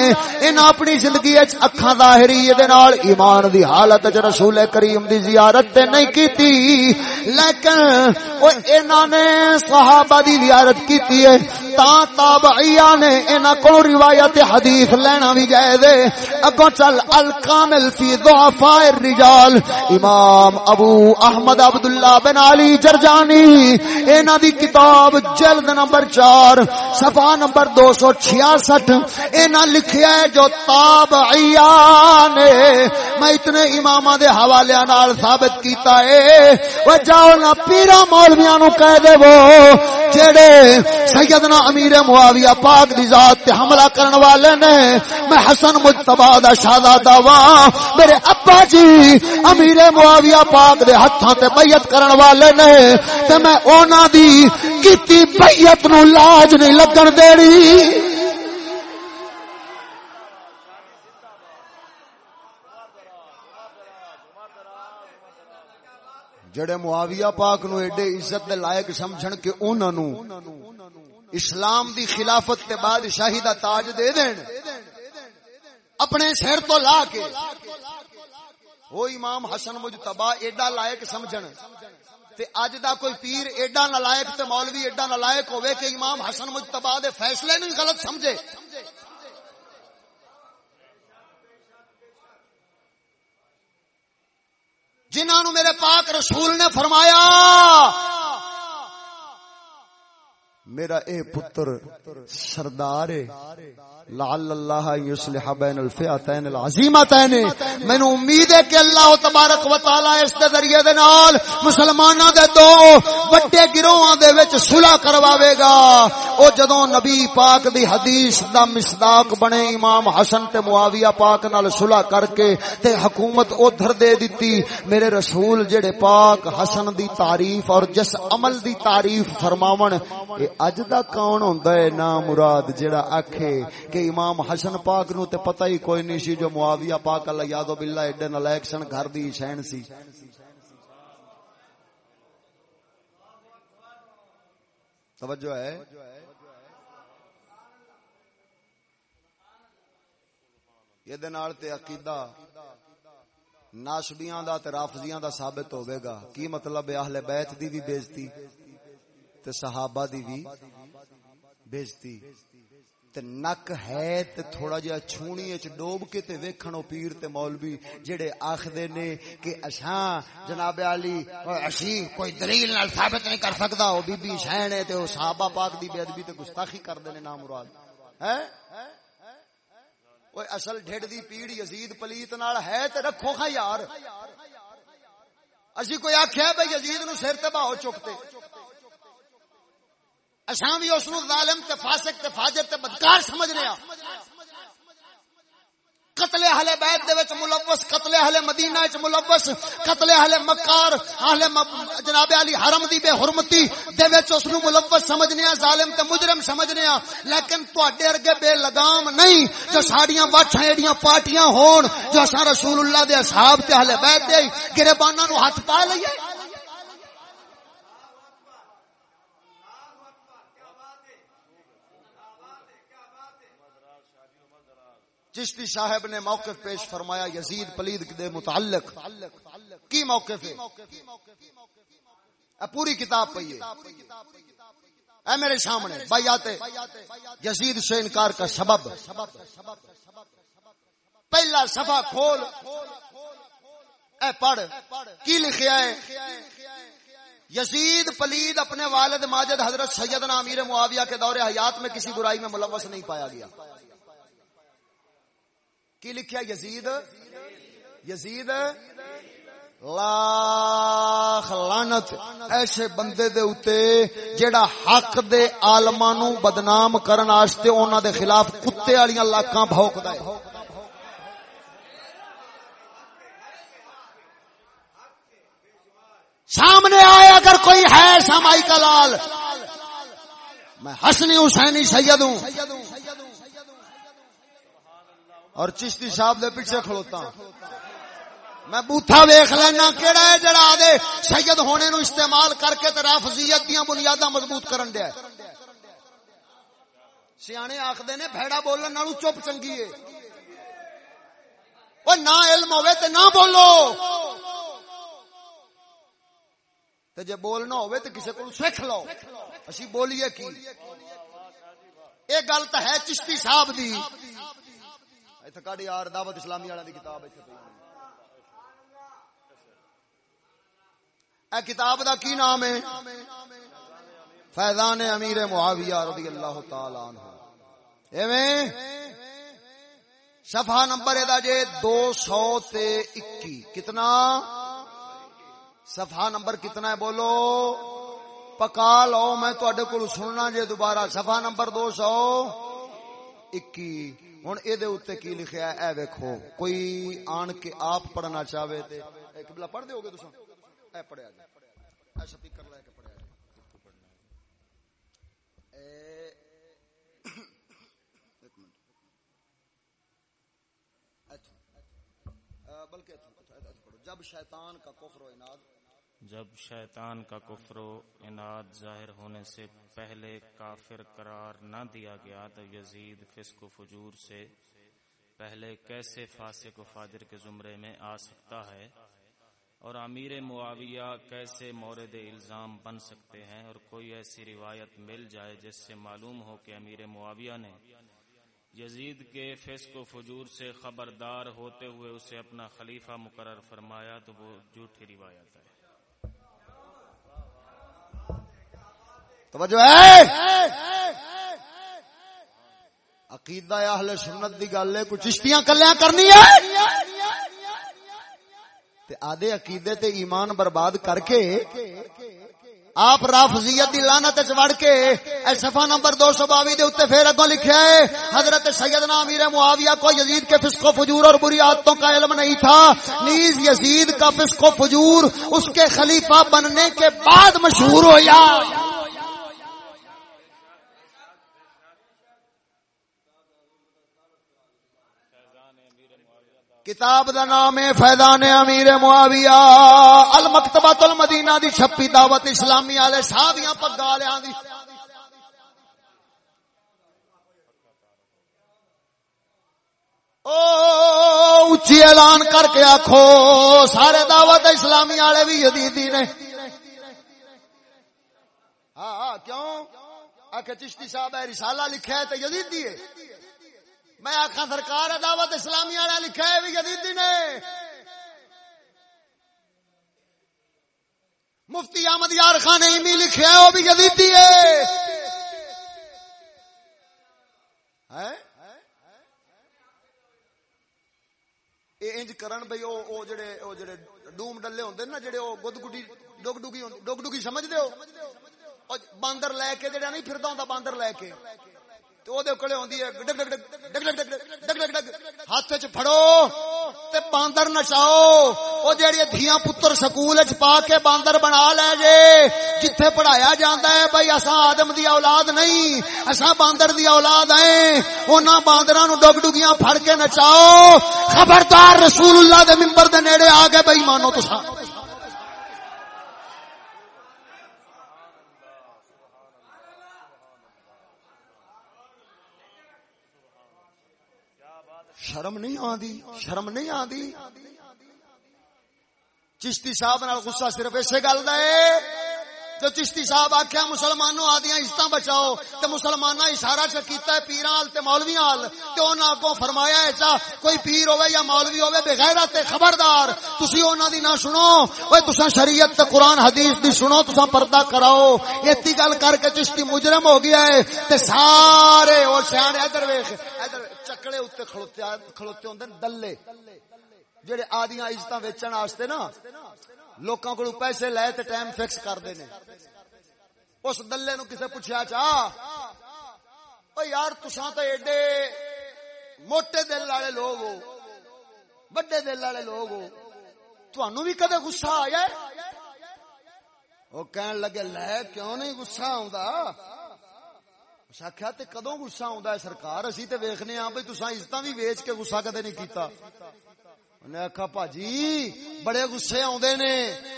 انہاں اپنی زندگی وچ اکھاں ظاہری دے نال ایمان دی حالت زیارت رسول کریم دی زیارت تے نہیں کیتی، لیکن او انہاں نے صحابہ دی زیارت کیتی ہے۔ تا تابعیاں نے انہاں کو روایت حدیث لینا بھی جائے دے اگوں چل الکامل فی ضعفاء الرجال۔ امام ابو احمد عبداللہ بن علی جرجانی۔ انہاں دی کتاب جلد نمبر 4 صفحہ نمبر 266 انہاں لکھیا ہے جو تابعیاں نے، میں اتنے امام دے حوالے نال ثابت کیتا ہے۔ او جاؤ نہ پیرا مولویاں نو کہہ دے وہ جڑے سیدنا امیر معاویہ پاک دی ذات تے حملہ کرن والے نے، میں حسن مجتبی دا شہزادہ وا میرے ابا جی امیر معاویہ پاک دے ہتھاں تے بیعت کرن والے نے، تے میں انہاں دی کیتی بیعت نو لاج نہیں لگن دینی۔ جڑے معاویہ پاک نو ایڈے عزت دے لائق سمجھن کہ انہاں نو اسلام دی خلافت تے بادشاہی دا تاج دے دین۔ اپنے سر تو لا کے وہ امام حسن مجتبا ایڈا لائق سمجھن۔ تے اج دا کوئی پیر ایڈا نالائق تے مولوی ایڈا نالائق ہوے کہ امام حسن مجتبا دے فیصلے نہیں غلط سمجھے۔ جنہوں میرے پاک رسول نے فرمایا میرا اے پتر سردار لعل اللہ یصلح بین الفئتین العظیمتین. مینوں امید ہے کہ اللہ تبارک و تعالی اس دے ذریعے دے نال مسلماناں دے دو بڑے گروہاں دے وچ صلح کرواوے گا۔ او جدوں نبی پاک دی حدیث دا مصداق بنے امام حسن تے معاویہ پاک نال صلح کر کے تے حکومت ادھر دے دتی، میرے رسول جڑے پاک حسن دی تعریف اور جس عمل دی تعریف فرماون، اے اج دا کون ہوندا ہے؟ نا مراد جڑا آکھے کہ امام حسن پاک نو تے پتہ ہی کوئی نہیں سی جو معاویہ پاک اللہ یادو باللہ ایڈے نلائک سن گھر دی شین سی۔ توجہ ہے۔ یہ نال تے عقیدہ ناشبیاں دا تے رافضیاں دا ثابت ہوے گا۔ کی مطلب ہے؟ اہل بیت دی بھی بےزتی تے صحابہ دی بھی بےزتی تے نک ہے تے تھوڑا جہا چھونی وچ ڈوب کے تے ویکھن او پیر تے مولوی جڑے آکھدے نے کہ اساں جناب علی اسی کوئی دلیل نال ثابت نہیں کر سکدا، او بی بی شین ہے تے او صحابہ پاک دی بے ادبی تے گستاخی کردے نے نا مراد۔ ہے اوے اصل ڈھڈ دی پیڑ یزید پلیت نال ہے تے رکھو خا یار۔ اسی کوئی آکھیا بھئی یزید نو سر تے باہو چکتے۔ اساں بھی اس ظالم تے فاسق تے فاجر تے بدکار سمجھ رہے ہیں قتل اہل بیت دے وچ ملوث، قتل اہل مدینہ وچ ملوث، قتل اہل مکار، اہل جناب علی حرم دی بے حرمتی دے وچ اس نو ملوث سمجھنے ہیں ظالم تے مجرم سمجھنے ہیں لیکن تواڈے ارگے بے لگام نہیں، جو ساڈیاں واٹھاں ایڑیاں پارٹیاں ہون، جو اساں رسول اللہ دے اصحاب تے اہل بیت دے گریباناں نو ہاتھ پا لئیے۔ چشتی صاحب نے موقف پیش فرمایا، یزید پلید دے متعلق۔ کی موقف ہے؟ پوری کتاب پہ اے میرے سامنے بائیات یزید سے انکار کا سبب۔ پہلا صفحہ کھول۔ اے پڑھ، کی لکھیا ہے؟ یزید پلید اپنے والد ماجد حضرت سیدنا امیر معاویہ کے دور حیات میں کسی برائی میں ملوث نہیں پایا گیا۔ کی لکھیا یزید؟ یزید؟ لاکھ لعنت ایسے بندے دے اوتے جیڑا حق دے عالماں نو بدنام کرن واسطے انہاں دے خلاف کتے والیاں لاکاں بھونکدا ہے۔ سامنے آئے اگر کوئی ہے سامائی کا لال۔ میں حسنی حسینی سید ہوں۔ اور چشتی صاحب دے پیچھے کھلوتا ہاں۔ میں بوتھا ویخ لینا کیڑا ہے جڑا دے سید ہونے نو استعمال کر کے تے رافضیت دیاں بنیاداں مضبوط کرن دیا سیانے آخدے نے بھیڑا بولن نالو چپ چنگی ہے۔ وہ نہ علم ہوے تے نہ بولو۔ تے جے بولنا ہوے تے کسے کو سکھ لو۔ اسی بولیے کی؟ اے گل تے ہے چشتی صاحب دی۔ کاڑی یار دعوت اسلامی والا کتاب اے کتاب دا کی نام ہے فیضان امیر معاویہ رضی اللہ تعالی عنہ ایویں صفحہ نمبر ادا جے دو سو تے اکی کتنا صفحہ نمبر کتنا ہے بولو پکا لو میں تو کو سننا جے دوبارہ صفحہ نمبر دو سو اکی ہوں یہ کی لکھا اے ویکو کوئی آن کے آپ پڑھنا چاہے تو پڑھ دو گے اے پڑھیا جی سپیکر لے کے پڑھیا بلکہ جب شیطان کا کفر و اناد جب شیطان کا کفر و اناد ظاہر ہونے سے پہلے کافر قرار نہ دیا گیا، تو یزید فسق و فجور سے پہلے کیسے فاسق و فاجر کے زمرے میں آ سکتا ہے؟ اور امیر معاویہ کیسے مورد الزام بن سکتے ہیں؟ اور کوئی ایسی روایت مل جائے جس سے معلوم ہو کہ امیر معاویہ نے یزید کے فسق و فجور سے خبردار ہوتے ہوئے اسے اپنا خلیفہ مقرر فرمایا، تو وہ جھوٹی روایت ہے۔ توجہ ہے؟ عقیدہ اہل سنت دی گل ہے کچھ چشتیاں کلیاں کرنی ہے؟ تے آدھے عقیدے تے ایمان برباد کر کے آپ رافضیت دی لعنت وچ وڑ کے اے صفحہ نمبر 222 دے اوتے پھر اگوں لکھیا ہے، حضرت سیدنا امیر معاویہ کو یزید کے فسق و فجور اور بری عادتوں کا علم نہیں تھا، نیز یزید کا فسق و فجور اس کے خلیفہ بننے کے بعد مشہور ہویا کتاب دا نام ہے فیضان امیر معاویہ، المکتبۃ المدینہ دی چھپی دعوت اسلامی والے صحابیاں پگا والےاں دی۔ او اونچی اعلان کر کے آکھو، سارے دعوت اسلامی والے بھی یزیدی نے۔ ہاں ہاں کیوں؟ آکھے چشتی صاحب ہے، رسالہ لکھا ہے تے یزیدی ہے۔ میں آخا سرکار دعوت اسلامی والا لکھا ہے، بھی جدید نے۔ مفتی احمد یار خان نے لکھا ہے، وہ بھی جدیدی ہے۔ انج کرن بھائی او او جڑے او جڑے ڈوم ڈلے ہوندے نا، جڑے او گد گڈی ڈگ ڈگی ڈگ ڈگی سمجھ دے ہو باندر لے کے جڑا نہیں پھردا ہوندا، باندر لے کے۔ ہاتھ چ فڑو باندر نچاؤ وہ جہیا دیا پتر سکول پا کے باندر بنا لے جے جتھے پڑھایا جاتا ہے بھائی اصا آدم دی اولاد نہیں اصا باندر دی اولاد ہیں انہوں باندر ڈگ ڈگیاں پھڑ کے نچاؤ خبردار رسول اللہ دے ممبر دے نیڑے آ گئے بھائی مانو تو شرم نہیں آدھی شرم نہیں آدھی چشتی صاحب نال غصہ صرف اسی گل کا جو چشتی صاحب آخیا مسلمانوں آدیا عزت بچاؤ تو مسلمان اشارہ چکیتا ہے پیران تے مولوی آل، تے انہاں اگوں فرمایا ہے چا کوئی پیر ہوے یا مولوی ہوے بغیرت تے خبردار، تسی انہاں دی نہ سنو۔ اوے تساں شریعت تے قرآن حدیث دی سنو، تساں پردہ کراؤ۔ ایتی گل کر کے چشتی مجرم ہو گیا ہے تے سارے او سیانے ادھر ویکھ، ادھر چکڑے اوتے کھلوتے ہوندے دلے۔ جڑے آدیاں عزتاں ویچن واسطے نا، لوکاں کو پیسے لے تے ٹائم فکس کر دے نے۔ اس دلے نو کسے پوچھا چا او یار تساں تے ایڈے موٹے دل والے لوگ ہو بڑے دل والے لوگ ہو تانوں بھی کدے غصہ آیا وہ کہن لگے، لے کیوں نہیں غصہ آوندا؟ آخیا تے کدوں غصہ آوندا ہے سرکار? اسی تے ویکھنے ہاں بھئی تساں عزتاں بھی ویچ کے غصہ کدے نہیں کیتا. انہیں آخا پاجی، بڑے گسے آدھے نے.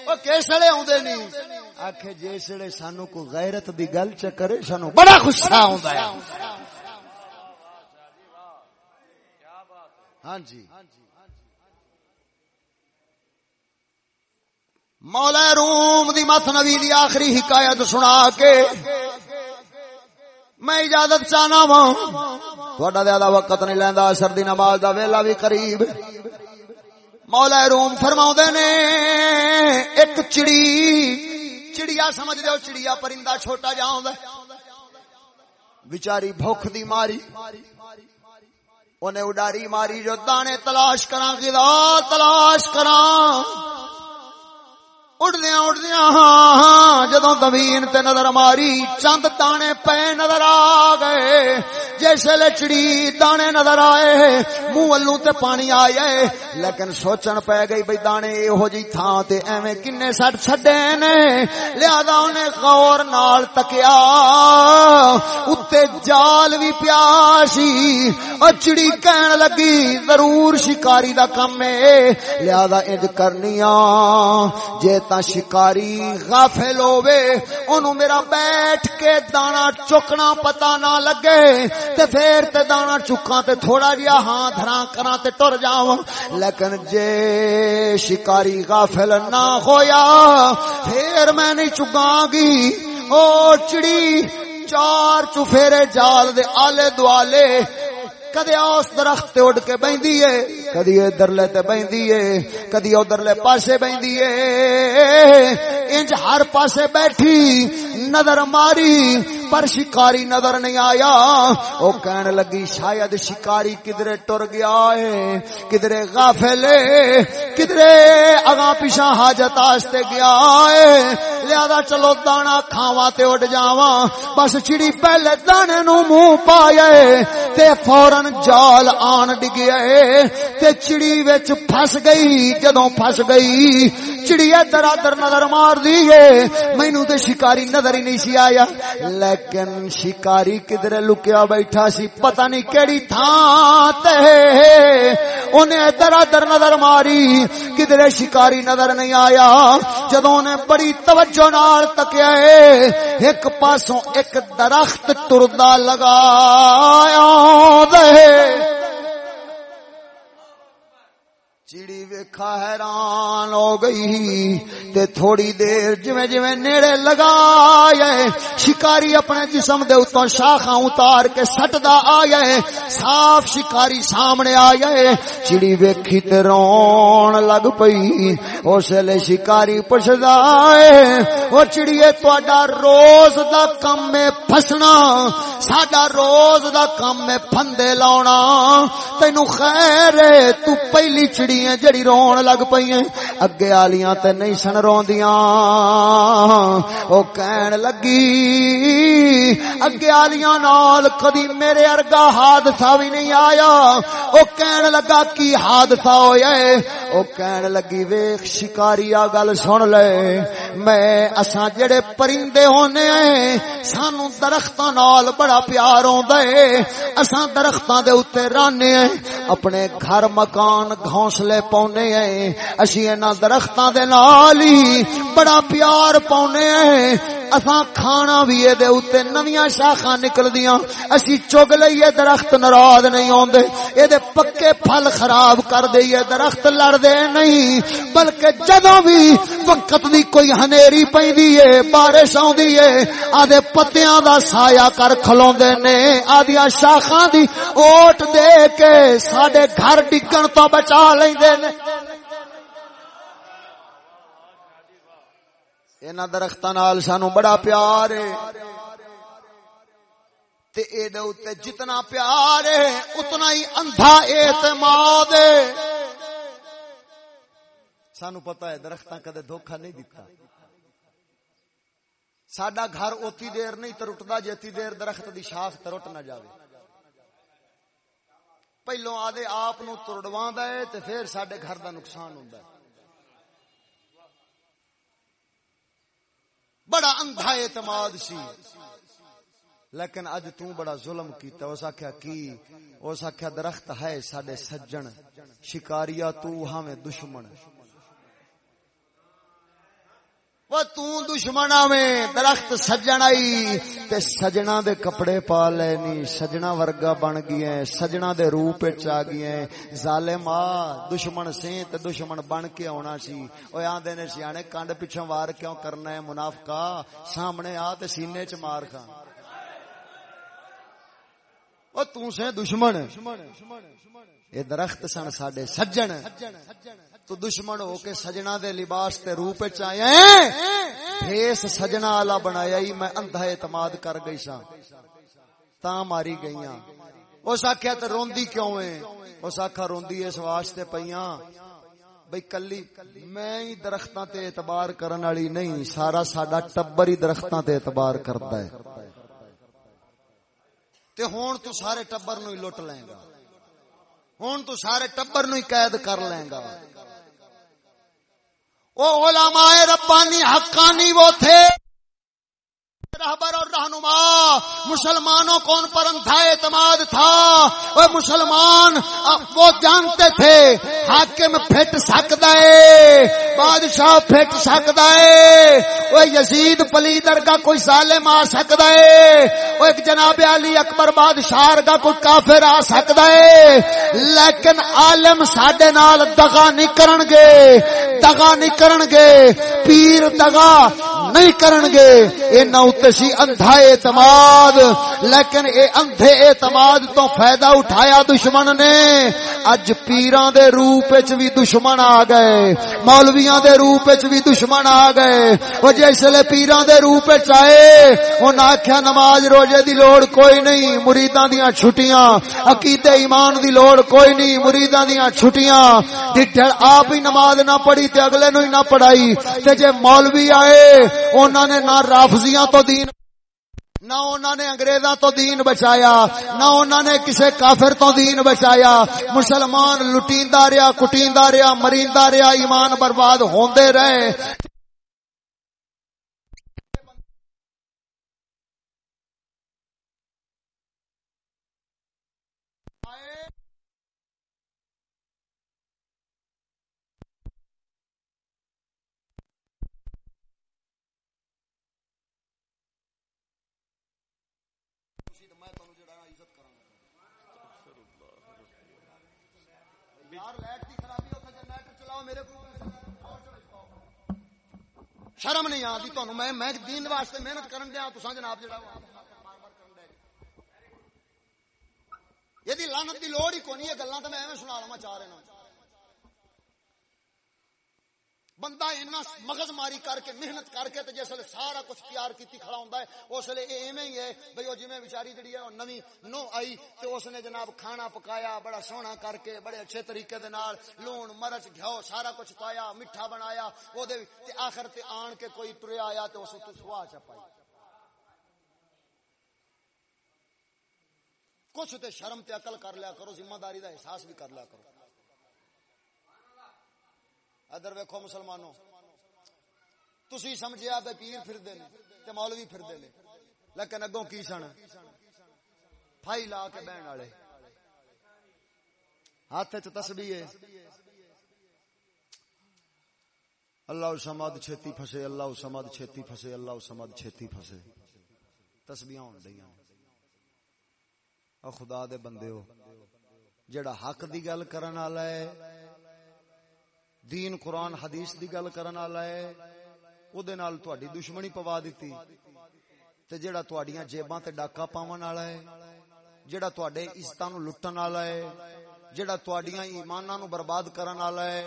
وہ کس ویلے نہیں آخ جس ویلے سانو کو غیرت دی گل چکرے سانو بڑا غصہ آتا ہے. ہاں جی۔ مولا روم دی مت نبی دی آخری حکایت سنا کے میں اجازت چاہنا وا تھوڑا زیادہ وقت نہیں لینا سردی نماز دا ویلا بھی قریب۔ مولا روم فرما نے، ایک چڑی، چڑیا سمجھ دو چڑیا پرندہ چھوٹا جا بچاری بھوک دی ماری انہیں اڈاری ماری جو دانے تلاش کرا تلاش کرا اڑدیا اڑدیا ہاں ہاں جدو زمین تے نظر ماری، چند دانے پے نظر آ گئے۔ جیسے لچڑی دانے نظر آئے۔ منہ ولو تے پانی آئے۔ لیکن سوچن پہ گئی بھائی دانے یہو جی تھان تے ایویں کنے سٹ چھڈے نے۔ لہذا انہیں غور نال تکیا۔ اتے جال بھی پیاسی۔ اچڑی کہن لگی، ضرور شکاری دا کم ہے۔ لہذا انج کرنیاں جے تا شکاری غافل ہووے، اونوں میرا بیٹھ کے دانا چکنا پتا نہ لگے۔ تے پھر تے دانا چکاں تے تھوڑا جیا ہاں دھراں کراں تے ٹر جاواں۔ لیکن جے شکاری غافل نہ ہویا، پھر میں نہیں چگاں گی۔ او چڑی، چار چفیرے جال دے آلے دوالے کدی اس درخت تے اڑ کے بہندی ہے، کدی ادھرلے تے بہندی ہے، کدی ادھرلے پاسے بہندی ہے۔ انج ہر پاسے بیٹھی، نظر ماری، پر شکاری نظر نہیں آیا۔ او کہنے لگی، شاید شکاری کدرے ٹر گیا ہے، کدرے غافلے کدرے اگاں پیچھا حاجت آستے گیا ہے۔ لہذا چلو دانا کھاواں تے اٹھ جاواں۔ بس چڑی پہلے دانے نو منہ پائے تے فورن جال آن ڈگیا تے چڑی وچ پھس گئی جدوں پھس گئی چڑی ادھر ادھر نظر مار دی ہے مینو تے شکاری نظر ہی نہیں سی آیا۔ لیکن شکاری کدھر لکیا بیٹھا سی پتہ نہیں کیڑی تھان تے۔ انہیں ادھر ادھر نظر ماری۔ کدھر شکاری نظر نہیں آیا۔ جدوں نے بڑی توجہ نال تکیا ایک پاسوں ایک درخت ٹردا لگایا دے چڑی ویکھا حیران ہو گئی تے تھوڑی دیر جویں جویں نیڑے لگا شکاری اپنے جسم دے اتوں شاخاں اتار کے سٹدا آیا صاف شکاری سامنے آیا چڑی ویکھی تے رون لگ پئی۔ اس لے شکاری پچھدا ہے او چڑیے تہاڈا روز دا کم میں پھسنا، ساڈا روز دا کم میں پھندے لاونا تینو خیر ہے، تو پہلی چڑی ہے جڑی رون لگ پئی اگے آلیاں تے نہیں سن روندیاں او کہن لگی اگے آلیاں نال کدی میرے ارگا حادثہ بھی نہیں آیا او کہن لگا کی حادثہ ہویا ہے او کہن لگی ویکھ شکاری آ گل سن لے میں اساں جڑے پرندے ہونے ہیں سانو درختاں نال بڑا پیار ہوندا ہے اساں درختاں دے اوتے رہنے ہیں اپنے گھر مکان گھونسلے پاؤنے ہیں۔ اسی انہاں درختاں دے نال ہی بڑا پیار پاؤنے ہیں۔ اساں کھانا بھی اے دے اوتے نویاں شاخاں نکلدیاں۔ اسی چگ لئیے درخت ناراض نہیں ہوندے۔ اے دے پکے پھل خراب کر دئیے۔ درخت لڑ دے نہیں۔ بلکہ جدوں بھی وقت دی کوئی ہنیری پیندی اے بارش اوندی اے آدے پتیاں دا سایہ کر کھلوندے نے۔ آدیاں شاخاں دی اوٹ دے کے ساڈے گھر ڈگن تو بچا لیندے نے۔ انہاں درختاں نال سانو بڑا پیار ہے۔ تے اے دے اوتے جتنا پیار ہے، اتنا ہی اندھا اعتماد ہے۔ سانو پتہ ہے درختاں کدے دھوکا نہیں دیتا ساڈا گھر اوتی دیر نہیں تے ٹوٹدا جتی دیر درخت دی شاخ تے نہ جاوے۔ پہلو آدھے آپ نو ترڑواندا ہے تے پھر ساڈے گھر دا نقصان ہوندا ہے۔ بڑا اندھا اعتماد سی۔ لیکن اج تو بڑا ظلم کیتا، اس آکھیا کی؟ اس آکھیا درخت ہے ساڈے سجن شکاریا تو ہمیں دشمن۔ وہ تو دشمن میں درخت سجن آئی تے سجنا دے کپڑے پا لینی سجنا ورگا بن گیا سجنا دے روپ آ گیا ظالم آ دشمن سے تے دشمن بن کے آنا سی او آندے نے سیانے کانڈ پیچھے وار کیوں کرنا ہے منافقا سامنے آ تے سینے چ مار کھا او تو سے دشمن اے درخت سن ساڈے سجن تو دشمن ہو کے سجنا دے لباس تے روپ چیا پھیس سجنا والا بنایا ہی میں اندھا اعتماد کر گئی سا تا ماری گئیاں۔ اس آخیا تو روندی کیوں ہے؟ اس آخا روندی اس واسطے پیاں بھئی کلی، میں ہی درختاں تے اعتبار کرن والی نہیں، سارا ساڈا ٹبر ہی درختاں تے اعتبار کرتا ہے۔ تے ہون تو سارے ٹبر نو ہی لٹ لیں گا ہون تو سارے ٹبر نو ہی قید کر لیں گا وہ علماء ربانی حقانی وہ تھے۔ رہبر اور رہنما، مسلمانوں کو ان پر اندھا اعتماد تھا۔ وہ مسلمان، وہ جانتے تھے، حاکم پھٹ سکتا ہے، بادشاہ پھٹ سکتا ہے۔ وہ یزید پلیدر کا کوئی سالم آ سکتا ہے۔ وہ ایک جناب علی اکبر بادشاہ کا کوئی کافر آ سکتا ہے۔ لیکن عالم ساڈے نال دغا نہیں کرن گے دگا نہیں کرن گے پیر دگا نہیں کرن گے اے نہ سی اندھا اعتماد، لیکن اے اندھے اعتماد تو فائدہ اٹھایا دشمن نے۔ اج پیران دے روپ وچ بھی دشمن آ گئے، مولویاں دے روپ وچ بھی دشمن آ گئے۔ او جسلے پیران دے روپ وچ آئے، انہاں آکھیا نماز روزے دی لوڑ کوئی نہیں، مریداں دیاں چھٹیاں۔ عقیدے ایمان دی لوڑ کوئی نہیں، مریداں دیاں چھٹیاں۔ ڈٹھڑ آپ ہی نماز نہ پڑھی تے اگلے نو ہی نہ پڑھائی۔ تے جے مولوی آئے انہوں نے نہ رافضیاں تو دین، نہ انہوں نے انگریزاں تو دین بچایا، نہ انہوں نے کسے کافر تو دین بچایا۔ مسلمان لٹیندا رہیا، کٹیندا رہیا، مریندا رہیا، ایمان برباد ہوندے رہے۔ شرم نہیں آتی تہن میں میں دین واسطے محنت کرن دیا تو جناب جڑا یہ لانت کی لوڑ ہی کونی ہے گلا تو میں ایویں سنا لوا چاہ رہا بندہ اینا مغز ماری کر کے، محنت کر کے تے جس ویسے سارا کچھ تیار کی کھڑا ہوں اس لیے یہ ایویں ہی ہے بھائی وہ جی بچاری جڑی ہے نوی نو آئی تو اس نے جناب کھانا پکایا، بڑا سونا کر کے، بڑے اچھے طریقے دے نال، لون، مرچ گھو سارا کچھ پایا، میٹھا بنایا، وہ آخر تے آن کے کوئی ٹریا آیا تو اس تو سوا چپائی۔ کچھ تے شرم تے عقل کر لیا کرو، ذمہ داری دا احساس بھی کر لیا کرو۔ ادھر ویکو مسلمانوں تھی سمجھیا بے پیر پھر دے تے مولوی پھر دے لیکن اگوں کی سن؟ پھائی لا کے بہن والے۔ ہاتھ چ تسبیح ہے۔ اللہ سماد چھتی پھسے، اللہ سماد چھتی پھسے، اللہ سماد چھتی پھسے۔ تسبیح ہون دیاں او خدا دے بندے ہو جڑا حق دی گل کرن والا ہے دین قرآن حدیث دی گل کرن والا ہے او دے نال تہاڈی دشمنی پوا دتی۔ تے جیڑا تہاڈیاں جیباں تے ڈاکا پاون والا ہے، جیڑا تہاڈے عزتاں نو لٹن والا ہے، جیڑا تہاڈیاں ایماناں نو برباد کرن والا ہے،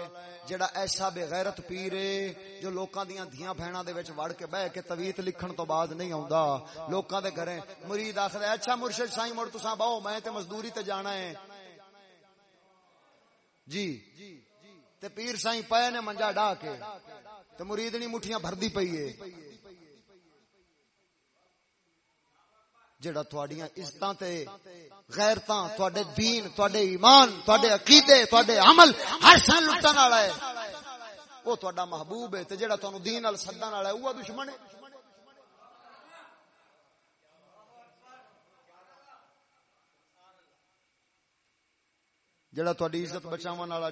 جیڑا ایسا بے غیرت پیر ہے جو لوکاں دیاں دھیاں بہناں دے وچ وڑ کے بیٹھ کے تویت لکھن تو بعد نہیں آوندا۔ لوکاں دے گھرے مرید آکھدا اچھا مرشد سائیں، مڑ تساں باو میں تے مزدوری تے جانا ہے۔ جی۔ تے پیر سائیں پے نے منجا ڈا کے، تے مریدنی مٹھیاں بھردی پئی ہے جڑا تھوڑیاں عزتاں تے غیرتاں تواڈے دین تواڈے ایمان تواڈے عقیدے تواڈے عمل، ہر شان لٹن والا ہے او تواڈا محبوب ہے تے جڑا تانوں دین نال سدن والا ہے او دشمن ہے جڑا تواڈی عزت بچاون والا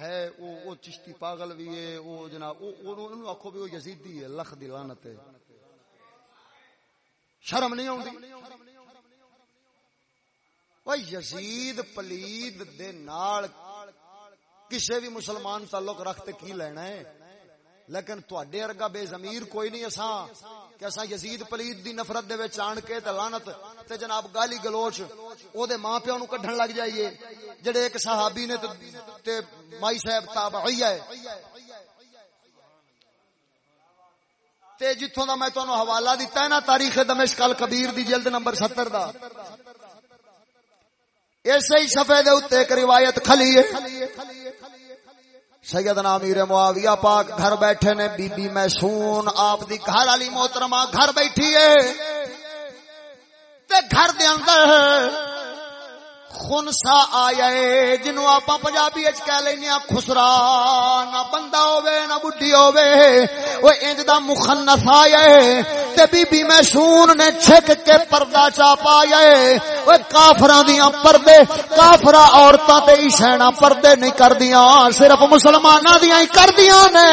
ہے او او چشتی پاگل بھی ہے او جناب او اونوں آکھو بھی او یزیدی ہے، لکھ دی لعنت ہے۔ شرم نہیں اوندی او یزید پلید دے نال کسے بھی مسلمان تعلق رکھتے کی لینا ہے؟ لیکن تواڈے ارگا بے ضمیر کوئی نہیں اساں کہ اساں یزید پلید دی نفرت دے وچ آن کے تے لعنت تے جناب گالی گلوچ او دے ماں پیو نو کڈھن لگ جائیے جڑے ایک صحابی نے تے مائی صاحب تابعی ہے۔ تے جتھوں دا میں تانوں حوالہ دتا ہے نا تاریخ دمشق الکبیر دی جلد نمبر 70 دا۔ ایسے ہی صفحے دے اوتے ایک روایت کھلی ہے۔ سیدنا امیر معاویہ پاک گھر بیٹھے نے، بی بی محسون، آپ دی گھر والی محترمہ گھر بیٹھی ہے۔ تے گھر دے اندر خنسا آیا ہے جنو آپ پنجابی اچ کہہ لینے خسرا، نہ بندہ ہوے نہ بڈھی ہوے وہ انج دا مخنث آیا ہے۔ تے بی بی محسون نے چھک کے پردہ چا پایا ہے۔ وہ کافراں دیاں پردے کافرا عورتاں تے عیسینا پردے نہیں کردیاں، صرف مسلماناں دیاں ہی کردیاں نے۔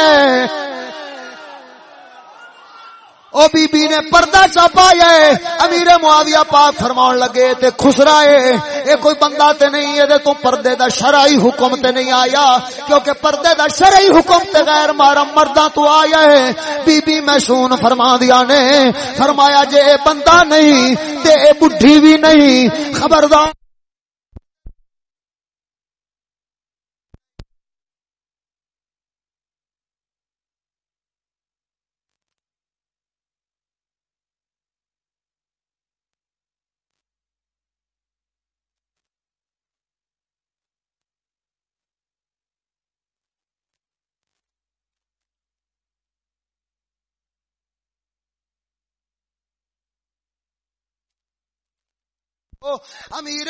او بی بی نے پردہ چا پایا ہے۔ امیر معاویہ پاک فرماؤن لگے، تے خسرا ہے۔ اے کوئی بندہ تے نہیں ہے، دے تو پردے دا شرعی حکم تے نہیں آیا۔ کیونکہ پردے دا شرعی حکم تے غیر محرم مردہ تو آیا ہے۔ بی بی محسون فرما دیا نے، فرمایا جے اے بندہ نہیں، تے اے بڈھی بھی نہیں، خبردار امیر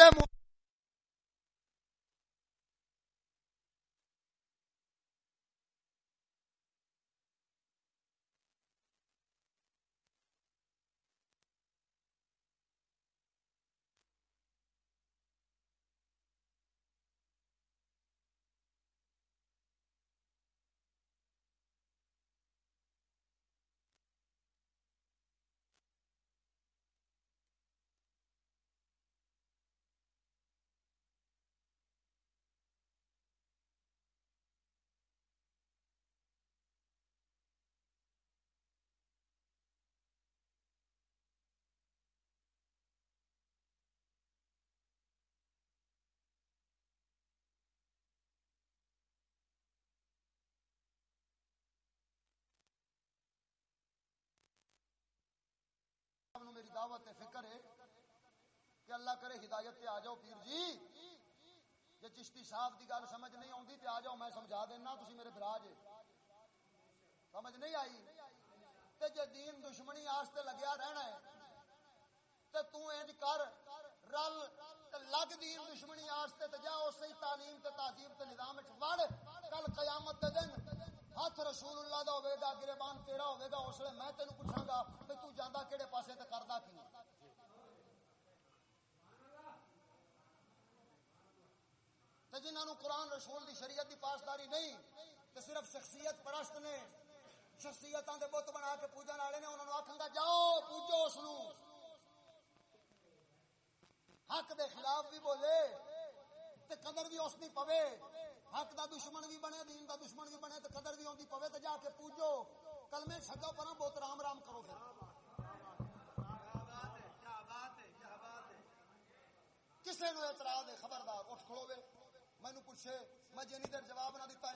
میری دعوت فکر ہے کہ اللہ کرے ہدایت تے آ جاؤ پیر جی۔ جی چشتی صاحب دی گل سمجھ نہیں آتی تے آ جاؤ، میں سمجھا دینا تھی میرے براج سمجھ نہیں آئی؟ تے جے دین دشمنی آستے لگیا رہنا ہے، تے تو انج کر رل، تے لگ دین دشمنی آستے تے جا، اسی تعلیم تے تہذیب تے نظام وچ وڑ، کل قیامت دے دن ہاتھ رسول اللہ دا ہوئے گا، گریبان تیرا ہوئے گا، اس لیے میں تینوں پوچھاں گا کہ تو جاندا کیڑے پاسے تے کردا کی تے جنہاں نو قرآن رسول دی شریعت دی پاسداری نہیں، تے صرف شخصیت پرست نے، شخصیتاں دے بت بنا کے پوجن والے نے، انہاں نو آکھاں گا، جاؤ، پوجو اس نو۔ حق دے خلاف بھی بولے، تے قدر بھی اس دی پوے۔ حق دا دشمن بھی بنے، دین دا دشمن بھی بنے تو قدر بھی ہوندی پوے تو جا کے پوجو۔ کلمے چھڈو پر بہت رام رام کرو پھر۔ کسے نو اعتراض ہے خبردار اٹھ کھڑو مینو پوچھے، میں جنی دیر جواب نہ دیتا